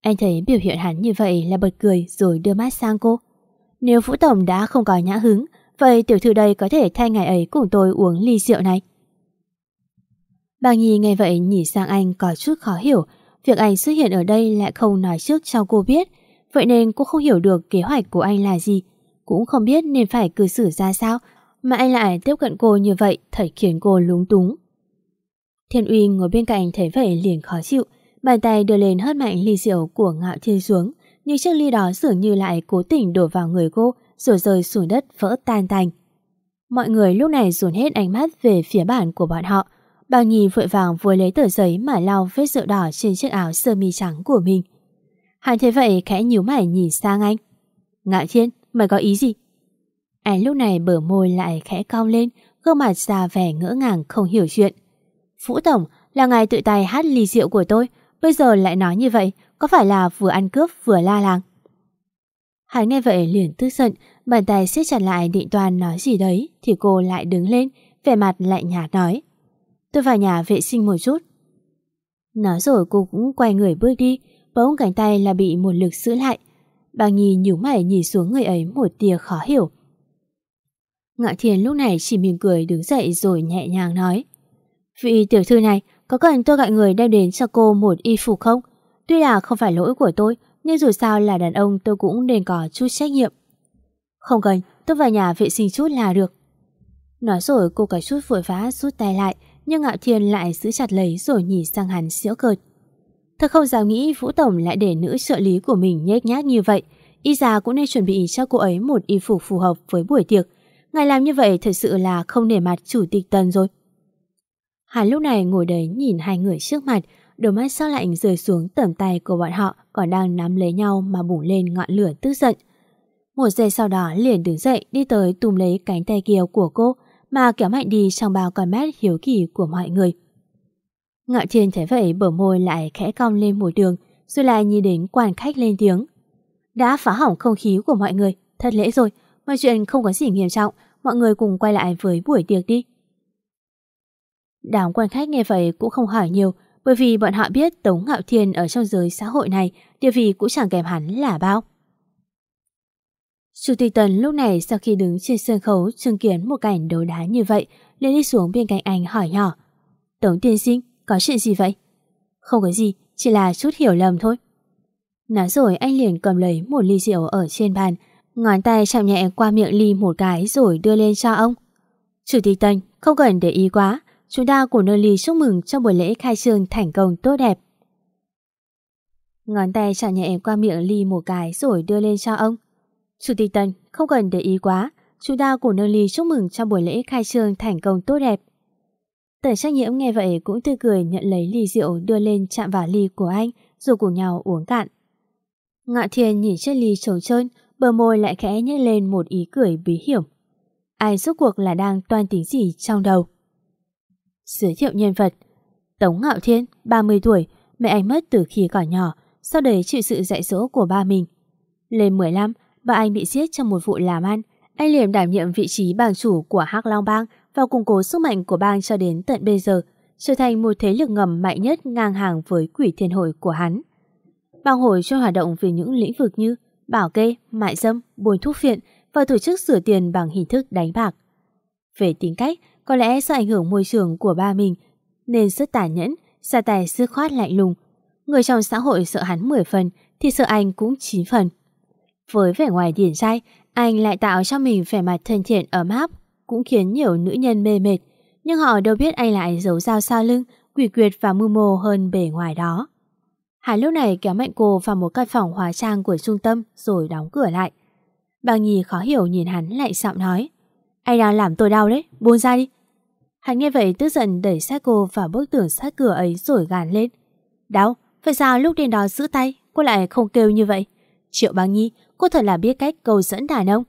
Anh thấy biểu hiện hắn như vậy là bật cười rồi đưa mắt sang cô. Nếu Vũ Tổng đã không có nhã hứng, vậy tiểu thư đây có thể thay ngày ấy cùng tôi uống ly rượu này. Bà Nhi nghe vậy nhìn sang anh có chút khó hiểu, việc anh xuất hiện ở đây lại không nói trước cho cô biết, vậy nên cô không hiểu được kế hoạch của anh là gì, cũng không biết nên phải cư xử ra sao, mà anh lại tiếp cận cô như vậy thật khiến cô lúng túng. Thiên Uy ngồi bên cạnh thấy vậy liền khó chịu, Bàn tay đưa lên hất mạnh ly rượu của ngạo thiên xuống, nhưng chiếc ly đó dường như lại cố tình đổ vào người cô, rồi rơi xuống đất vỡ tan tành. Mọi người lúc này dồn hết ánh mắt về phía bản của bọn họ. Bà Nhi vội vàng vừa lấy tờ giấy mà lau vết rượu đỏ trên chiếc áo sơ mi trắng của mình. Hắn thế vậy khẽ nhíu mày nhìn sang anh. Ngạo thiên, mày có ý gì? Anh lúc này bở môi lại khẽ cong lên, gương mặt ra vẻ ngỡ ngàng không hiểu chuyện. Vũ Tổng, là ngài tự tay hát ly rượu của tôi, Bây giờ lại nói như vậy, có phải là vừa ăn cướp vừa la làng? Hắn nghe vậy liền tức giận, bàn tay siết chặt lại định toàn nói gì đấy, thì cô lại đứng lên, vẻ mặt lại nhạt nói. Tôi vào nhà vệ sinh một chút. Nói rồi cô cũng quay người bước đi, bỗng cánh tay là bị một lực giữ lại. Bà Nhi nhíu mày nhìn xuống người ấy một tia khó hiểu. Ngạ Thiền lúc này chỉ mỉm cười đứng dậy rồi nhẹ nhàng nói. Vị tiểu thư này, có cần tôi gọi người đem đến cho cô một y phục không? Tuy là không phải lỗi của tôi, nhưng dù sao là đàn ông tôi cũng nên có chút trách nhiệm. Không cần, tôi vào nhà vệ sinh chút là được. Nói rồi cô cái chút vội vã rút tay lại, nhưng Ngạo Thiên lại giữ chặt lấy rồi nhìn sang hắn xỉu cợt. Thật không dám nghĩ Vũ Tổng lại để nữ trợ lý của mình nhếch nhác như vậy. Y già cũng nên chuẩn bị cho cô ấy một y phục phù hợp với buổi tiệc. Ngài làm như vậy thật sự là không để mặt chủ tịch tần rồi. Hắn lúc này ngồi đấy nhìn hai người trước mặt, đôi mắt sắc lạnh rơi xuống tầm tay của bọn họ còn đang nắm lấy nhau mà bùng lên ngọn lửa tức giận. Một giây sau đó liền đứng dậy đi tới tùm lấy cánh tay kia của cô mà kéo mạnh đi trong bao con mét hiếu kỳ của mọi người. Ngạo thiên thấy vậy bờ môi lại khẽ cong lên một đường rồi lại nhìn đến quan khách lên tiếng. Đã phá hỏng không khí của mọi người, thật lễ rồi, mọi chuyện không có gì nghiêm trọng, mọi người cùng quay lại với buổi tiệc đi. Đám quan khách nghe vậy cũng không hỏi nhiều, bởi vì bọn họ biết Tống Ngạo Thiên ở trong giới xã hội này địa vị cũng chẳng kém hắn là bao. Chủ tịch Tần lúc này sau khi đứng trên sân khấu chứng kiến một cảnh đấu đá như vậy, liền đi xuống bên cạnh anh hỏi nhỏ. Tống tiên sinh, có chuyện gì vậy? Không có gì, chỉ là chút hiểu lầm thôi. Nói rồi anh liền cầm lấy một ly rượu ở trên bàn, ngón tay chạm nhẹ qua miệng ly một cái rồi đưa lên cho ông. Chủ tịch Tân, không cần để ý quá, chúng ta cùng nơi ly chúc mừng cho buổi lễ khai trương thành công tốt đẹp. Ngón tay chạm nhẹ qua miệng ly một cái rồi đưa lên cho ông. Chủ tịch Tân, không cần để ý quá, chúng ta cùng nơi ly chúc mừng cho buổi lễ khai trương thành công tốt đẹp. Tần trách nhiễm nghe vậy cũng tươi cười nhận lấy ly rượu đưa lên chạm vào ly của anh rồi cùng nhau uống cạn. Ngạ Thiên nhìn chiếc ly trống trơn, bờ môi lại khẽ nhếch lên một ý cười bí hiểm. Ai rốt cuộc là đang toan tính gì trong đầu? Giới thiệu nhân vật Tống Ngạo Thiên, 30 tuổi, mẹ anh mất từ khi còn nhỏ, sau đấy chịu sự dạy dỗ của ba mình. Lên 15, ba anh bị giết trong một vụ làm ăn. Anh liền đảm nhiệm vị trí bang chủ của Hắc Long Bang và củng cố sức mạnh của bang cho đến tận bây giờ, trở thành một thế lực ngầm mạnh nhất ngang hàng với quỷ thiên hội của hắn. Bang hội cho hoạt động về những lĩnh vực như bảo kê, mại dâm, buôn thuốc phiện và tổ chức rửa tiền bằng hình thức đánh bạc. Về tính cách, có lẽ do ảnh hưởng môi trường của ba mình nên rất tàn nhẫn, xa tài dứt khoát lạnh lùng. Người trong xã hội sợ hắn 10 phần thì sợ anh cũng 9 phần. Với vẻ ngoài điển trai, anh lại tạo cho mình vẻ mặt thân thiện ấm áp, cũng khiến nhiều nữ nhân mê mệt. Nhưng họ đâu biết anh lại giấu dao sau lưng, quỷ quyệt và mưu mô hơn bề ngoài đó. Hải lúc này kéo mạnh cô vào một căn phòng hóa trang của trung tâm rồi đóng cửa lại. Bàng Nhi khó hiểu nhìn hắn lại giọng nói. Anh đang làm tôi đau đấy, buông ra đi. Hắn nghe vậy tức giận đẩy sát cô vào bức tường sát cửa ấy rồi gàn lên. Đau, vậy sao lúc đến đó giữ tay, cô lại không kêu như vậy? Triệu Bàng Nhi, cô thật là biết cách cầu dẫn đàn ông.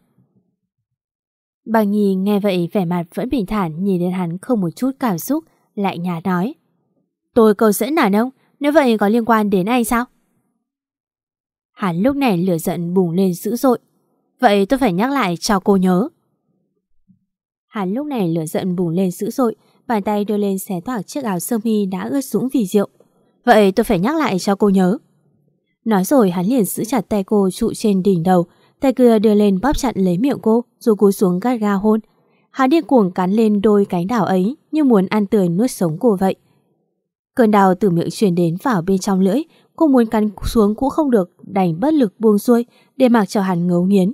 Bà Nhi nghe vậy vẻ mặt vẫn bình thản nhìn đến hắn không một chút cảm xúc, lại nhà nói. Tôi cầu dẫn nản ông, nếu vậy có liên quan đến anh sao? Hắn lúc này lửa giận bùng lên dữ dội. Vậy tôi phải nhắc lại cho cô nhớ. Hắn lúc này lửa giận bùng lên dữ dội, bàn tay đưa lên xé toạc chiếc áo sơ mi đã ướt sũng vì rượu. Vậy tôi phải nhắc lại cho cô nhớ. Nói rồi hắn liền giữ chặt tay cô trụ trên đỉnh đầu, tay kia đưa lên bóp chặn lấy miệng cô, rồi cúi xuống gắt ga hôn. Hắn điên cuồng cắn lên đôi cánh đảo ấy như muốn ăn tươi nuốt sống cô vậy. Cơn đau từ miệng truyền đến vào bên trong lưỡi, cô muốn cắn xuống cũng không được, đành bất lực buông xuôi để mặc cho hắn ngấu nghiến.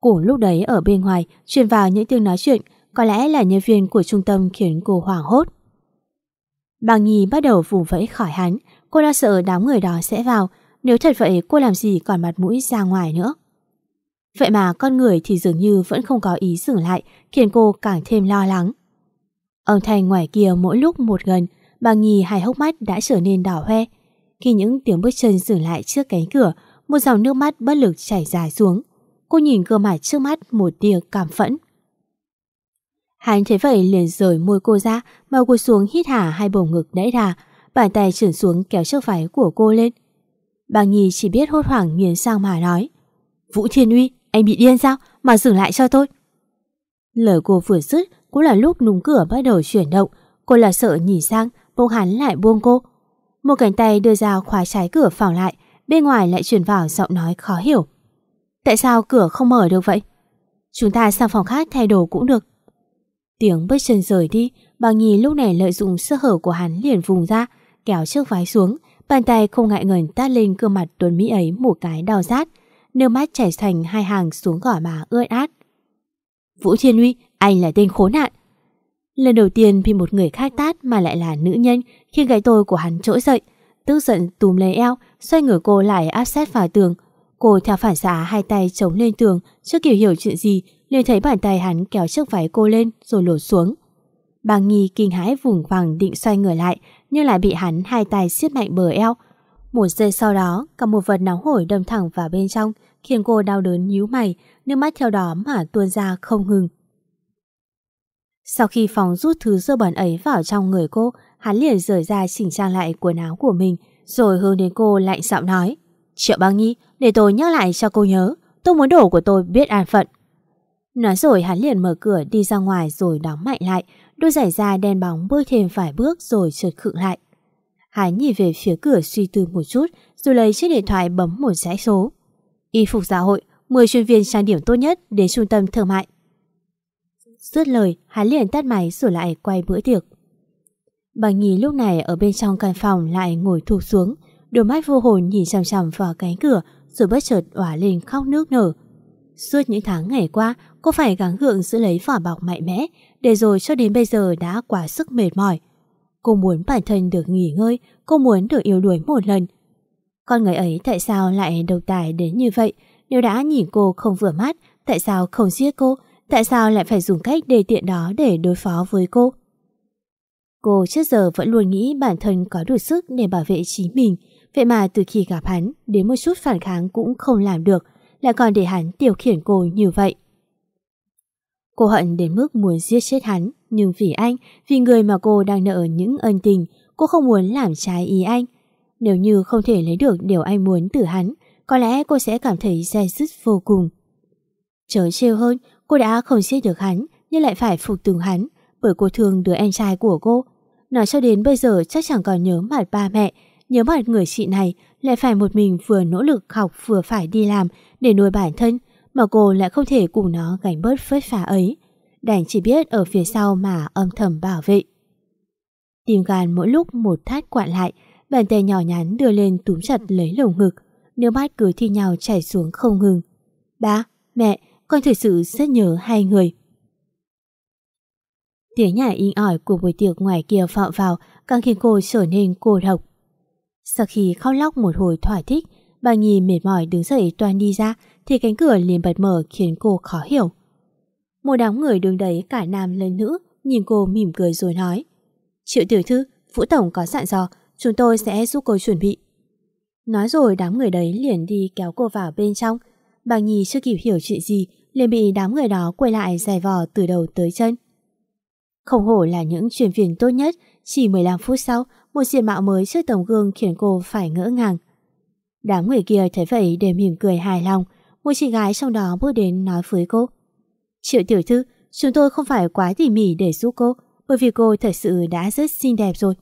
Cùng lúc đấy ở bên ngoài truyền vào những tiếng nói chuyện có lẽ là nhân viên của trung tâm khiến cô hoảng hốt. Bàng Nhi bắt đầu vùng vẫy khỏi hắn, cô đã sợ đám người đó sẽ vào, nếu thật vậy cô làm gì còn mặt mũi ra ngoài nữa. Vậy mà con người thì dường như vẫn không có ý dừng lại, khiến cô càng thêm lo lắng. Âm thanh ngoài kia mỗi lúc một gần, bà Nhi hai hốc mắt đã trở nên đỏ hoe. Khi những tiếng bước chân dừng lại trước cánh cửa, một dòng nước mắt bất lực chảy dài xuống. Cô nhìn gương mặt trước mắt một tia cảm phẫn. Hắn thấy vậy liền rời môi cô ra mà cô xuống hít hả hai bầu ngực đẫy đà, bàn tay trườn xuống kéo chiếc váy của cô lên. Bà Nhi chỉ biết hốt hoảng nghiến sang mà nói Vũ Thiên Uy, anh bị điên sao mà dừng lại cho tôi. Lời cô vừa dứt cũng là lúc núm cửa bắt đầu chuyển động, cô là sợ nhìn sang, bỗng hắn lại buông cô. Một cánh tay đưa ra khóa trái cửa phòng lại, bên ngoài lại truyền vào giọng nói khó hiểu. Tại sao cửa không mở được vậy? Chúng ta sang phòng khác thay đồ cũng được. Tiếng bước chân rời đi, bà Nhi lúc này lợi dụng sơ hở của hắn liền vùng ra, kéo chiếc váy xuống, bàn tay không ngại ngần tát lên gương mặt tuấn Mỹ ấy một cái đau rát, nước mắt chảy thành hai hàng xuống gỏ má ướt át. Vũ Thiên Uy, anh là tên khốn nạn. Lần đầu tiên bị một người khác tát mà lại là nữ nhân khi gãy tôi của hắn trỗi dậy, tức giận túm lấy eo, xoay người cô lại áp sát vào tường. Cô theo phản xạ hai tay chống lên tường, chưa kiểu hiểu chuyện gì liền thấy bàn tay hắn kéo chiếc váy cô lên rồi lột xuống. Bà Nghi kinh hãi vùng vàng định xoay người lại nhưng lại bị hắn hai tay siết mạnh bờ eo. Một giây sau đó, cả một vật nóng hổi đâm thẳng vào bên trong khiến cô đau đớn nhíu mày, nước mắt theo đó mà tuôn ra không ngừng. Sau khi phòng rút thứ dơ bẩn ấy vào trong người cô, hắn liền rời ra chỉnh trang lại quần áo của mình, rồi hướng đến cô lạnh giọng nói. Triệu băng nhi, để tôi nhắc lại cho cô nhớ, tôi muốn đổ của tôi biết an phận. Nói rồi hắn liền mở cửa đi ra ngoài rồi đóng mạnh lại, đôi giày da đen bóng bước thêm vài bước rồi trượt khựng lại. Hắn nhìn về phía cửa suy tư một chút rồi lấy chiếc điện thoại bấm một dãy số. Y phục xã hội, 10 chuyên viên trang điểm tốt nhất đến trung tâm thương mại. Dứt lời, hắn liền tắt máy rồi lại quay bữa tiệc. Bà Nhi lúc này ở bên trong căn phòng lại ngồi thụp xuống, đôi mắt vô hồn nhìn chằm chằm vào cánh cửa rồi bất chợt òa lên khóc nước nở. Suốt những tháng ngày qua, cô phải gắng gượng giữ lấy vỏ bọc mạnh mẽ, để rồi cho đến bây giờ đã quá sức mệt mỏi. Cô muốn bản thân được nghỉ ngơi, cô muốn được yêu đuổi một lần. Con người ấy tại sao lại độc tài đến như vậy? Nếu đã nhìn cô không vừa mắt, tại sao không giết cô? Tại sao lại phải dùng cách đề tiện đó để đối phó với cô? Cô trước giờ vẫn luôn nghĩ bản thân có đủ sức để bảo vệ chính mình. Vậy mà từ khi gặp hắn, đến một chút phản kháng cũng không làm được, lại còn để hắn điều khiển cô như vậy. Cô hận đến mức muốn giết chết hắn, nhưng vì anh, vì người mà cô đang nợ những ân tình, cô không muốn làm trái ý anh. Nếu như không thể lấy được điều anh muốn từ hắn, có lẽ cô sẽ cảm thấy dai dứt vô cùng. Chớ trêu hơn, cô đã không giết được hắn, nhưng lại phải phục tùng hắn, bởi cô thương đứa em trai của cô. Nói cho đến bây giờ chắc chẳng còn nhớ mặt ba mẹ, nhớ mặt người chị này lại phải một mình vừa nỗ lực học vừa phải đi làm để nuôi bản thân, mà cô lại không thể cùng nó gánh bớt phết phá ấy. Đành chỉ biết ở phía sau mà âm thầm bảo vệ. Tim gan mỗi lúc một thắt quặn lại, bàn tay nhỏ nhắn đưa lên túm chặt lấy lồng ngực, nước mắt cứ thi nhau chảy xuống không ngừng. Ba, mẹ, con thực sự rất nhớ hai người. Tiếng nhà in ỏi của buổi tiệc ngoài kia vọng vào càng khiến cô trở nên cô độc. Sau khi khóc lóc một hồi thỏa thích, bà Nhi mệt mỏi đứng dậy toàn đi ra thì cánh cửa liền bật mở khiến cô khó hiểu. Một đám người đứng đấy cả nam lẫn nữ nhìn cô mỉm cười rồi nói Triệu tiểu thư, Vũ Tổng có dặn dò chúng tôi sẽ giúp cô chuẩn bị. Nói rồi đám người đấy liền đi kéo cô vào bên trong. Bà Nhi chưa kịp hiểu chuyện gì liền bị đám người đó quay lại dài vò từ đầu tới chân. Không hổ là những chuyển viên tốt nhất, chỉ 15 phút sau, một diện mạo mới trước tấm gương khiến cô phải ngỡ ngàng. Đám người kia thấy vậy đều mỉm cười hài lòng, một chị gái trong đó bước đến nói với cô. Triệu tiểu thư, chúng tôi không phải quá tỉ mỉ để giúp cô, bởi vì cô thật sự đã rất xinh đẹp rồi.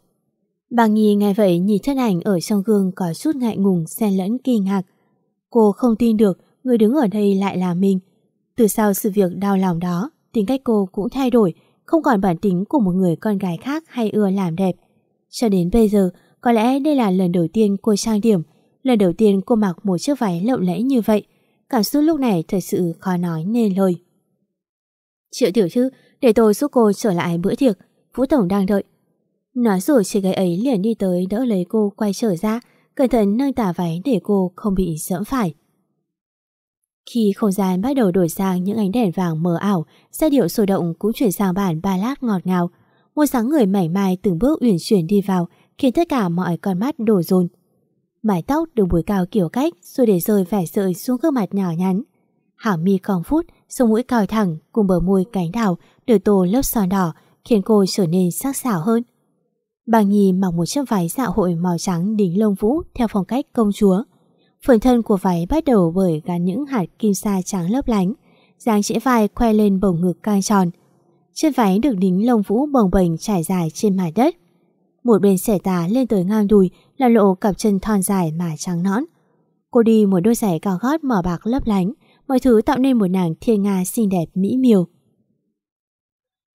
Bà Nhi nghe vậy nhìn thân ảnh ở trong gương có chút ngại ngùng xen lẫn kinh ngạc. Cô không tin được người đứng ở đây lại là mình. Từ sau sự việc đau lòng đó, tính cách cô cũng thay đổi, không còn bản tính của một người con gái khác hay ưa làm đẹp. Cho đến bây giờ, có lẽ đây là lần đầu tiên cô trang điểm, lần đầu tiên cô mặc một chiếc váy lộng lẫy như vậy. Cảm xúc lúc này thật sự khó nói nên lời. Triệu tiểu thư, để tôi giúp cô trở lại bữa tiệc, Vũ Tổng đang đợi. Nói rồi chị gái ấy liền đi tới đỡ lấy cô quay trở ra, cẩn thận nâng tả váy để cô không bị dẫm phải. Khi không gian bắt đầu đổi sang những ánh đèn vàng mờ ảo, giai điệu sôi động cũng chuyển sang bản ballad ngọt ngào. Một sáng người mảnh mai từng bước uyển chuyển đi vào, khiến tất cả mọi con mắt đổ dồn. Mái tóc được búi cao kiểu cách rồi để rơi vẻ sợi xuống gương mặt nhỏ nhắn. Hảo mi cong phút, sống mũi cao thẳng cùng bờ môi cánh đào được tô lớp son đỏ khiến cô trở nên sắc sảo hơn. Bà Nhi mặc một chiếc váy dạ hội màu trắng đính lông vũ theo phong cách công chúa. Phần thân của váy bắt đầu bởi gắn những hạt kim sa trắng lấp lánh, dáng chĩa vai khoe lên bầu ngực căng tròn. Chiếc váy được đính lông vũ bồng bềnh trải dài trên mặt đất. Một bên xẻ tà lên tới ngang đùi là lộ cặp chân thon dài mà trắng nõn. Cô đi một đôi giày cao gót mở bạc lấp lánh, mọi thứ tạo nên một nàng thiên nga xinh đẹp mỹ miều.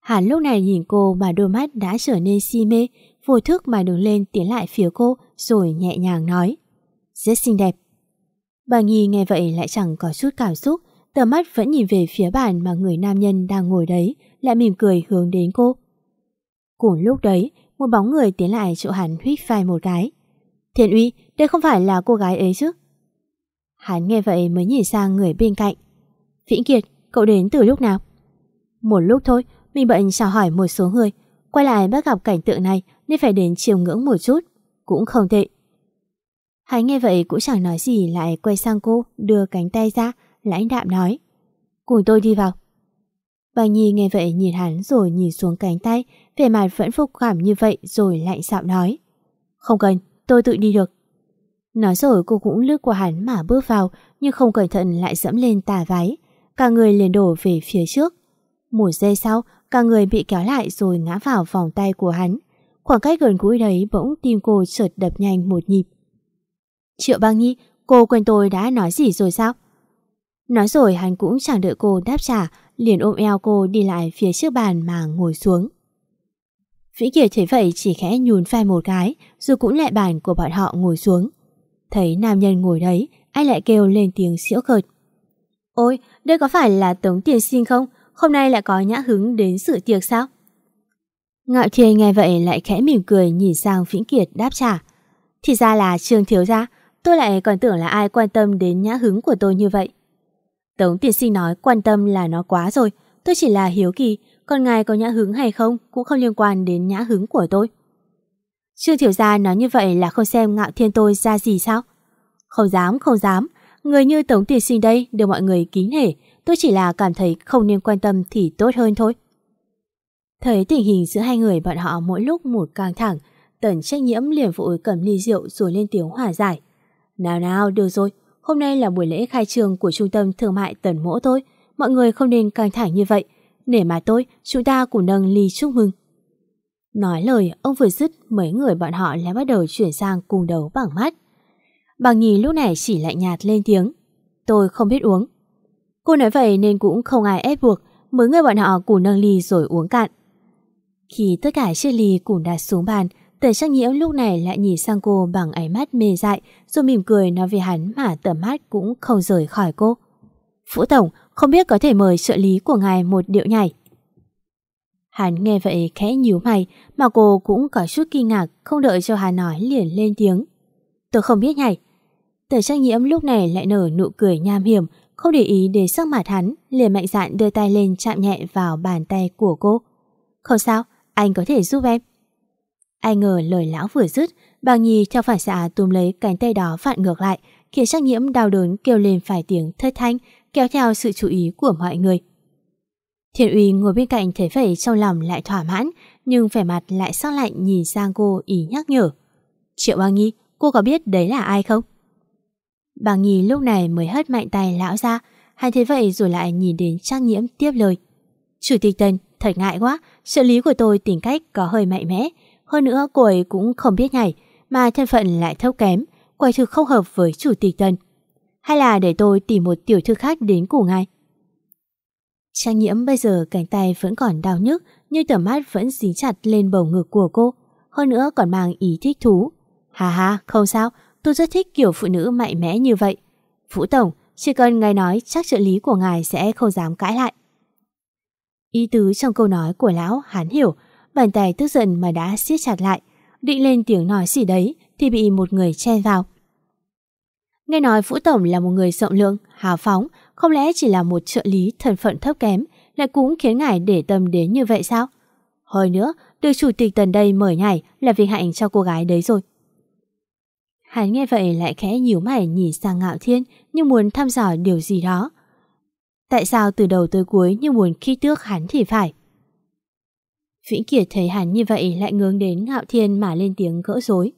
Hàn lúc này nhìn cô mà đôi mắt đã trở nên si mê, vô thức mà đứng lên tiến lại phía cô rồi nhẹ nhàng nói. Rất xinh đẹp. Bà Nhi nghe vậy lại chẳng có chút cảm xúc, tầm mắt vẫn nhìn về phía bàn mà người nam nhân đang ngồi đấy, lại mỉm cười hướng đến cô. Cùng lúc đấy, một bóng người tiến lại chỗ hắn huýt vai một cái. Thiện uy, đây không phải là cô gái ấy chứ? Hắn nghe vậy mới nhìn sang người bên cạnh. Vĩnh Kiệt, cậu đến từ lúc nào? Một lúc thôi, mình bận chào hỏi một số người. Quay lại bắt gặp cảnh tượng này nên phải đến chiều ngưỡng một chút. Cũng không tệ. Hắn nghe vậy cũng chẳng nói gì lại quay sang cô, đưa cánh tay ra, lãnh đạm nói. Cùng tôi đi vào. Bà Nhi nghe vậy nhìn hắn rồi nhìn xuống cánh tay, về mặt vẫn phục cảm như vậy rồi lạnh giọng nói. Không cần, tôi tự đi được. Nói rồi cô cũng lướt qua hắn mà bước vào, nhưng không cẩn thận lại dẫm lên tà váy. cả người liền đổ về phía trước. Một giây sau, cả người bị kéo lại rồi ngã vào vòng tay của hắn. Khoảng cách gần gũi đấy bỗng tim cô chợt đập nhanh một nhịp. Triệu băng nhi, cô quên tôi đã nói gì rồi sao? Nói rồi hắn cũng chẳng đợi cô đáp trả, liền ôm eo cô đi lại phía trước bàn mà ngồi xuống. Vĩ Kiệt thấy vậy chỉ khẽ nhún vai một cái, rồi cũng lại bàn của bọn họ ngồi xuống. Thấy nam nhân ngồi đấy, anh lại kêu lên tiếng xỉu cợt. Ôi, đây có phải là Tống Tiền Sinh không? Hôm nay lại có nhã hứng đến sự tiệc sao? Ngạo Thiên nghe vậy lại khẽ mỉm cười nhìn sang Vĩnh Kiệt đáp trả. Thì ra là Trương Thiếu Gia, tôi lại còn tưởng là ai quan tâm đến nhã hứng của tôi như vậy. Tống Tiền Sinh nói quan tâm là nó quá rồi, tôi chỉ là hiếu kỳ, còn ngài có nhã hứng hay không cũng không liên quan đến nhã hứng của tôi. Trương Thiểu Gia nói như vậy là không xem ngạo thiên tôi ra gì sao? Không dám, không dám. Người như Tống Tiền Sinh đây được mọi người kính nể. Tôi chỉ là cảm thấy không nên quan tâm thì tốt hơn thôi. Thấy tình hình giữa hai người bọn họ mỗi lúc một căng thẳng, tần trách nhiễm liền vội cầm ly rượu rồi lên tiếng hòa giải. Nào nào, được rồi, hôm nay là buổi lễ khai trường của trung tâm thương mại tần mỗ thôi. Mọi người không nên căng thẳng như vậy. Nể mà tôi, chúng ta cùng nâng ly chúc mừng. Nói lời, ông vừa dứt, mấy người bọn họ lại bắt đầu chuyển sang cùng đấu bằng mắt. Bằng nhì lúc này chỉ lạnh nhạt lên tiếng. Tôi không biết uống. Cô nói vậy nên cũng không ai ép buộc, mấy người bọn họ cùng nâng ly rồi uống cạn. Khi tất cả chiếc ly cùng đặt xuống bàn, tần trang nhiễm lúc này lại nhìn sang cô bằng ánh mắt mê dại, rồi mỉm cười nói về hắn mà tầm mắt cũng không rời khỏi cô. Phủ Tổng, không biết có thể mời trợ lý của ngài một điệu nhảy. Hắn nghe vậy khẽ nhíu mày, mà cô cũng có chút kinh ngạc, không đợi cho hắn nói liền lên tiếng. Tôi không biết nhảy. Tờ trách nhiễm lúc này lại nở nụ cười nham hiểm, không để ý đến sắc mặt hắn, liền mạnh dạn đưa tay lên chạm nhẹ vào bàn tay của cô. Không sao, anh có thể giúp em. Ai ngờ lời lão vừa dứt, bàng nhi theo phản xạ túm lấy cánh tay đó phản ngược lại, khiến trang nhiễm đau đớn kêu lên phải tiếng thất thanh, kéo theo sự chú ý của mọi người. Thiện uy ngồi bên cạnh thấy vậy trong lòng lại thỏa mãn, nhưng vẻ mặt lại sắc lạnh nhìn sang cô ý nhắc nhở. Triệu Bang Nhi, cô có biết đấy là ai không? Bang Nhi lúc này mới hất mạnh tay lão ra, hay thế vậy rồi lại nhìn đến Trang Nhiễm tiếp lời. Chủ tịch Tần, thật ngại quá, trợ lý của tôi tính cách có hơi mạnh mẽ, hơn nữa cô ấy cũng không biết nhảy, mà thân phận lại thấp kém, quay thực không hợp với chủ tịch Tần. Hay là để tôi tìm một tiểu thư khác đến cùng ngài? Trang nhiễm bây giờ cánh tay vẫn còn đau nhức nhưng tầm mắt vẫn dính chặt lên bầu ngực của cô. Hơn nữa còn mang ý thích thú. Hà hà, không sao, tôi rất thích kiểu phụ nữ mạnh mẽ như vậy. Vũ Tổng, chỉ cần ngài nói chắc trợ lý của ngài sẽ không dám cãi lại. Ý tứ trong câu nói của lão hắn hiểu, bàn tay tức giận mà đã siết chặt lại. Định lên tiếng nói gì đấy thì bị một người chen vào. Nghe nói Vũ Tổng là một người rộng lượng, hào phóng, không lẽ chỉ là một trợ lý thân phận thấp kém lại cũng khiến ngài để tâm đến như vậy sao? Hơn nữa, được chủ tịch tần đây mời nhảy là vì hạnh cho cô gái đấy rồi. Hắn nghe vậy lại khẽ nhíu mày nhìn sang ngạo thiên như muốn thăm dò điều gì đó. Tại sao từ đầu tới cuối như muốn khi tước hắn thì phải? Vĩnh Kiệt thấy hắn như vậy lại nghướng đến ngạo thiên mà lên tiếng gỡ rối.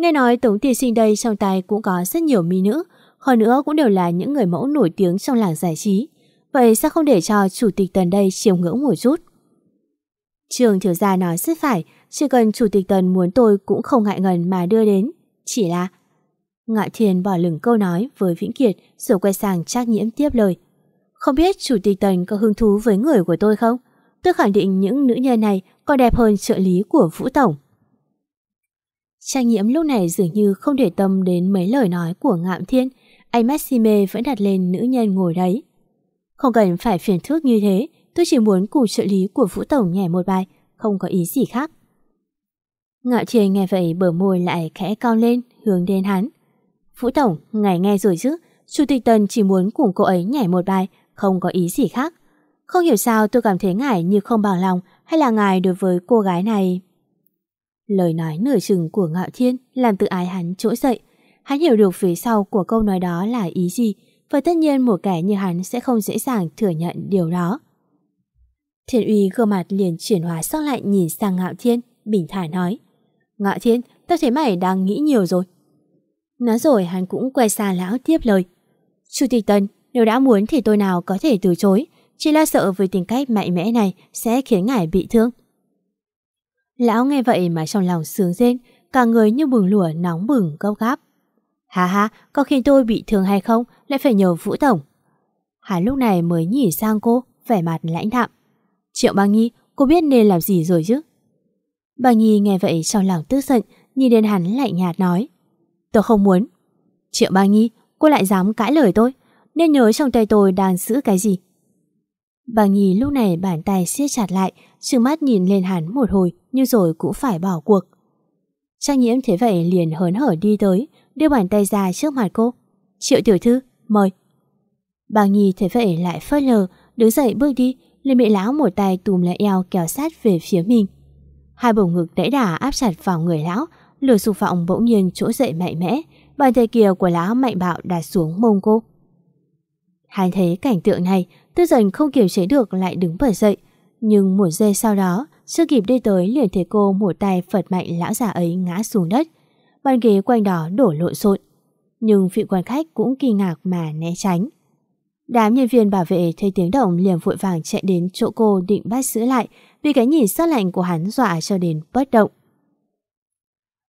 Nghe nói Tống Tiên Sinh đây trong tay cũng có rất nhiều mỹ nữ, hơn nữa cũng đều là những người mẫu nổi tiếng trong làng giải trí. Vậy sao không để cho chủ tịch Tần đây chiều ngưỡng một chút? Trường thiếu gia nói rất phải, chỉ cần chủ tịch Tần muốn tôi cũng không ngại ngần mà đưa đến. Chỉ là... Ngạ Thiền bỏ lửng câu nói với Vĩnh Kiệt rồi quay sang trác nhiễm tiếp lời. Không biết chủ tịch Tần có hứng thú với người của tôi không? Tôi khẳng định những nữ nhân này còn đẹp hơn trợ lý của Vũ Tổng. Trang nhiễm lúc này dường như không để tâm đến mấy lời nói của Ngạm Thiên, ánh mắt si mê vẫn đặt lên nữ nhân ngồi đấy. Không cần phải phiền thước như thế, tôi chỉ muốn cùng trợ lý của Vũ Tổng nhảy một bài, không có ý gì khác. Ngạo Thiên nghe vậy bờ môi lại khẽ cao lên, hướng đến hắn. Vũ Tổng, ngài nghe rồi chứ, Chủ tịch Tần chỉ muốn cùng cô ấy nhảy một bài, không có ý gì khác. Không hiểu sao tôi cảm thấy ngài như không bằng lòng hay là ngài đối với cô gái này. Lời nói nửa chừng của Ngạo Thiên làm tự ái hắn trỗi dậy. Hắn hiểu được phía sau của câu nói đó là ý gì và tất nhiên một kẻ như hắn sẽ không dễ dàng thừa nhận điều đó. Thiên uy gương mặt liền chuyển hóa sắc lạnh nhìn sang Ngạo Thiên, bình thản nói. Ngạo Thiên, ta thấy mày đang nghĩ nhiều rồi. Nói rồi hắn cũng quay xa lão tiếp lời. Chủ tịch Tân, Nếu đã muốn thì tôi nào có thể từ chối, chỉ là sợ với tính cách mạnh mẽ này sẽ khiến ngài bị thương. Lão nghe vậy mà trong lòng sướng rên, cả người như bừng lửa nóng bừng gấp gáp. Hà hà, có khiến tôi bị thương hay không, lại phải nhờ Vũ Tổng. Hà lúc này mới nhìn sang cô, vẻ mặt lãnh đạm. Triệu Bang Nhi, cô biết nên làm gì rồi chứ? Bang Nhi nghe vậy trong lòng tức giận, nhìn đến hắn lạnh nhạt nói. Tôi không muốn. Triệu Bang Nhi, cô lại dám cãi lời tôi, nên nhớ trong tay tôi đang giữ cái gì. Bà Nhi lúc này bàn tay siết chặt lại, trừng mắt nhìn lên hắn một hồi, như rồi cũng phải bỏ cuộc. Trang nhiễm thế vậy liền hớn hở đi tới, đưa bàn tay ra trước mặt cô. Triệu tiểu thư, mời. Bà Nhi thế vậy lại phớt lờ, đứng dậy bước đi, liền bị lão một tay tùm lại eo kéo sát về phía mình. Hai bầu ngực đẩy đà áp chặt vào người lão, lửa dục vọng bỗng nhiên trỗi dậy mạnh mẽ, bàn tay kia của lão mạnh bạo đặt xuống mông cô. Hắn thấy cảnh tượng này, tư dần không kiềm chế được lại đứng bởi dậy, nhưng một giây sau đó, chưa kịp đi tới liền thấy cô một tay phật mạnh lão già ấy ngã xuống đất. Bàn ghế quanh đó đổ lộn xộn. Nhưng vị quan khách cũng kỳ ngạc mà né tránh. Đám nhân viên bảo vệ thấy tiếng động liền vội vàng chạy đến chỗ cô định bắt giữ lại vì cái nhìn sắc lạnh của hắn dọa cho đến bất động.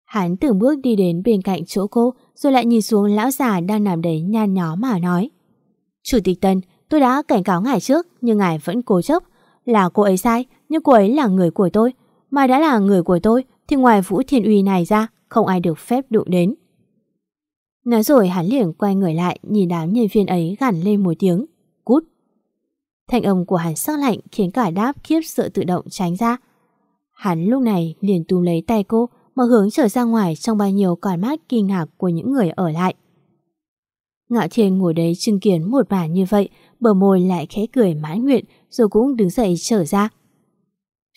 Hắn từng bước đi đến bên cạnh chỗ cô rồi lại nhìn xuống lão già đang nằm đấy nhan nhó mà nói. Chủ tịch Tân, tôi đã cảnh cáo ngài trước nhưng ngài vẫn cố chấp. Là cô ấy sai nhưng cô ấy là người của tôi. Mà đã là người của tôi thì ngoài Vũ Thiên Uy này ra không ai được phép đụng đến. Nói rồi hắn liền quay người lại nhìn đám nhân viên ấy gằn lên một tiếng. Cút! Thanh âm của hắn sắc lạnh khiến cả đáp khiếp sợ tự động tránh ra. Hắn lúc này liền túm lấy tay cô mà hướng trở ra ngoài trong bao nhiêu con mắt kinh ngạc của những người ở lại. Ngạo Thiên ngồi đấy chứng kiến một bản như vậy, bờ môi lại khẽ cười mãn nguyện rồi cũng đứng dậy trở ra.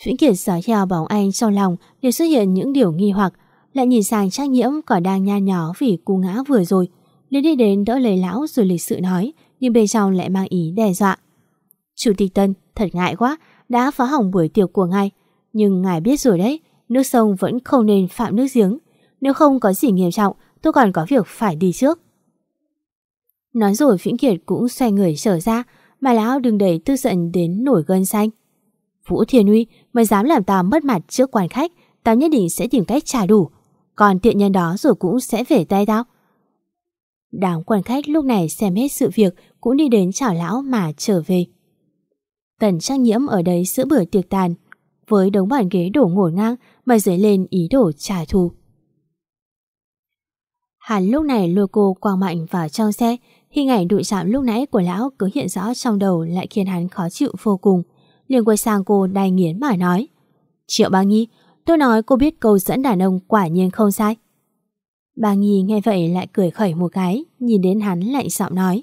Vĩnh Kiệt dõi theo bóng anh trong lòng để xuất hiện những điều nghi hoặc, lại nhìn sang trách nhiễm còn đang nha nhỏ vì cú ngã vừa rồi. liền đi đến đỡ lấy lão rồi lịch sự nói, nhưng bên trong lại mang ý đe dọa. Chủ tịch Tân, thật ngại quá, đã phá hỏng buổi tiệc của ngài. Nhưng ngài biết rồi đấy, nước sông vẫn không nên phạm nước giếng. Nếu không có gì nghiêm trọng, tôi còn có việc phải đi trước. Nói rồi Vĩnh Kiệt cũng xoay người trở ra, mà lão đừng đẩy tư giận đến nổi gân xanh. Vũ Thiên Uy, mày dám làm tao mất mặt trước quan khách, tao nhất định sẽ tìm cách trả đủ. Còn tiện nhân đó rồi cũng sẽ về tay tao. Đám quan khách lúc này xem hết sự việc cũng đi đến chào lão mà trở về. Tần trang nhiễm ở đấy giữa bữa tiệc tàn, với đống bàn ghế đổ ngổn ngang mà dấy lên ý đồ trả thù. Hắn lúc này lôi cô quang mạnh vào trong xe, Hình ảnh đụng chạm lúc nãy của lão cứ hiện rõ trong đầu lại khiến hắn khó chịu vô cùng. liền quay sang cô đai nghiến mà nói. Triệu Ba Nhi, tôi nói cô biết câu dẫn đàn ông quả nhiên không sai. Ba Nhi nghe vậy lại cười khẩy một cái, nhìn đến hắn lạnh giọng nói.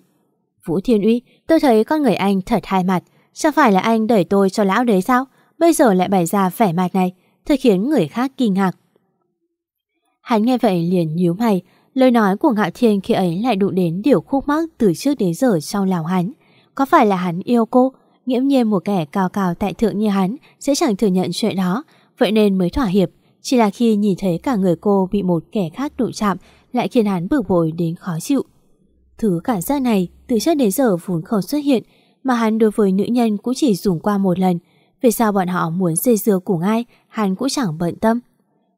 Vũ Thiên Uy, tôi thấy con người anh thật hai mặt, chẳng phải là anh đẩy tôi cho lão đấy sao? Bây giờ lại bày ra vẻ mặt này, thật khiến người khác kinh ngạc. Hắn nghe vậy liền nhíu mày, Lời nói của Ngạo Thiên khi ấy lại đụng đến điều khúc mắc từ trước đến giờ trong lòng hắn. Có phải là hắn yêu cô? Nghiễm nhiên một kẻ cao cao tại thượng như hắn sẽ chẳng thừa nhận chuyện đó, vậy nên mới thỏa hiệp. Chỉ là khi nhìn thấy cả người cô bị một kẻ khác đụng chạm lại khiến hắn bực bội đến khó chịu. Thứ cảm giác này từ trước đến giờ vốn không xuất hiện, mà hắn đối với nữ nhân cũng chỉ dùng qua một lần. Vì sao bọn họ muốn dây dưa cùng ai, hắn cũng chẳng bận tâm.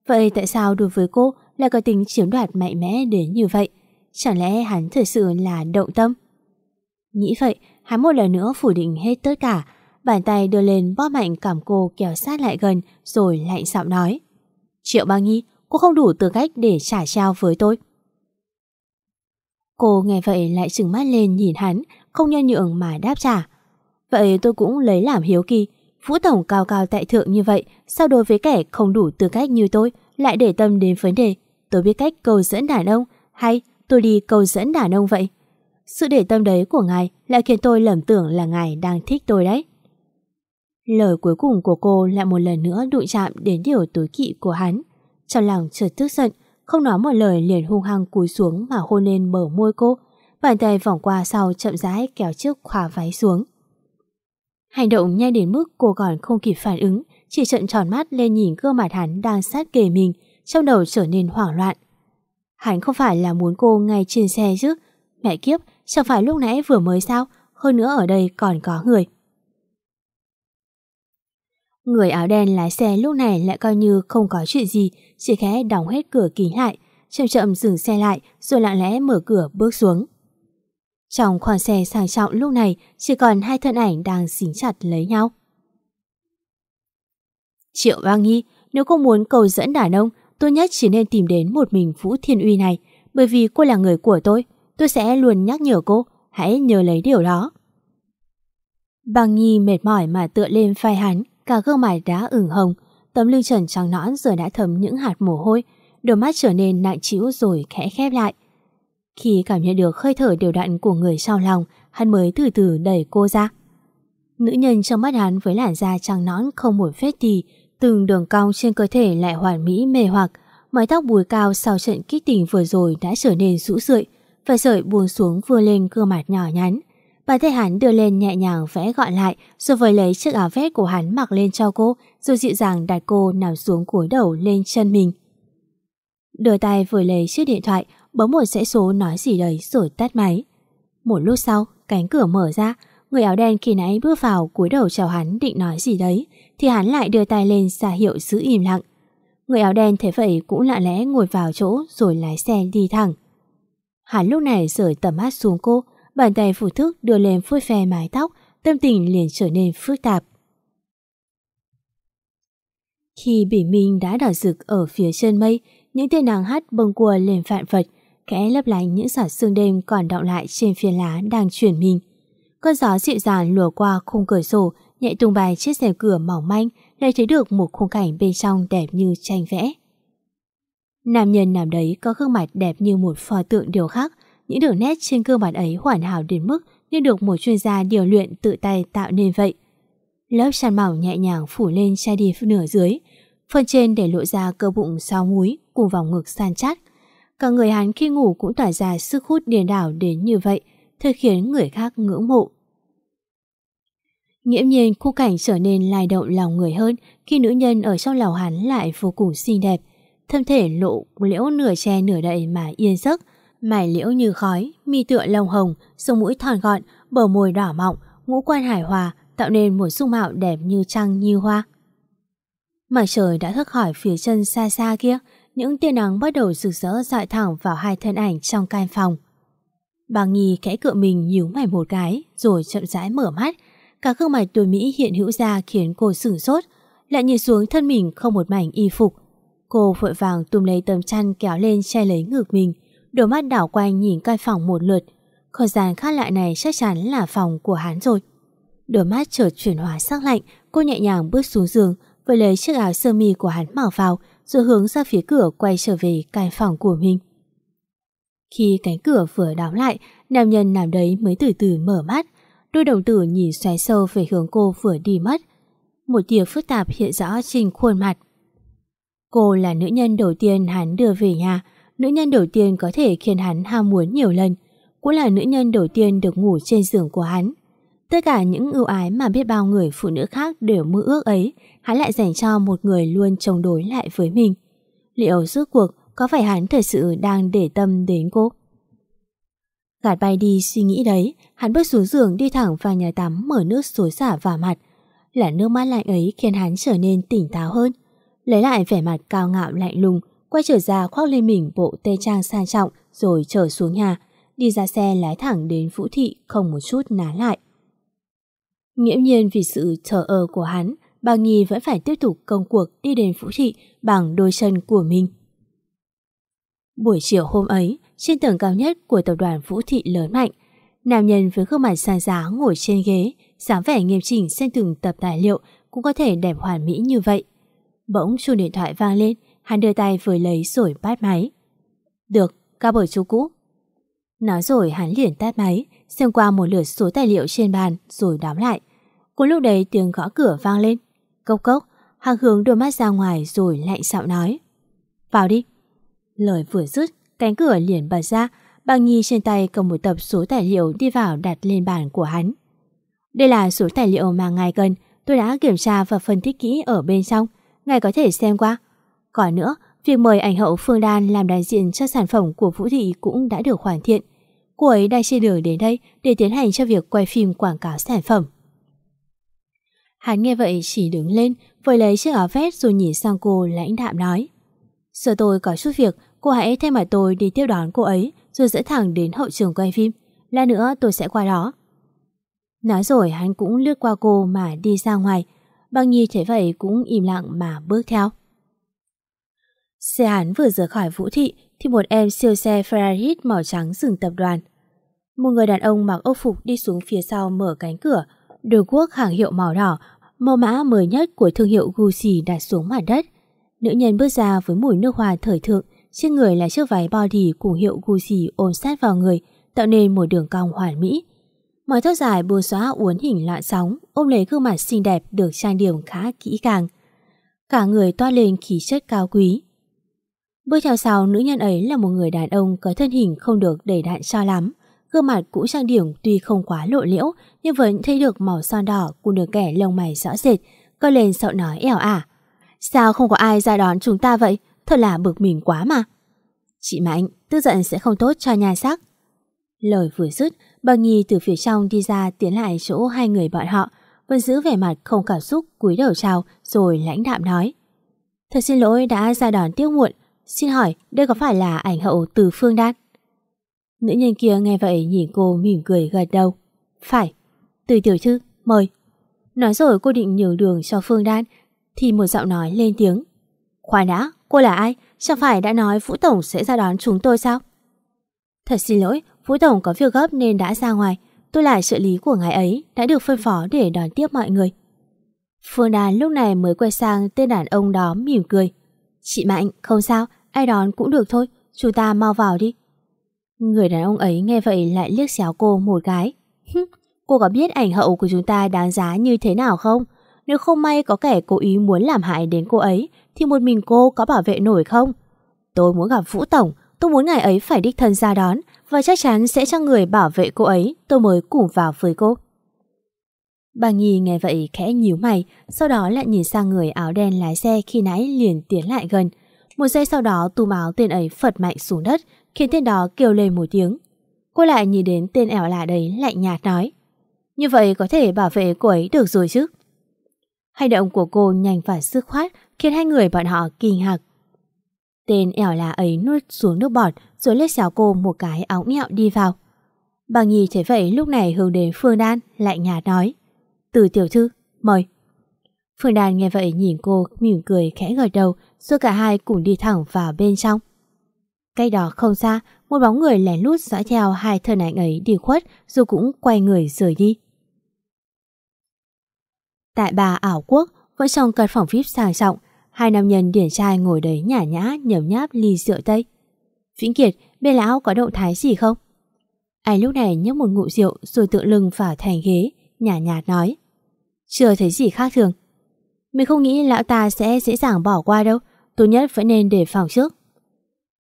Vậy tại sao đối với cô lại có tính chiếm đoạt mạnh mẽ đến như vậy? Chẳng lẽ hắn thực sự là động tâm? Nghĩ vậy, hắn một lần nữa phủ định hết tất cả, bàn tay đưa lên bóp mạnh cảm cô kéo sát lại gần rồi lạnh giọng nói. Triệu Ba Nhi, cô không đủ tư cách để trả trao với tôi. Cô nghe vậy lại trừng mắt lên nhìn hắn, không nhân nhượng mà đáp trả. Vậy tôi cũng lấy làm hiếu kỳ, Vũ Tổng cao cao tại thượng như vậy, sao đối với kẻ không đủ tư cách như tôi lại để tâm đến vấn đề tôi biết cách cầu dẫn đàn ông hay tôi đi cầu dẫn đàn ông vậy? Sự để tâm đấy của ngài lại khiến tôi lầm tưởng là ngài đang thích tôi đấy. Lời cuối cùng của cô lại một lần nữa đụng chạm đến điều tối kỵ của hắn. Trong lòng chợt tức giận, không nói một lời liền hung hăng cúi xuống mà hôn lên bờ môi cô, bàn tay vòng qua sau chậm rãi kéo chiếc khóa váy xuống. Hành động nhanh đến mức cô còn không kịp phản ứng, chỉ trận tròn mắt lên nhìn gương mặt hắn đang sát kề mình, trong đầu trở nên hoảng loạn. Hắn không phải là muốn cô ngay trên xe chứ. Mẹ kiếp, Chẳng phải lúc nãy vừa mới sao Hơn nữa ở đây còn có người Người áo đen lái xe lúc này lại coi như không có chuyện gì Chỉ khẽ đóng hết cửa kính lại Chậm chậm dừng xe lại Rồi lặng lẽ mở cửa bước xuống Trong khoang xe sang trọng lúc này Chỉ còn hai thân ảnh đang dính chặt lấy nhau Triệu Bang Nhi Nếu không muốn cầu dẫn đàn ông Tốt nhất chỉ nên tìm đến một mình Vũ Thiên Uy này, Bởi vì cô là người của tôi. Tôi sẽ luôn nhắc nhở cô, Hãy nhớ lấy điều đó. Bằng Nhi mệt mỏi mà tựa lên vai hắn, Cả gương mặt đã ửng hồng, Tấm lưng trần trắng nõn giờ đã thấm những hạt mồ hôi, Đôi mắt trở nên nặng trĩu rồi khẽ khép lại. Khi cảm nhận được hơi thở đều đặn của người sau lòng, Hắn mới từ từ đẩy cô ra. Nữ nhân trong mắt hắn với làn da trắng nõn không một vết tì Từng đường cong trên cơ thể lại hoàn mỹ mê hoặc. Mái tóc bùi cao sau trận kích tình vừa rồi đã trở nên rũ rượi Vài sợi buông xuống vừa lên gương mặt nhỏ nhắn. Bàn tay hắn đưa lên nhẹ nhàng vẽ gọn lại, Rồi với lấy chiếc áo vest của hắn mặc lên cho cô, Rồi dịu dàng đặt cô nằm xuống cúi đầu lên chân mình. Đưa tay vừa lấy chiếc điện thoại, Bấm một dãy số nói gì đấy rồi tắt máy. Một lúc sau, cánh cửa mở ra, Người áo đen khi nãy bước vào cúi đầu chào hắn định nói gì đấy. Thì hắn lại đưa tay lên ra hiệu giữ im lặng. Người áo đen thế vậy cũng lạ lẽ ngồi vào chỗ rồi lái xe đi thẳng. Hắn lúc này rời tầm mắt xuống cô, Bàn tay phủ thức đưa lên phôi phe mái tóc, Tâm tình liền trở nên phức tạp. Khi bỉ minh đã đỏ rực ở phía chân mây, Những tên nàng hát bông cua lên phạn vật, Kẽ lấp lánh những giọt sương đêm còn đọng lại trên phiến lá đang chuyển mình. Cơn gió dịu dàng lùa qua khung cửa sổ Nhẹ tung bài chiếc rèm cửa mỏng manh Lại thấy được một khung cảnh bên trong đẹp như tranh vẽ Nam nhân nằm đấy có gương mặt đẹp như một pho tượng điều khác những đường nét trên gương mặt ấy hoàn hảo đến mức như được một chuyên gia điều luyện tự tay tạo nên vậy. Lớp chăn mỏng nhẹ nhàng phủ lên che đi nửa dưới, phần trên để lộ ra cơ bụng sau múi cùng vòng ngực san chát. Cả người hắn khi ngủ cũng tỏa ra sức hút điền đảo đến như vậy, thật khiến người khác ngưỡng mộ. Nghiễm nhiên khu cảnh trở nên lai động lòng người hơn khi nữ nhân ở trong lòng hắn lại vô cùng xinh đẹp. Thân thể lộ liễu nửa che nửa đậy mà yên giấc, mải liễu như khói, mi tựa lông hồng, sống mũi thon gọn, bờ môi đỏ mọng, ngũ quan hài hòa, tạo nên một dung mạo đẹp như trăng như hoa. Mặt trời đã thức khỏi phía chân xa xa kia, những tia nắng bắt đầu rực rỡ dọi thẳng vào hai thân ảnh trong căn phòng. Bà Nghi khẽ cựa mình nhíu mày một cái, rồi chậm rãi mở mắt. Cả gương mặt tuổi Mỹ hiện hữu ra khiến cô sửng sốt, lại nhìn xuống thân mình không một mảnh y phục. Cô vội vàng túm lấy tấm chăn kéo lên che lấy ngực mình, đôi mắt đảo quanh nhìn căn phòng một lượt. Không gian khác lại này chắc chắn là phòng của hắn rồi. Đôi mắt chợt chuyển hóa sắc lạnh, cô nhẹ nhàng bước xuống giường, với lấy chiếc áo sơ mi của hắn mặc vào, rồi hướng ra phía cửa quay trở về căn phòng của mình. Khi cánh cửa vừa đóng lại, nam nhân nằm đấy mới từ từ mở mắt, đôi đồng tử nhìn xoáy sâu về hướng cô vừa đi mất. Một tia phức tạp hiện rõ trên khuôn mặt. Cô là nữ nhân đầu tiên hắn đưa về nhà, nữ nhân đầu tiên có thể khiến hắn ham muốn nhiều lần, cũng là nữ nhân đầu tiên được ngủ trên giường của hắn. Tất cả những ưu ái mà biết bao người phụ nữ khác đều mơ ước ấy, hắn lại dành cho một người luôn chống đối lại với mình. Liệu rốt cuộc có phải hắn thật sự đang để tâm đến cô? Gạt bay đi suy nghĩ đấy, hắn bước xuống giường đi thẳng vào nhà tắm mở nước xối xả vào mặt. Là nước mát lạnh ấy khiến hắn trở nên tỉnh táo hơn. Lấy lại vẻ mặt cao ngạo lạnh lùng, quay trở ra khoác lên mình bộ tê trang sang trọng rồi trở xuống nhà, đi ra xe lái thẳng đến Vũ Thị không một chút ná lại. Nghiễm nhiên vì sự thờ ơ của hắn, bà Nhi vẫn phải tiếp tục công cuộc đi đến Vũ Thị bằng đôi chân của mình. Buổi chiều hôm ấy, trên tầng cao nhất của tập đoàn Vũ Thị lớn mạnh, nam nhân với gương mặt sang giá ngồi trên ghế, dáng vẻ nghiêm chỉnh xem từng tập tài liệu cũng có thể đẹp hoàn mỹ như vậy. Bỗng chuông điện thoại vang lên, Hắn đưa tay vừa lấy rồi bắt máy. Được, ca bởi chú cũ. Nói rồi hắn liền tắt máy, xem qua một lượt số tài liệu trên bàn rồi đóng lại. Cùng lúc đấy tiếng gõ cửa vang lên. Cốc cốc, hàng hướng đôi mắt ra ngoài rồi lạnh giọng nói. Vào đi. Lời vừa dứt, cánh cửa liền bật ra, Bằng Nhi trên tay cầm một tập số tài liệu đi vào đặt lên bàn của hắn. Đây là số tài liệu mà ngài cần, tôi đã kiểm tra và phân tích kỹ ở bên trong. Ngài có thể xem qua. Còn nữa, việc mời ảnh hậu Phương Đan làm đại diện cho sản phẩm của Vũ Thị cũng đã được hoàn thiện. Cô ấy đang trên đường đến đây để tiến hành cho việc quay phim quảng cáo sản phẩm. Hắn nghe vậy chỉ đứng lên, vội lấy chiếc áo vest rồi nhìn sang cô lãnh đạm nói. Sợ tôi có chút việc, cô hãy thay mặt tôi đi tiếp đón cô ấy rồi dẫn thẳng đến hậu trường quay phim. Lát nữa tôi sẽ qua đó. Nói rồi hắn cũng lướt qua cô mà đi ra ngoài. Băng Nhi thấy vậy cũng im lặng mà bước theo. Xe hắn vừa rời khỏi vũ thị thì một em siêu xe Ferrari màu trắng dừng tập đoàn. Một người đàn ông mặc ốc phục đi xuống phía sau mở cánh cửa, đồ quốc hàng hiệu màu đỏ, mẫu mã mới nhất của thương hiệu Gucci đặt xuống mặt đất. Nữ nhân bước ra với mùi nước hoa thời thượng, trên người là chiếc váy body cùng hiệu Gucci ôm sát vào người, tạo nên một đường cong hoàn mỹ. Mái tóc dài bùa xóa uốn hình lạ sóng, ôm lấy gương mặt xinh đẹp được trang điểm khá kỹ càng. Cả người toát lên khí chất cao quý. Bước theo sau nữ nhân ấy là một người đàn ông có thân hình không được đầy đạn cho lắm. Gương mặt cũng trang điểm tuy không quá lộ liễu nhưng vẫn thấy được màu son đỏ cùng được kẻ lông mày rõ rệt, có lên sợ nói ẻo ả. Sao không có ai ra đón chúng ta vậy? Thật là bực mình quá mà. Chị Mạnh, tức giận sẽ không tốt cho nhà sắc. Lời vừa dứt, bà Nhi từ phía trong đi ra tiến lại chỗ hai người bọn họ, vẫn giữ vẻ mặt không cảm xúc cúi đầu chào rồi lãnh đạm nói. Thật xin lỗi đã ra đón tiếc muộn, xin hỏi đây có phải là ảnh hậu từ Phương Đan? Nữ nhân kia nghe vậy nhìn cô mỉm cười gật đầu. Phải, từ tiểu thư, mời. Nói rồi cô định nhường đường cho Phương Đan thì một giọng nói lên tiếng. Khoan đã, cô là ai? Chẳng phải đã nói Vũ Tổng sẽ ra đón chúng tôi sao? Thật xin lỗi, Vũ Tổng có việc gấp nên đã ra ngoài. Tôi là trợ lý của ngài ấy, đã được phân phó để đón tiếp mọi người. Phương Đàn lúc này mới quay sang tên đàn ông đó mỉm cười. Chị Mạnh, không sao, ai đón cũng được thôi, chúng ta mau vào đi. Người đàn ông ấy nghe vậy lại liếc xéo cô một cái. cô có biết ảnh hậu của chúng ta đáng giá như thế nào không? Nếu không may có kẻ cố ý muốn làm hại đến cô ấy thì một mình cô có bảo vệ nổi không? Tôi muốn gặp Vũ Tổng, tôi muốn ngài ấy phải đích thân ra đón và chắc chắn sẽ cho người bảo vệ cô ấy tôi mới cùng vào với cô. Bà Nhi nghe vậy khẽ nhíu mày, sau đó lại nhìn sang người áo đen lái xe khi nãy liền tiến lại gần. Một giây sau đó tùm áo tên ấy phật mạnh xuống đất, khiến tên đó kêu lên một tiếng. Cô lại nhìn đến tên ẻo lạ đấy lạnh nhạt nói. Như vậy có thể bảo vệ cô ấy được rồi chứ? Hành động của cô nhanh và sức khoát khiến hai người bọn họ kinh ngạc. Tên ẻo là ấy nuốt xuống nước bọt rồi lết xéo cô một cái áo nghẹo đi vào. Bà Nhi thấy vậy lúc này hướng đến Phương Đan lại nhạt nói Từ tiểu thư, mời. Phương Đan nghe vậy nhìn cô mỉm cười khẽ gật đầu rồi cả hai cùng đi thẳng vào bên trong. Cách đó không xa, một bóng người lén lút dõi theo hai thân ảnh ấy đi khuất rồi cũng quay người rời đi. Tại bà ảo quốc, vợ chồng cật phòng VIP sang trọng, hai nam nhân điển trai ngồi đấy nhả nhã nhấm nháp ly rượu tây. Vĩnh Kiệt, bên lão có động thái gì không? Anh lúc này nhấp một ngụ rượu rồi tựa lưng vào thành ghế, nhả nhạt nói. Chưa thấy gì khác thường. Mình không nghĩ lão ta sẽ dễ dàng bỏ qua đâu, tốt nhất vẫn nên để phòng trước.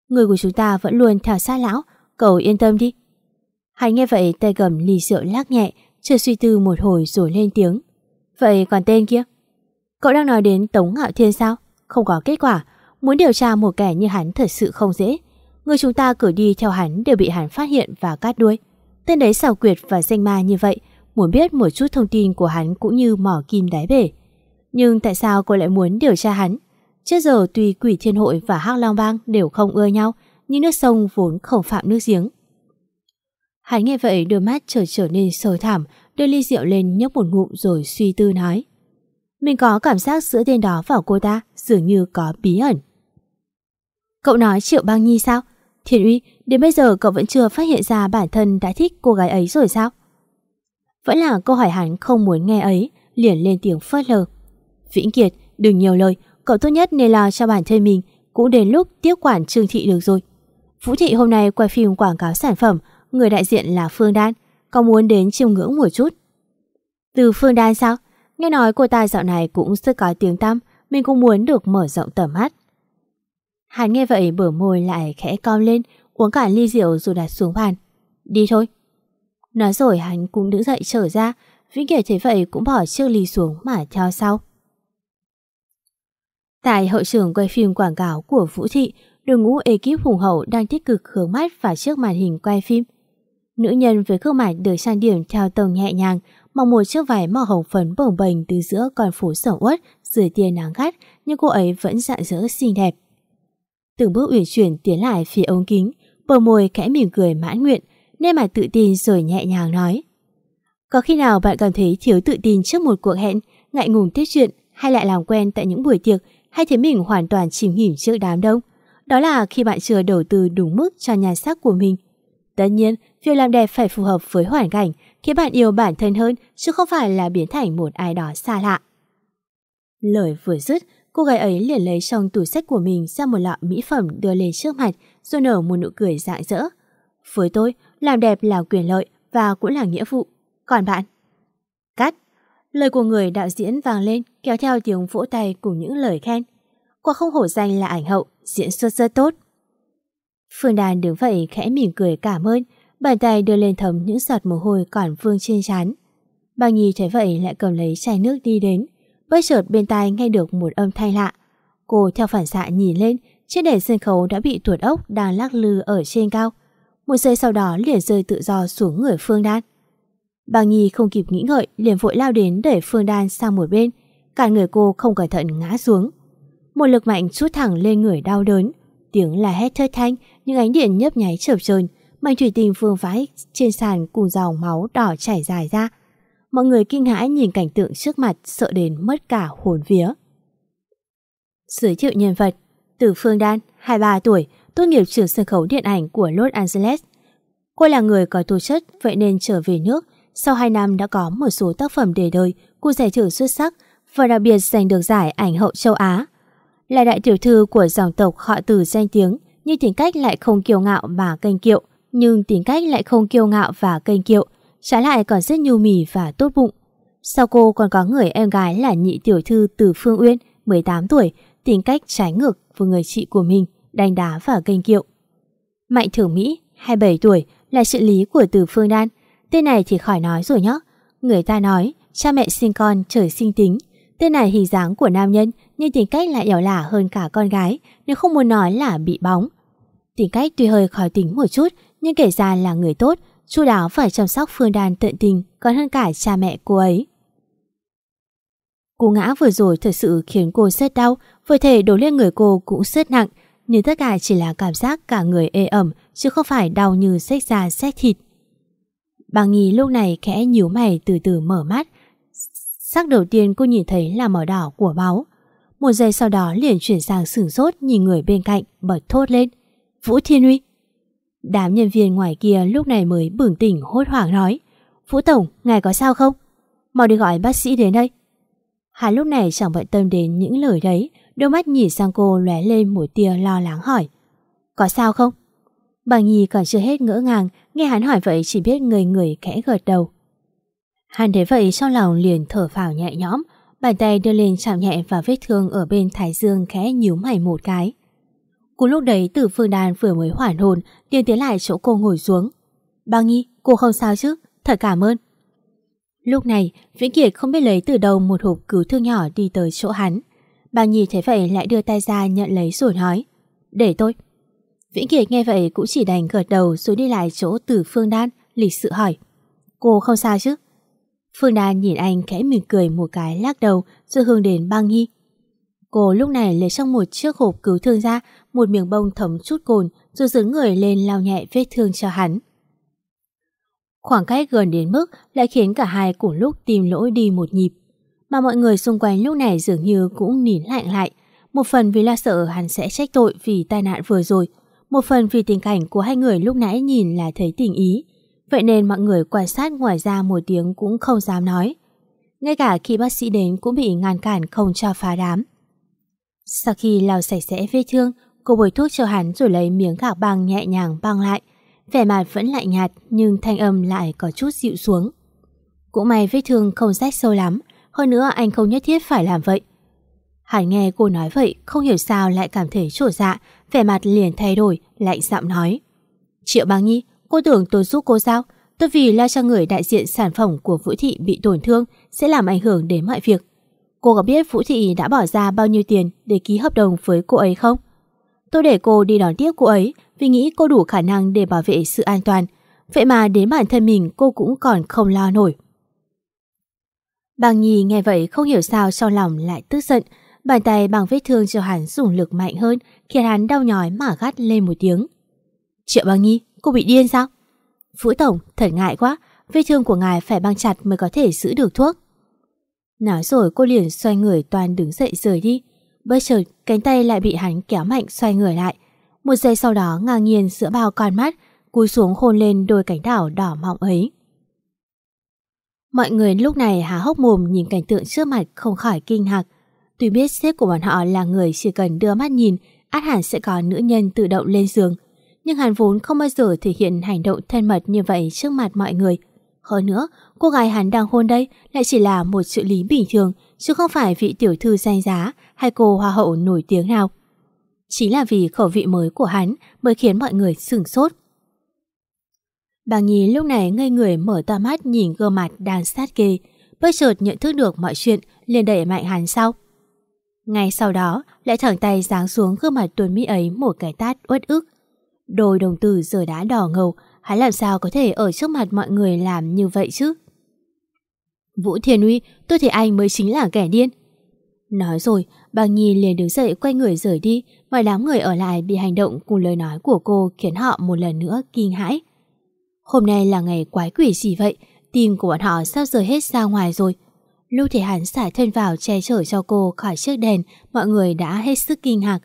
Người của chúng ta vẫn luôn theo sát lão, cầu yên tâm đi. Hắn nghe vậy tay cầm ly rượu lắc nhẹ, chưa suy tư một hồi rồi lên tiếng. Vậy còn tên kia? Cậu đang nói đến Tống Ngạo Thiên sao? Không có kết quả, muốn điều tra một kẻ như hắn thật sự không dễ. Người chúng ta cử đi theo hắn đều bị hắn phát hiện và cắt đuôi. Tên đấy xảo quyệt và danh ma như vậy, muốn biết một chút thông tin của hắn cũng như mỏ kim đáy bể. Nhưng tại sao cô lại muốn điều tra hắn? Trước giờ tuy quỷ thiên hội và hắc long bang đều không ưa nhau, nhưng nước sông vốn không phạm nước giếng. Hắn nghe vậy đôi mắt trở trở nên sâu thảm đưa ly rượu lên nhấp một ngụm rồi suy tư nói. Mình có cảm giác giữa tên đó và cô ta dường như có bí ẩn. Cậu nói Triệu Bang Nhi sao? Thiền uy, đến bây giờ cậu vẫn chưa phát hiện ra bản thân đã thích cô gái ấy rồi sao? Vẫn là câu hỏi hắn không muốn nghe ấy, liền lên tiếng phớt lờ. Vĩnh Kiệt, đừng nhiều lời, cậu tốt nhất nên lo cho bản thân mình, cũng đến lúc tiếp quản Trương Thị được rồi. Vũ Thị hôm nay quay phim quảng cáo sản phẩm, người đại diện là Phương Đan, có muốn đến chiêm ngưỡng một chút. Từ Phương Đan sao? Nghe nói cô ta dạo này cũng rất có tiếng tăm, mình cũng muốn được mở rộng tầm mắt. Hắn nghe vậy bở môi lại khẽ cong lên, uống cả ly rượu rồi đặt xuống bàn. Đi thôi. Nói rồi hắn cũng đứng dậy trở ra, Vĩnh Kiệt thấy vậy cũng bỏ chiếc ly xuống mà theo sau. Tại hậu trường quay phim quảng cáo của Vũ Thị, đội ngũ ekip hùng hậu đang tích cực hướng mắt vào chiếc màn hình quay phim. Nữ nhân với gương mặt được trang điểm theo tông nhẹ nhàng, mặc một chiếc váy màu hồng phấn bồng bềnh từ giữa con phố sầu uất dưới tia nắng gắt, nhưng cô ấy vẫn rạng rỡ xinh đẹp. Từng bước uyển chuyển tiến lại phía ống kính, bờ môi khẽ mỉm cười mãn nguyện, nên mà tự tin rồi nhẹ nhàng nói. Có khi nào bạn cảm thấy thiếu tự tin trước một cuộc hẹn, ngại ngùng tiếp chuyện hay lại làm quen tại những buổi tiệc hay thấy mình hoàn toàn chìm nghỉm trước đám đông? Đó là khi bạn chưa đầu tư đúng mức cho nhan sắc của mình. Tất nhiên, việc làm đẹp phải phù hợp với hoàn cảnh, khiến bạn yêu bản thân hơn chứ không phải là biến thành một ai đó xa lạ. Lời vừa dứt, cô gái ấy liền lấy trong tủ sách của mình ra một lọ mỹ phẩm đưa lên trước mặt rồi nở một nụ cười rạng rỡ. Với tôi, làm đẹp là quyền lợi và cũng là nghĩa vụ. Còn bạn? Cắt! Lời của người đạo diễn vang lên kéo theo tiếng vỗ tay cùng những lời khen. Quả không hổ danh là ảnh hậu, diễn xuất rất tốt. Phương Đan đứng vậy khẽ mỉm cười cảm ơn, bàn tay đưa lên thấm những giọt mồ hôi còn vương trên trán. Bà Nhi thấy vậy lại cầm lấy chai nước đi đến, bất chợt bên tai nghe được một âm thanh lạ. Cô theo phản xạ nhìn lên, trên đèn sân khấu đã bị tuột ốc đang lắc lư ở trên cao. Một giây sau đó liền rơi tự do xuống người Phương Đan. Bà Nhi không kịp nghĩ ngợi liền vội lao đến đẩy Phương Đan sang một bên, cả người cô không cẩn thận ngã xuống. Một lực mạnh chút thẳng lên người đau đớn, tiếng là hét thất thanh, những ánh điện nhấp nháy chợp chờn, mảnh thủy tinh phương vãi trên sàn cùng dòng máu đỏ chảy dài ra. Mọi người kinh hãi nhìn cảnh tượng trước mặt sợ đến mất cả hồn vía. Giới thiệu nhân vật Từ Phương Đan, 23 tuổi, tốt nghiệp trường sân khấu điện ảnh của Los Angeles. Cô là người có tố chất vậy nên trở về nước. Sau 2 năm đã có một số tác phẩm đề đời, cô giải thưởng xuất sắc và đặc biệt giành được giải ảnh hậu châu Á. Là đại tiểu thư của dòng tộc họ từ danh tiếng, nhưng tính cách lại không kiêu ngạo mà kênh kiệu. Nhưng tính cách lại không kiêu ngạo và kênh kiệu, trái lại còn rất nhu mì và tốt bụng. Sau cô còn có người em gái là nhị tiểu thư từ Phương Uyên, 18 tuổi, tính cách trái ngược với người chị của mình, đánh đá và kênh kiệu. Mạnh Thường Mỹ, 27 tuổi, là trợ lý của Từ Phương Đan. Tên này thì khỏi nói rồi nhé. Người ta nói, cha mẹ sinh con trời sinh tính. Tên này hình dáng của nam nhân nhưng tính cách lại nhỏ lả hơn cả con gái nếu không muốn nói là bị bóng. Tính cách tuy hơi khó tính một chút nhưng kể ra là người tốt, chu đáo phải chăm sóc Phương Đan tận tình còn hơn cả cha mẹ cô ấy. Cú ngã vừa rồi thật sự khiến cô rất đau, vừa thể đổ lên người cô cũng rất nặng, nhưng tất cả chỉ là cảm giác cả người ê ẩm chứ không phải đau như xách da xách thịt. Bà Nghi lúc này khẽ nhíu mày từ từ mở mắt. Sắc đầu tiên cô nhìn thấy là màu đỏ của máu. Một giây sau đó liền chuyển sang sửng sốt nhìn người bên cạnh bật thốt lên. Vũ Thiên Uy! Đám nhân viên ngoài kia lúc này mới bừng tỉnh hốt hoảng nói. Vũ Tổng, ngài có sao không? Mau đi gọi bác sĩ đến đây. Hắn lúc này chẳng bận tâm đến những lời đấy, đôi mắt nhìn sang cô lóe lên một tia lo lắng hỏi. Có sao không? Bà Nhi còn chưa hết ngỡ ngàng, nghe hắn hỏi vậy chỉ biết người người khẽ gật đầu. Hắn thấy vậy trong lòng liền thở phào nhẹ nhõm, bàn tay đưa lên chạm nhẹ vào vết thương ở bên thái dương khẽ nhíu mày một cái. Cùng lúc đấy tử phương đàn vừa mới hoảng hồn, liền tiến lại chỗ cô ngồi xuống. Bà Nhi, cô không sao chứ? Thật cảm ơn. Lúc này, Viễn Kiệt không biết lấy từ đâu một hộp cứu thương nhỏ đi tới chỗ hắn. Bà Nhi thấy vậy lại đưa tay ra nhận lấy rồi nói. Để tôi. Viễn Kiệt nghe vậy cũng chỉ đành gật đầu rồi đi lại chỗ Tử Phương Đan, lịch sự hỏi. Cô không sao chứ? Phương Đan nhìn anh khẽ mỉm cười một cái lắc đầu rồi hướng đến băng nhi. Cô lúc này lấy trong một chiếc hộp cứu thương ra, một miếng bông thấm chút cồn rồi dứng người lên lau nhẹ vết thương cho hắn. Khoảng cách gần đến mức lại khiến cả hai cùng lúc tìm lỗi đi một nhịp. Mà mọi người xung quanh lúc này dường như cũng nín lạnh lại. Một phần vì lo sợ hắn sẽ trách tội vì tai nạn vừa rồi. Một phần vì tình cảnh của hai người lúc nãy nhìn là thấy tình ý. Vậy nên mọi người quan sát ngoài ra một tiếng cũng không dám nói. Ngay cả khi bác sĩ đến cũng bị ngăn cản không cho phá đám. Sau khi lau sạch sẽ vết thương, cô bồi thuốc cho hắn rồi lấy miếng gạc băng nhẹ nhàng băng lại. Vẻ mặt vẫn lạnh nhạt nhưng thanh âm lại có chút dịu xuống. Cũng may vết thương không rách sâu lắm, hơn nữa anh không nhất thiết phải làm vậy. Hắn nghe cô nói vậy, không hiểu sao lại cảm thấy trổ dạ, vẻ mặt liền thay đổi, lạnh giọng nói. Triệu băng Nhi, cô tưởng tôi giúp cô sao? Tôi vì lo cho người đại diện sản phẩm của Vũ Thị bị tổn thương sẽ làm ảnh hưởng đến mọi việc. Cô có biết Vũ Thị đã bỏ ra bao nhiêu tiền để ký hợp đồng với cô ấy không? Tôi để cô đi đón tiếp cô ấy vì nghĩ cô đủ khả năng để bảo vệ sự an toàn. Vậy mà đến bản thân mình cô cũng còn không lo nổi. Bàng Nhi nghe vậy không hiểu sao trong lòng lại tức giận. Bàn tay bằng vết thương cho hắn dùng lực mạnh hơn khiến hắn đau nhói mà gắt lên một tiếng. Triệu Bàng Nhi, cô bị điên sao? Vũ Tổng, thật ngại quá. Vết thương của ngài phải băng chặt mới có thể giữ được thuốc. Nói rồi cô liền xoay người toàn đứng dậy rời đi. Bất chợt cánh tay lại bị hắn kéo mạnh xoay người lại. Một giây sau đó ngang nhiên giữa bao con mắt, cúi xuống hôn lên đôi cánh đảo đỏ mọng ấy. Mọi người lúc này há hốc mồm nhìn cảnh tượng trước mặt không khỏi kinh ngạc. Tuy biết sếp của bọn họ là người chỉ cần đưa mắt nhìn, át hẳn sẽ có nữ nhân tự động lên giường. Nhưng Hàn vốn không bao giờ thể hiện hành động thân mật như vậy trước mặt mọi người. Hơn nữa, cô gái hắn đang hôn đây lại chỉ là một trợ lý bình thường, chứ không phải vị tiểu thư danh giá hay cô hoa hậu nổi tiếng nào. Chính là vì khẩu vị mới của hắn mới khiến mọi người sửng sốt. Bà Nhi lúc này ngây người mở to mắt nhìn gương mặt đang sát kề, bất chợt nhận thức được mọi chuyện liền đẩy mạnh hắn sau. Ngay sau đó lại thẳng tay giáng xuống gương mặt tuần mỹ ấy một cái tát uất ức. Đôi đồng tử giờ đã đỏ ngầu, hắn làm sao có thể ở trước mặt mọi người làm như vậy chứ? Vũ Thiên Uy, tôi thấy anh mới chính là kẻ điên. Nói rồi, bà Nhi liền đứng dậy quay người rời đi, mọi đám người ở lại bị hành động cùng lời nói của cô khiến họ một lần nữa kinh hãi. Hôm nay là ngày quái quỷ gì vậy? Tim của bọn họ sắp rời hết ra ngoài rồi. Lúc thì hắn xả thân vào che chở cho cô khỏi chiếc đèn, mọi người đã hết sức kinh ngạc.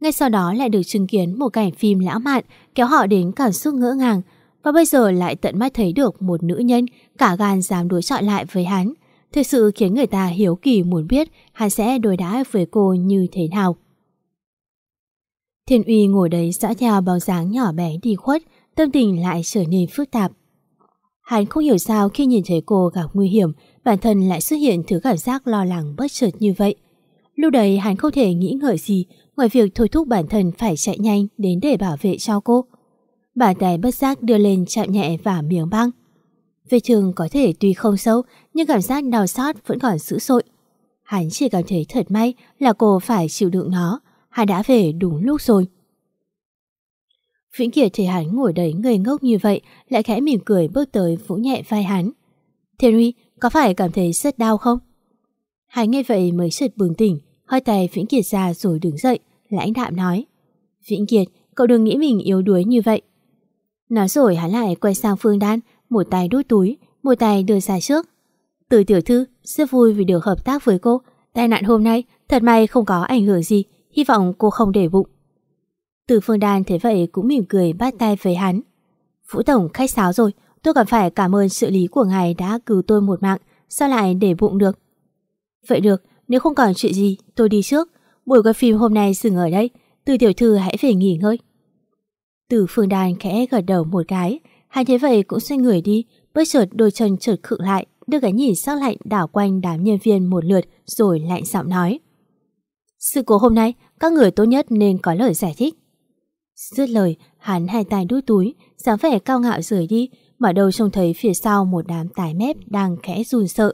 Ngay sau đó lại được chứng kiến một cảnh phim lãng mạn kéo họ đến cảm xúc ngỡ ngàng. Và bây giờ lại tận mắt thấy được một nữ nhân cả gan dám đối chọi lại với hắn. Thực sự khiến người ta hiếu kỳ muốn biết hắn sẽ đối đãi với cô như thế nào. Thiên Uy ngồi đấy dõi theo bóng dáng nhỏ bé đi khuất, tâm tình lại trở nên phức tạp. Hắn không hiểu sao khi nhìn thấy cô gặp nguy hiểm, bản thân lại xuất hiện thứ cảm giác lo lắng bất chợt như vậy. Lúc đấy hắn không thể nghĩ ngợi gì ngoài việc thôi thúc bản thân phải chạy nhanh đến để bảo vệ cho cô. Bàn tay bất giác đưa lên chạm nhẹ và miếng băng. Vết thương có thể tuy không sâu nhưng cảm giác đau xót vẫn còn dữ dội. Hắn chỉ cảm thấy thật may là cô phải chịu đựng nó. Hắn đã về đúng lúc rồi. Vĩnh Kiệt thấy hắn ngồi đấy ngây ngốc như vậy lại khẽ mỉm cười bước tới vỗ nhẹ vai hắn. Thiên Huy, có phải cảm thấy rất đau không? Hắn nghe vậy mới chợt bừng tỉnh, hơi tay Vĩnh Kiệt ra rồi đứng dậy, lãnh đạm nói. Vĩnh Kiệt, cậu đừng nghĩ mình yếu đuối như vậy. Nói rồi hắn lại quay sang Phương Đan, một tay đút túi, một tay đưa ra trước. Từ tiểu thư, rất vui vì được hợp tác với cô. Tai nạn hôm nay, thật may không có ảnh hưởng gì, hy vọng cô không để bụng. Từ phương đan thấy vậy cũng mỉm cười bắt tay với hắn. Vũ Tổng khách sáo rồi, tôi còn phải cảm ơn sự lý của ngài đã cứu tôi một mạng, sao lại để bụng được? Vậy được, nếu không còn chuyện gì, tôi đi trước. Buổi quay phim hôm nay dừng ở đây, từ tiểu thư hãy về nghỉ ngơi. Từ phương đàn khẽ gật đầu một cái, hai thế vậy cũng xoay người đi, bất chợt đôi chân chợt khựng lại, đưa cái nhìn sắc lạnh đảo quanh đám nhân viên một lượt rồi lạnh giọng nói. Sự cố hôm nay, các người tốt nhất nên có lời giải thích. Dứt lời, hắn hai tay đút túi, dáng vẻ cao ngạo rời đi, mà đâu trông thấy phía sau một đám tái mép đang khẽ run sợ.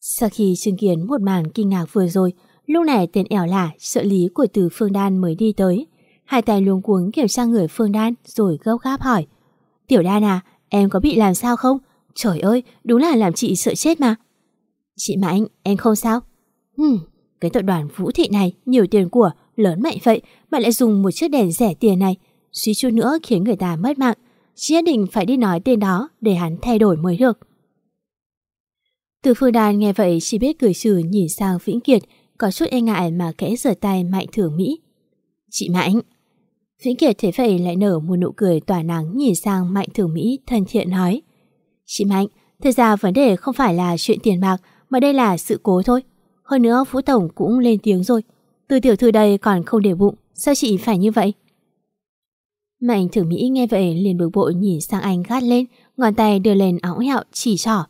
Sau khi chứng kiến một màn kinh ngạc vừa rồi, lúc này tên ẻo lả, trợ lý của từ Phương Đan mới đi tới. Hai tay luống cuống kiểm tra người Phương Đan rồi gấp gáp hỏi. Tiểu Đan à, em có bị làm sao không? Trời ơi, đúng là làm chị sợ chết mà. Chị Mạnh, em không sao? Hừm, cái tội đoàn vũ thị này nhiều tiền của, lớn mạnh vậy mà lại dùng một chiếc đèn rẻ tiền này, suy chút nữa khiến người ta mất mạng. Chị nhất định phải đi nói tên đó để hắn thay đổi mới được. Từ phương đàn nghe vậy chỉ biết cười trừ nhìn sang Vĩnh Kiệt, có chút e ngại mà kẽ rửa tay Mạnh Thường Mỹ. Chị Mạnh! Vĩnh Kiệt thế vậy lại nở một nụ cười tỏa nắng nhìn sang Mạnh Thường Mỹ thân thiện nói. Chị Mạnh, thật ra vấn đề không phải là chuyện tiền bạc mà đây là sự cố thôi. Hơn nữa Vũ Tổng cũng lên tiếng rồi. Từ tiểu thư đây còn không để bụng, sao chị phải như vậy? Mạnh thử Mỹ nghe vậy liền bực bội nhìn sang anh gắt lên, ngón tay đưa lên áo hẹo chỉ trỏ.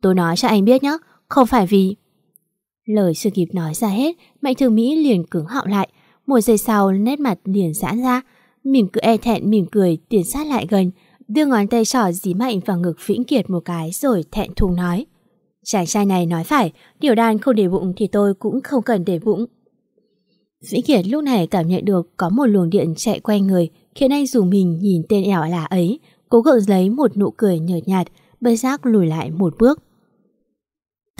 Tôi nói cho anh biết nhé, không phải vì... Lời chưa kịp nói ra hết, Mạnh thường Mỹ liền cứng họng lại. Một giây sau nét mặt liền giãn ra. Mỉm cười e thẹn mỉm cười tiến sát lại gần, đưa ngón tay trỏ dí mạnh vào ngực Vĩnh Kiệt một cái rồi thẹn thùng nói. Chàng trai này nói phải, điều đàn không để bụng thì tôi cũng không cần để bụng. Vĩ Kiệt lúc này cảm nhận được có một luồng điện chạy quanh người khiến anh dùng mình nhìn tên ẻo là ấy, Cố gượng lấy một nụ cười nhợt nhạt, bất giác lùi lại một bước.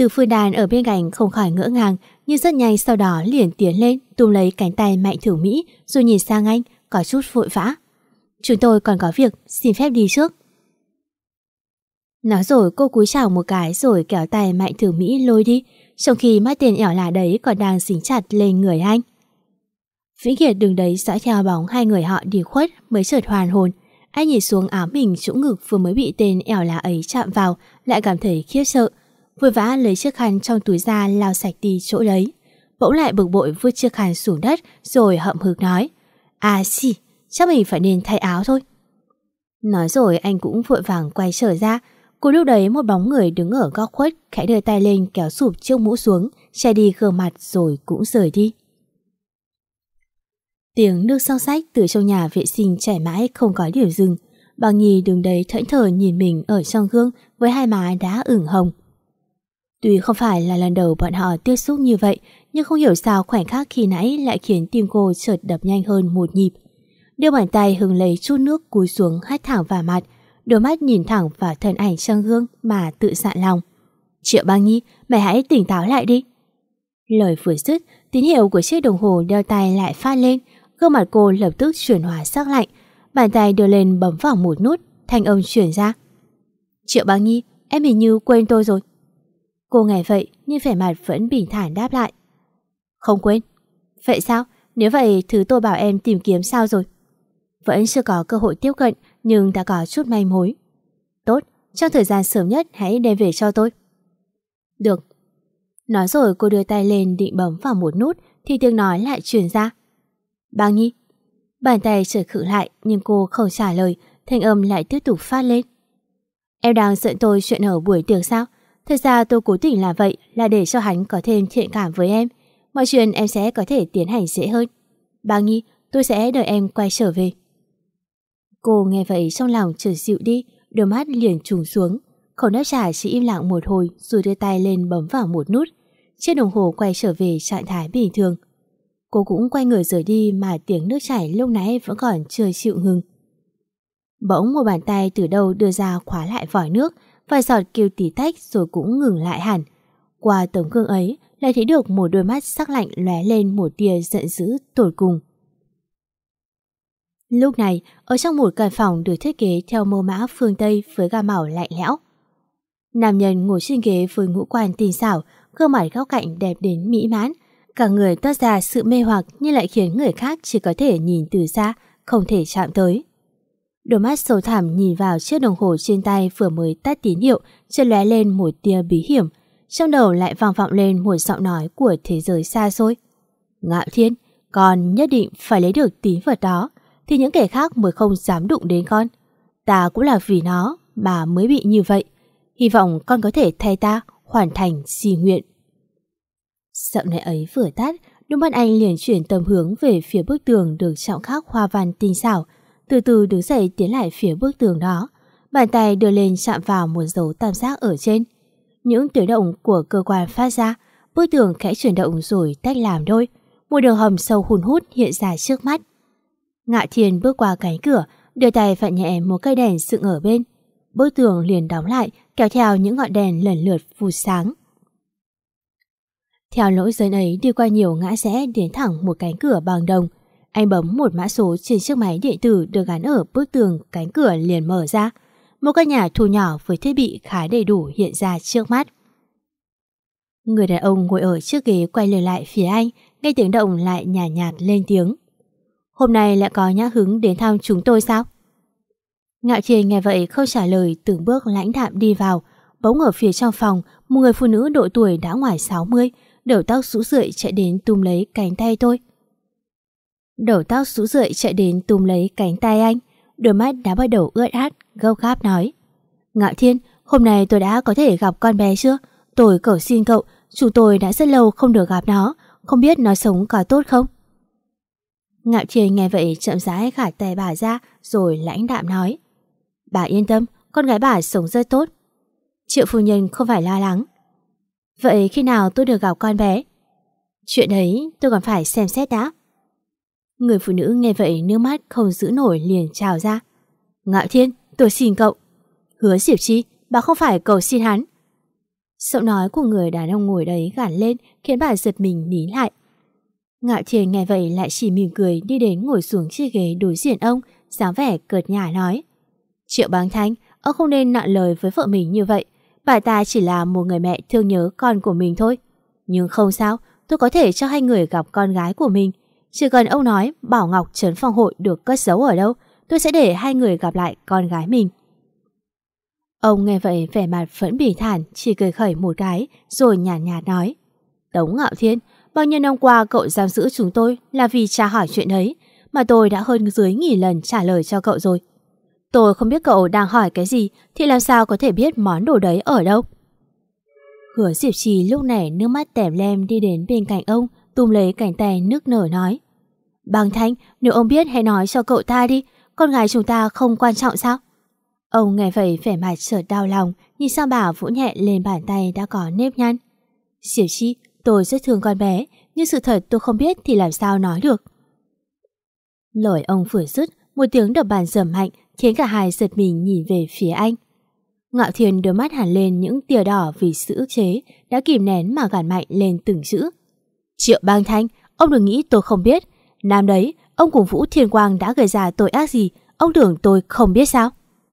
Từ phương đàn ở bên cạnh không khỏi ngỡ ngàng, nhưng rất nhanh sau đó liền tiến lên, túm lấy cánh tay mạnh thử Mỹ, rồi nhìn sang anh, có chút vội vã. Chúng tôi còn có việc, xin phép đi trước. Nói rồi cô cúi chào một cái rồi kéo tay mạnh thử Mỹ lôi đi, trong khi mắt tiền ẻo lạ đấy còn đang dính chặt lên người anh. Vĩnh Kiệt đứng đấy dõi theo bóng hai người họ đi khuất mới chợt hoàn hồn. Anh nhìn xuống áo mình chỗ ngực vừa mới bị tên ẻo lạ ấy chạm vào, lại cảm thấy khiếp sợ vừa vã lấy chiếc khăn trong túi ra lao sạch đi chỗ lấy Bỗng lại bực bội vứt chiếc khăn xuống đất rồi hậm hực nói. À xì, chắc mình phải nên thay áo thôi. Nói rồi anh cũng vội vàng quay trở ra. Cùng lúc đấy một bóng người đứng ở góc khuất khẽ đưa tay lên kéo sụp chiếc mũ xuống, che đi gương mặt rồi cũng rời đi. Tiếng nước sau sách từ trong nhà vệ sinh chảy mãi không có điểm dừng. Bà Nhi đứng đấy thẫn thờ nhìn mình ở trong gương với hai má đã ửng hồng. Tuy không phải là lần đầu bọn họ tiếp xúc như vậy, nhưng không hiểu sao khoảnh khắc khi nãy lại khiến tim cô chợt đập nhanh hơn một nhịp. Đưa bàn tay hừng lấy chút nước cúi xuống hắt thẳng vào mặt, đôi mắt nhìn thẳng vào thân ảnh trong gương mà tự sạn lòng. Triệu băng Nhi, mày hãy tỉnh táo lại đi. Lời vừa dứt, tín hiệu của chiếc đồng hồ đeo tay lại phát lên, gương mặt cô lập tức chuyển hóa sắc lạnh, bàn tay đưa lên bấm vào một nút, thanh âm chuyển ra. Triệu băng Nhi, em hình như quên tôi rồi. Cô nghe vậy nhưng vẻ mặt vẫn bình thản đáp lại. Không quên. Vậy sao? Nếu vậy thứ tôi bảo em tìm kiếm sao rồi? Vẫn chưa có cơ hội tiếp cận nhưng đã có chút may mối. Tốt, trong thời gian sớm nhất hãy đem về cho tôi. Được. Nói rồi cô đưa tay lên định bấm vào một nút thì tiếng nói lại truyền ra. Bang Nhi. Bàn tay trở khử lại nhưng cô không trả lời, thanh âm lại tiếp tục phát lên. Em đang giận tôi chuyện ở buổi tiệc sao? Thật ra tôi cố tình làm vậy là để cho hắn có thêm thiện cảm với em. Mọi chuyện em sẽ có thể tiến hành dễ hơn. Bà Nhi, tôi sẽ đợi em quay trở về. Cô nghe vậy trong lòng trở dịu đi, đôi mắt liền trùng xuống. Khẩu đáp trả chỉ im lặng một hồi rồi đưa tay lên bấm vào một nút. Chiếc đồng hồ quay trở về trạng thái bình thường. Cô cũng quay người rời đi mà tiếng nước chảy lúc nãy vẫn còn chưa chịu ngừng. Bỗng một bàn tay từ đâu đưa ra khóa lại vòi nước, vài giọt kêu tí tách rồi cũng ngừng lại hẳn. Qua tấm gương ấy, lại thấy được một đôi mắt sắc lạnh lóe lên một tia giận dữ tột cùng. Lúc này, ở trong một căn phòng được thiết kế theo mô mã phương Tây với ga màu lạnh lẽo. Nam nhân ngồi trên ghế với ngũ quan tinh xảo, gương mặt góc cạnh đẹp đến mỹ mãn, Cả người toát ra sự mê hoặc nhưng lại khiến người khác chỉ có thể nhìn từ xa, không thể chạm tới. Đôi mắt sâu thẳm nhìn vào chiếc đồng hồ trên tay vừa mới tắt tín hiệu, chợt lóe lên một tia bí hiểm. Trong đầu lại vang vọng lên một giọng nói của thế giới xa xôi. Ngạo thiên, con nhất định phải lấy được tín vật đó, thì những kẻ khác mới không dám đụng đến con. Ta cũng là vì nó mà mới bị như vậy. Hy vọng con có thể thay ta hoàn thành di nguyện. Giọng nói ấy vừa tắt, đôi mắt anh liền chuyển tầm hướng về phía bức tường được trọng khắc hoa văn tinh xảo, từ từ đứng dậy tiến lại phía bức tường đó. Bàn tay đưa lên chạm vào một dấu tam giác ở trên. Những tiếng động của cơ quan phát ra, bức tường khẽ chuyển động rồi tách làm đôi. Một đường hầm sâu hun hút hiện ra trước mắt. Ngạ Thiên bước qua cánh cửa, đưa tay vặn nhẹ một cây đèn dựng ở bên. Bức tường liền đóng lại, kéo theo những ngọn đèn lần lượt vụt sáng. Theo lỗi dân ấy đi qua nhiều ngã rẽ đến thẳng một cánh cửa bằng đồng. Anh bấm một mã số trên chiếc máy điện tử được gắn ở bức tường cánh cửa liền mở ra. Một căn nhà thu nhỏ với thiết bị khá đầy đủ hiện ra trước mắt. Người đàn ông ngồi ở chiếc ghế quay lưng lại phía anh, nghe tiếng động lại nhả nhạt, nhạt lên tiếng. Hôm nay lại có nhã hứng đến thăm chúng tôi sao? Ngạo Thiên nghe vậy không trả lời từng bước lãnh đạm đi vào. Bỗng ở phía trong phòng, một người phụ nữ độ tuổi đã ngoài 60, đầu tóc rũ rượi chạy đến túm lấy cánh tay tôi. Đầu tóc rũ rượi chạy đến túm lấy cánh tay anh, đôi mắt đã bắt đầu ướt át, gâu gáp nói. Ngạo Thiên, hôm nay tôi đã có thể gặp con bé chưa? Tôi cầu xin cậu, chủ tôi đã rất lâu không được gặp nó, không biết nó sống có tốt không? Ngạo Thiên nghe vậy chậm rãi khả tay bà ra rồi lãnh đạm nói. Bà yên tâm, con gái bà sống rất tốt. Triệu phu nhân không phải lo lắng, Vậy khi nào tôi được gặp con bé? Chuyện đấy tôi còn phải xem xét đã. Người phụ nữ nghe vậy nước mắt không giữ nổi liền trào ra. Ngạo Thiên, tôi xin cậu. Hứa Diệp Chi, bà không phải cầu xin hắn. Giọng nói của người đàn ông ngồi đấy gản lên khiến bà giật mình ní lại. Ngạo Thiên nghe vậy lại chỉ mỉm cười đi đến ngồi xuống chiếc ghế đối diện ông, dáng vẻ cợt nhả nói. Triệu Bang Thanh, ông không nên nặng lời với vợ mình như vậy. Bà ta chỉ là một người mẹ thương nhớ con của mình thôi. Nhưng không sao, tôi có thể cho hai người gặp con gái của mình. Chỉ cần ông nói Bảo Ngọc Trấn Phong Hội được cất giấu ở đâu, tôi sẽ để hai người gặp lại con gái mình. Ông nghe vậy vẻ mặt vẫn bỉ thản, chỉ cười khẩy một cái, rồi nhàn nhạt, nhạt nói. Tống Ngạo Thiên, bao nhiêu năm qua cậu giam giữ chúng tôi là vì tra hỏi chuyện ấy, mà tôi đã hơn dưới nghìn lần trả lời cho cậu rồi. Tôi không biết cậu đang hỏi cái gì, thì làm sao có thể biết món đồ đấy ở đâu? Hứa Diệp Trì lúc này nước mắt tèm lem đi đến bên cạnh ông, tung lấy cảnh tay nước nở nói. Bằng Thanh, nếu ông biết hãy nói cho cậu ta đi, con gái chúng ta không quan trọng sao? Ông nghe vậy vẻ mặt chợt đau lòng, nhìn sang bà vũ nhẹ lên bàn tay đã có nếp nhăn. Xỉu Chi, tôi rất thương con bé, nhưng sự thật tôi không biết thì làm sao nói được. Lời ông vừa dứt, một tiếng đập bàn rầm mạnh khiến cả hai giật mình nhìn về phía anh. Ngạo Thiên đôi mắt hẳn lên những tia đỏ vì sự ức chế, đã kìm nén mà gạt mạnh lên từng chữ. Triệu bang thanh, ông đừng nghĩ tôi không biết. Nam đấy, ông cùng Vũ Thiên Quang đã gây ra tội ác gì, ông tưởng tôi không biết sao?